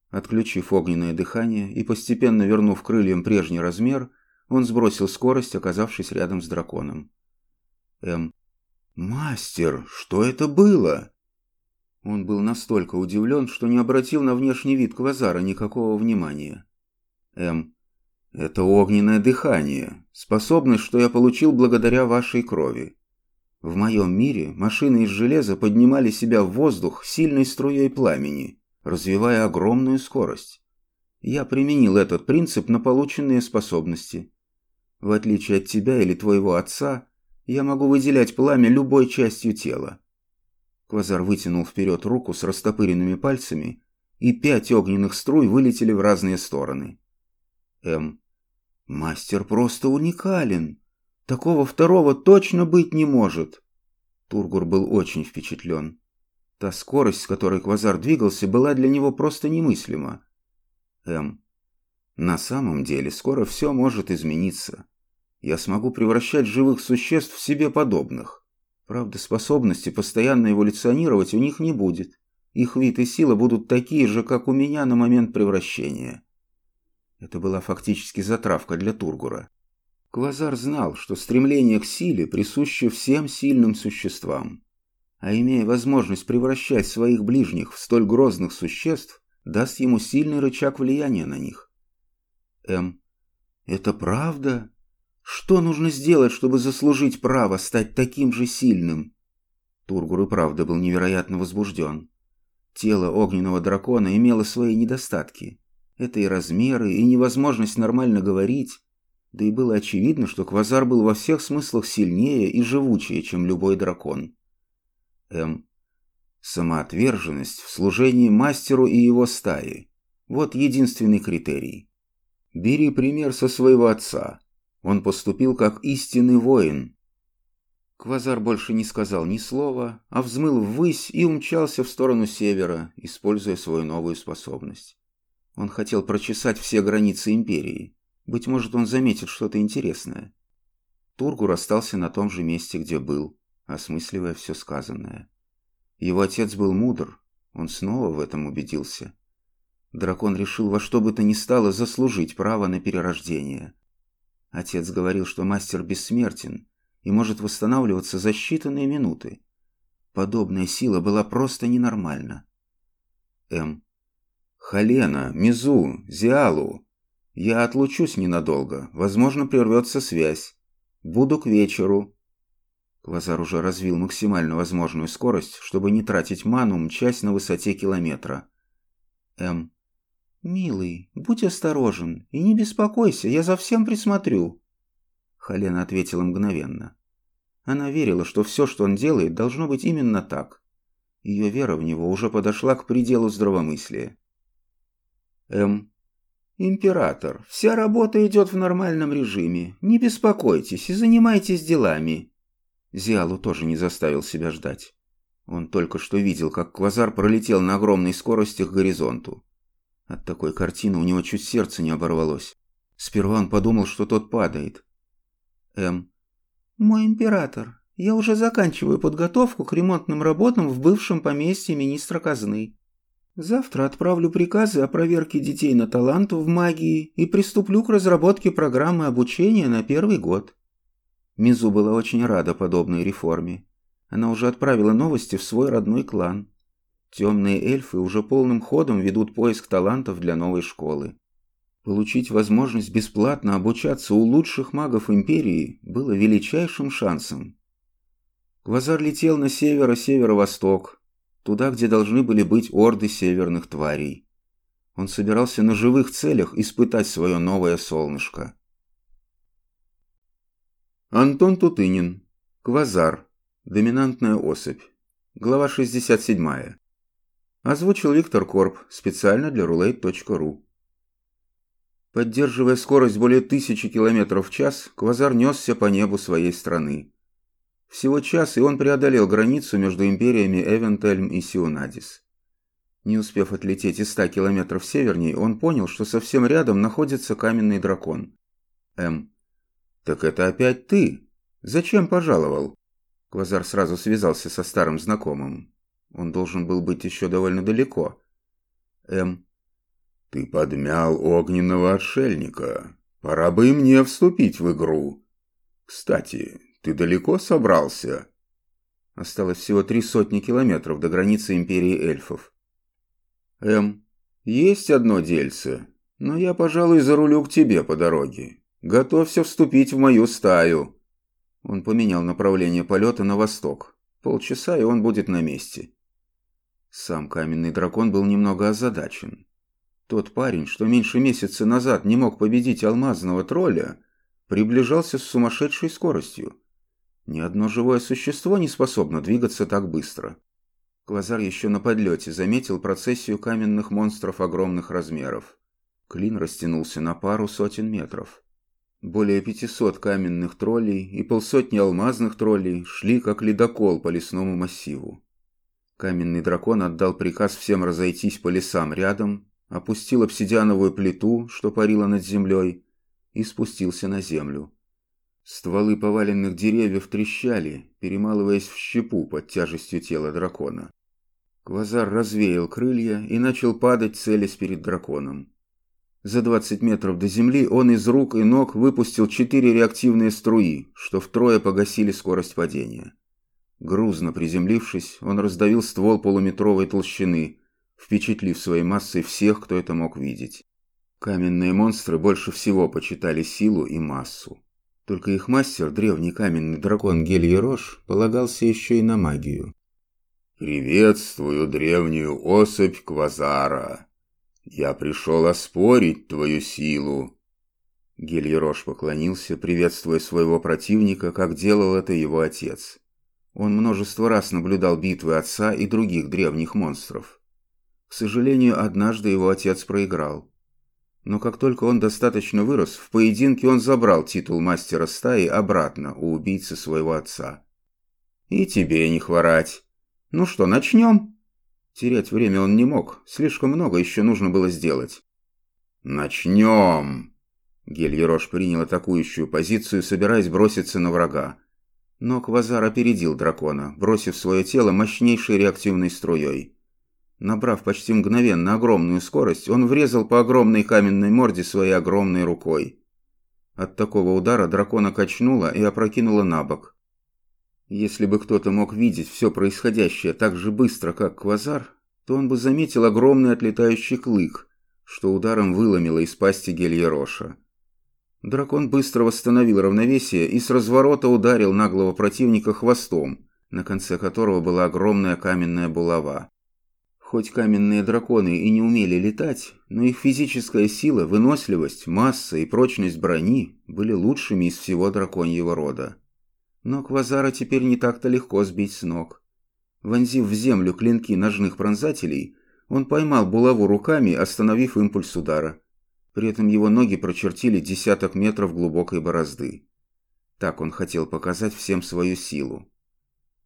Отключив огненное дыхание и постепенно вернув крыльям прежний размер, он сбросил скорость, оказавшись рядом с драконом. М. «Мастер, что это было?» Он был настолько удивлен, что не обратил на внешний вид Квазара никакого внимания. М. Это огненное дыхание, способность, что я получил благодаря вашей крови. В моем мире машины из железа поднимали себя в воздух сильной струей пламени, развивая огромную скорость. Я применил этот принцип на полученные способности. В отличие от тебя или твоего отца, я могу выделять пламя любой частью тела. Квазар вытянул вперед руку с растопыренными пальцами, и пять огненных струй вылетели в разные стороны. М. «Мастер просто уникален. Такого второго точно быть не может». Тургур был очень впечатлен. Та скорость, с которой Квазар двигался, была для него просто немыслима. М. «На самом деле скоро все может измениться. Я смогу превращать живых существ в себе подобных. Правда, способности постоянно эволюционировать у них не будет. Их вид и сила будут такие же, как у меня на момент превращения. Это была фактически затравка для Тургура. Квазар знал, что стремление к силе присуще всем сильным существам. А имея возможность превращать своих ближних в столь грозных существ, даст ему сильный рычаг влияния на них. М. «Это правда?» Что нужно сделать, чтобы заслужить право стать таким же сильным? Тургур и правда был невероятно возбужден. Тело огненного дракона имело свои недостатки. Это и размеры, и невозможность нормально говорить. Да и было очевидно, что Квазар был во всех смыслах сильнее и живучее, чем любой дракон. М. Самоотверженность в служении мастеру и его стаи. Вот единственный критерий. Бери пример со своего отца. Он поступил как истинный воин. Квазар больше не сказал ни слова, а взмыл ввысь и умчался в сторону севера, используя свою новую способность. Он хотел прочесать все границы империи. Быть может, он заметит что-то интересное. Тургур остался на том же месте, где был, осмысливая все сказанное. Его отец был мудр, он снова в этом убедился. Дракон решил во что бы то ни стало заслужить право на перерождение – Отец говорил, что мастер бессмертен и может восстанавливаться за считанные минуты. Подобная сила была просто ненормальна. М. Халена, Мизу, Зиалу. Я отлучусь ненадолго. Возможно, прервется связь. Буду к вечеру. Квазар уже развил максимально возможную скорость, чтобы не тратить ману, мчась на высоте километра. М. «Милый, будь осторожен и не беспокойся, я за всем присмотрю». Халена ответила мгновенно. Она верила, что все, что он делает, должно быть именно так. Ее вера в него уже подошла к пределу здравомыслия. М. «Император, вся работа идет в нормальном режиме. Не беспокойтесь и занимайтесь делами». Зиалу тоже не заставил себя ждать. Он только что видел, как Квазар пролетел на огромной скорости к горизонту. От такой картины у него чуть сердце не оборвалось. Сперва он подумал, что тот падает. М. «Мой император, я уже заканчиваю подготовку к ремонтным работам в бывшем поместье министра казны. Завтра отправлю приказы о проверке детей на талант в магии и приступлю к разработке программы обучения на первый год». Мизу была очень рада подобной реформе. Она уже отправила новости в свой родной клан. Темные эльфы уже полным ходом ведут поиск талантов для новой школы. Получить возможность бесплатно обучаться у лучших магов Империи было величайшим шансом. Квазар летел на северо-северо-восток, туда, где должны были быть орды северных тварей. Он собирался на живых целях испытать свое новое солнышко. Антон Тутынин. Квазар. Доминантная особь. Глава 67. Озвучил Виктор Корп специально для roulette.ru. Поддерживая скорость более тысячи километров в час, Квазар несся по небу своей страны. Всего час, и он преодолел границу между империями Эвентельм и Сионадис. Не успев отлететь и ста километров севернее, он понял, что совсем рядом находится каменный дракон. М. «Так это опять ты? Зачем пожаловал?» Квазар сразу связался со старым знакомым. Он должен был быть еще довольно далеко. М. «Ты подмял огненного отшельника. Пора бы и мне вступить в игру. Кстати, ты далеко собрался?» Осталось всего три сотни километров до границы Империи эльфов. «Эм, есть одно дельце, но я, пожалуй, зарулю к тебе по дороге. Готовься вступить в мою стаю». Он поменял направление полета на восток. Полчаса, и он будет на месте. Сам каменный дракон был немного озадачен. Тот парень, что меньше месяца назад не мог победить алмазного тролля, приближался с сумасшедшей скоростью. Ни одно живое существо не способно двигаться так быстро. Квазар еще на подлете заметил процессию каменных монстров огромных размеров. Клин растянулся на пару сотен метров. Более пятисот каменных троллей и полсотни алмазных троллей шли как ледокол по лесному массиву. Каменный дракон отдал приказ всем разойтись по лесам рядом опустил обсидиановую плиту, что парила над землей, и спустился на землю. Стволы поваленных деревьев трещали, перемалываясь в щепу под тяжестью тела дракона. Квазар развеял крылья и начал падать, целясь перед драконом. За 20 метров до земли он из рук и ног выпустил четыре реактивные струи, что втрое погасили скорость падения. Грузно приземлившись, он раздавил ствол полуметровой толщины, впечатлив своей массой всех, кто это мог видеть. Каменные монстры больше всего почитали силу и массу. Только их мастер, древний каменный дракон Гельерош, полагался еще и на магию. «Приветствую древнюю особь Квазара. Я пришел оспорить твою силу». Гельерош поклонился, приветствуя своего противника, как делал это его отец. Он множество раз наблюдал битвы отца и других древних монстров. К сожалению, однажды его отец проиграл. Но как только он достаточно вырос, в поединке он забрал титул мастера стаи обратно у убийцы своего отца. «И тебе не хворать. Ну что, начнем?» Терять время он не мог, слишком много еще нужно было сделать. «Начнем!» Гельерош принял атакующую позицию, собираясь броситься на врага. Но Квазар опередил дракона, бросив свое тело мощнейшей реактивной струей. Набрав почти мгновенно огромную скорость, он врезал по огромной каменной морде своей огромной рукой. От такого удара дракона качнуло и опрокинуло на бок. Если бы кто-то мог видеть все происходящее так же быстро, как Квазар, то он бы заметил огромный отлетающий клык, что ударом выломило из пасти Гельероша. Дракон быстро восстановил равновесие и с разворота ударил наглого противника хвостом, на конце которого была огромная каменная булава. Хоть каменные драконы и не умели летать, но их физическая сила, выносливость, масса и прочность брони были лучшими из всего драконьего рода. Но Квазара теперь не так-то легко сбить с ног. Вонзив в землю клинки ножных пронзателей, он поймал булаву руками, остановив импульс удара. При этом его ноги прочертили десяток метров глубокой борозды. Так он хотел показать всем свою силу.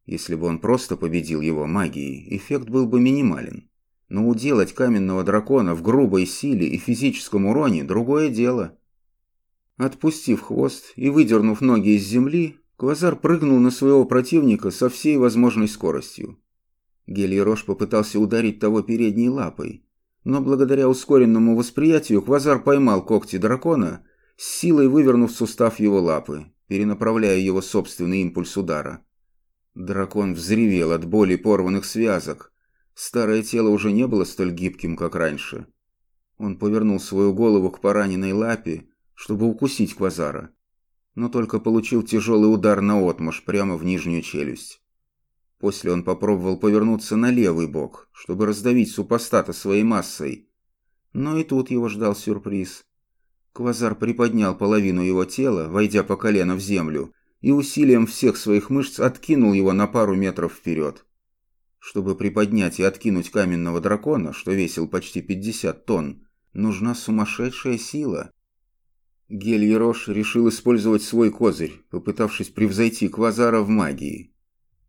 Если бы он просто победил его магией, эффект был бы минимален. Но уделать каменного дракона в грубой силе и физическом уроне – другое дело. Отпустив хвост и выдернув ноги из земли, Квазар прыгнул на своего противника со всей возможной скоростью. Гелиерош попытался ударить того передней лапой, но благодаря ускоренному восприятию Квазар поймал когти дракона, с силой вывернув сустав его лапы, перенаправляя его собственный импульс удара. Дракон взревел от боли порванных связок. Старое тело уже не было столь гибким, как раньше. Он повернул свою голову к пораненной лапе, чтобы укусить Квазара, но только получил тяжелый удар на отмашь прямо в нижнюю челюсть. После он попробовал повернуться на левый бок, чтобы раздавить супостата своей массой. Но и тут его ждал сюрприз. Квазар приподнял половину его тела, войдя по колено в землю, и усилием всех своих мышц откинул его на пару метров вперед. Чтобы приподнять и откинуть каменного дракона, что весил почти 50 тонн, нужна сумасшедшая сила. Гель-Ерош решил использовать свой козырь, попытавшись превзойти Квазара в магии.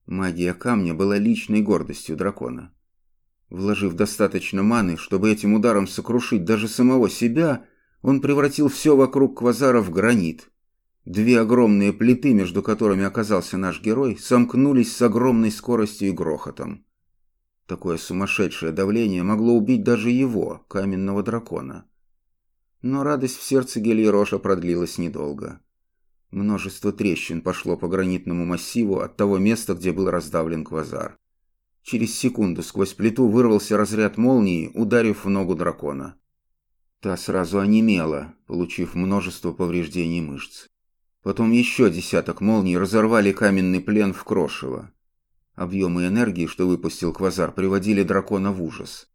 Магия камня была личной гордостью дракона. Вложив достаточно маны, чтобы этим ударом сокрушить даже самого себя, он превратил все вокруг квазара в гранит. Две огромные плиты, между которыми оказался наш герой, сомкнулись с огромной скоростью и грохотом. Такое сумасшедшее давление могло убить даже его, каменного дракона. Но радость в сердце Гельероша продлилась недолго. Множество трещин пошло по гранитному массиву от того места, где был раздавлен квазар. Через секунду сквозь плиту вырвался разряд молнии, ударив в ногу дракона. Та сразу онемела, получив множество повреждений мышц. Потом еще десяток молний разорвали каменный плен в крошево. Объемы энергии, что выпустил квазар, приводили дракона в ужас.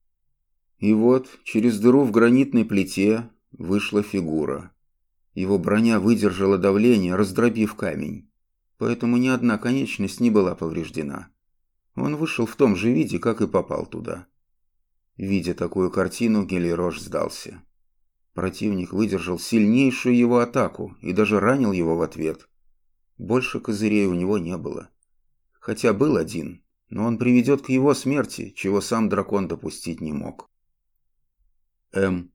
И вот, через дыру в гранитной плите вышла фигура. Его броня выдержала давление, раздробив камень. Поэтому ни одна конечность не была повреждена. Он вышел в том же виде, как и попал туда. Видя такую картину, Гелирош сдался. Противник выдержал сильнейшую его атаку и даже ранил его в ответ. Больше козырей у него не было. Хотя был один, но он приведет к его смерти, чего сам дракон допустить не мог. М.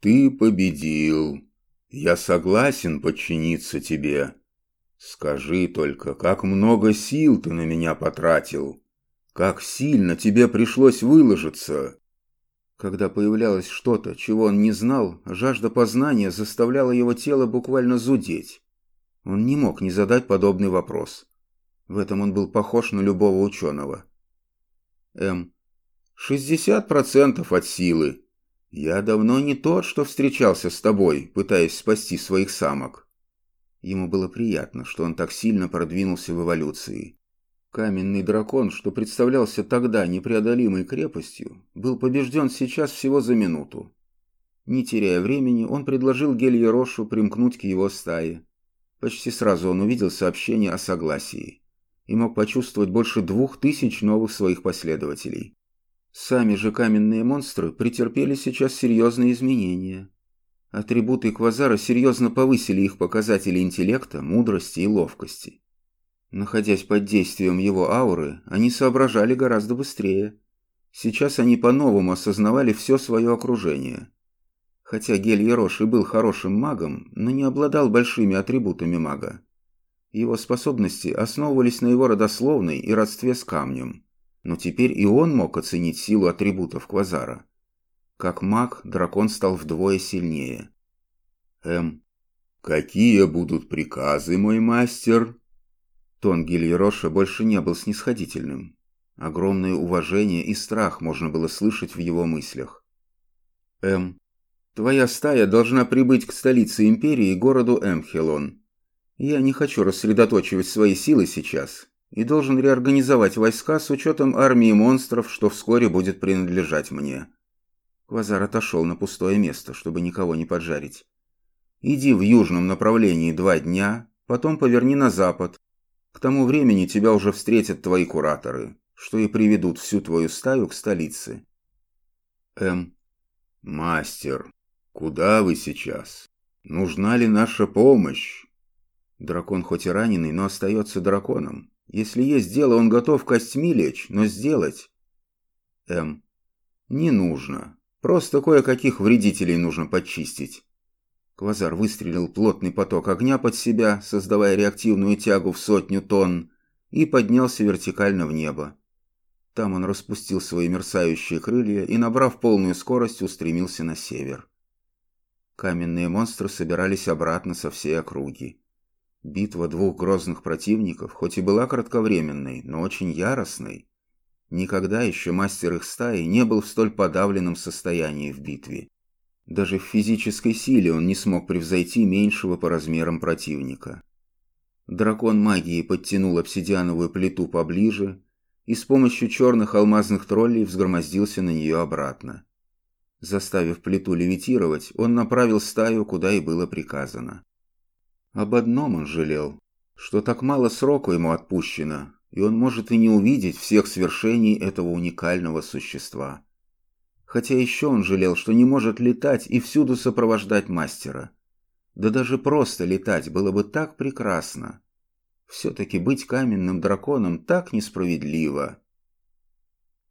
Ты победил. Я согласен подчиниться тебе. Скажи только, как много сил ты на меня потратил? Как сильно тебе пришлось выложиться?» Когда появлялось что-то, чего он не знал, жажда познания заставляла его тело буквально зудеть. Он не мог не задать подобный вопрос. В этом он был похож на любого ученого. М. «Шестьдесят процентов от силы», «Я давно не тот, что встречался с тобой, пытаясь спасти своих самок». Ему было приятно, что он так сильно продвинулся в эволюции. Каменный дракон, что представлялся тогда непреодолимой крепостью, был побежден сейчас всего за минуту. Не теряя времени, он предложил Гельерошу примкнуть к его стае. Почти сразу он увидел сообщение о согласии и мог почувствовать больше двух тысяч новых своих последователей. Сами же каменные монстры претерпели сейчас серьезные изменения. Атрибуты Квазара серьезно повысили их показатели интеллекта, мудрости и ловкости. Находясь под действием его ауры, они соображали гораздо быстрее. Сейчас они по-новому осознавали все свое окружение. Хотя Гель Ероши был хорошим магом, но не обладал большими атрибутами мага. Его способности основывались на его родословной и родстве с камнем но теперь и он мог оценить силу атрибутов Квазара. Как маг, дракон стал вдвое сильнее. М. «Какие будут приказы, мой мастер?» Тон Гильероша больше не был снисходительным. Огромное уважение и страх можно было слышать в его мыслях. «М. Твоя стая должна прибыть к столице Империи, городу Эмхелон. Я не хочу рассредоточивать свои силы сейчас, и должен реорганизовать войска с учетом армии монстров, что вскоре будет принадлежать мне. Квазар отошел на пустое место, чтобы никого не поджарить. Иди в южном направлении два дня, потом поверни на запад. Тому времени тебя уже встретят твои кураторы, что и приведут всю твою стаю к столице. М. Мастер, куда вы сейчас? Нужна ли наша помощь? Дракон хоть и раненый, но остается драконом. Если есть дело, он готов костьми лечь, но сделать... М. Не нужно. Просто кое-каких вредителей нужно почистить. Квазар выстрелил плотный поток огня под себя, создавая реактивную тягу в сотню тонн, и поднялся вертикально в небо. Там он распустил свои мерцающие крылья и, набрав полную скорость, устремился на север. Каменные монстры собирались обратно со всей округи. Битва двух грозных противников, хоть и была кратковременной, но очень яростной. Никогда еще мастер их стаи не был в столь подавленном состоянии в битве. Даже в физической силе он не смог превзойти меньшего по размерам противника. Дракон магии подтянул обсидиановую плиту поближе и с помощью черных алмазных троллей взгромоздился на нее обратно. Заставив плиту левитировать, он направил стаю, куда и было приказано. Об одном он жалел, что так мало сроку ему отпущено, и он может и не увидеть всех свершений этого уникального существа. Хотя еще он жалел, что не может летать и всюду сопровождать мастера. Да даже просто летать было бы так прекрасно. Все-таки быть каменным драконом так несправедливо.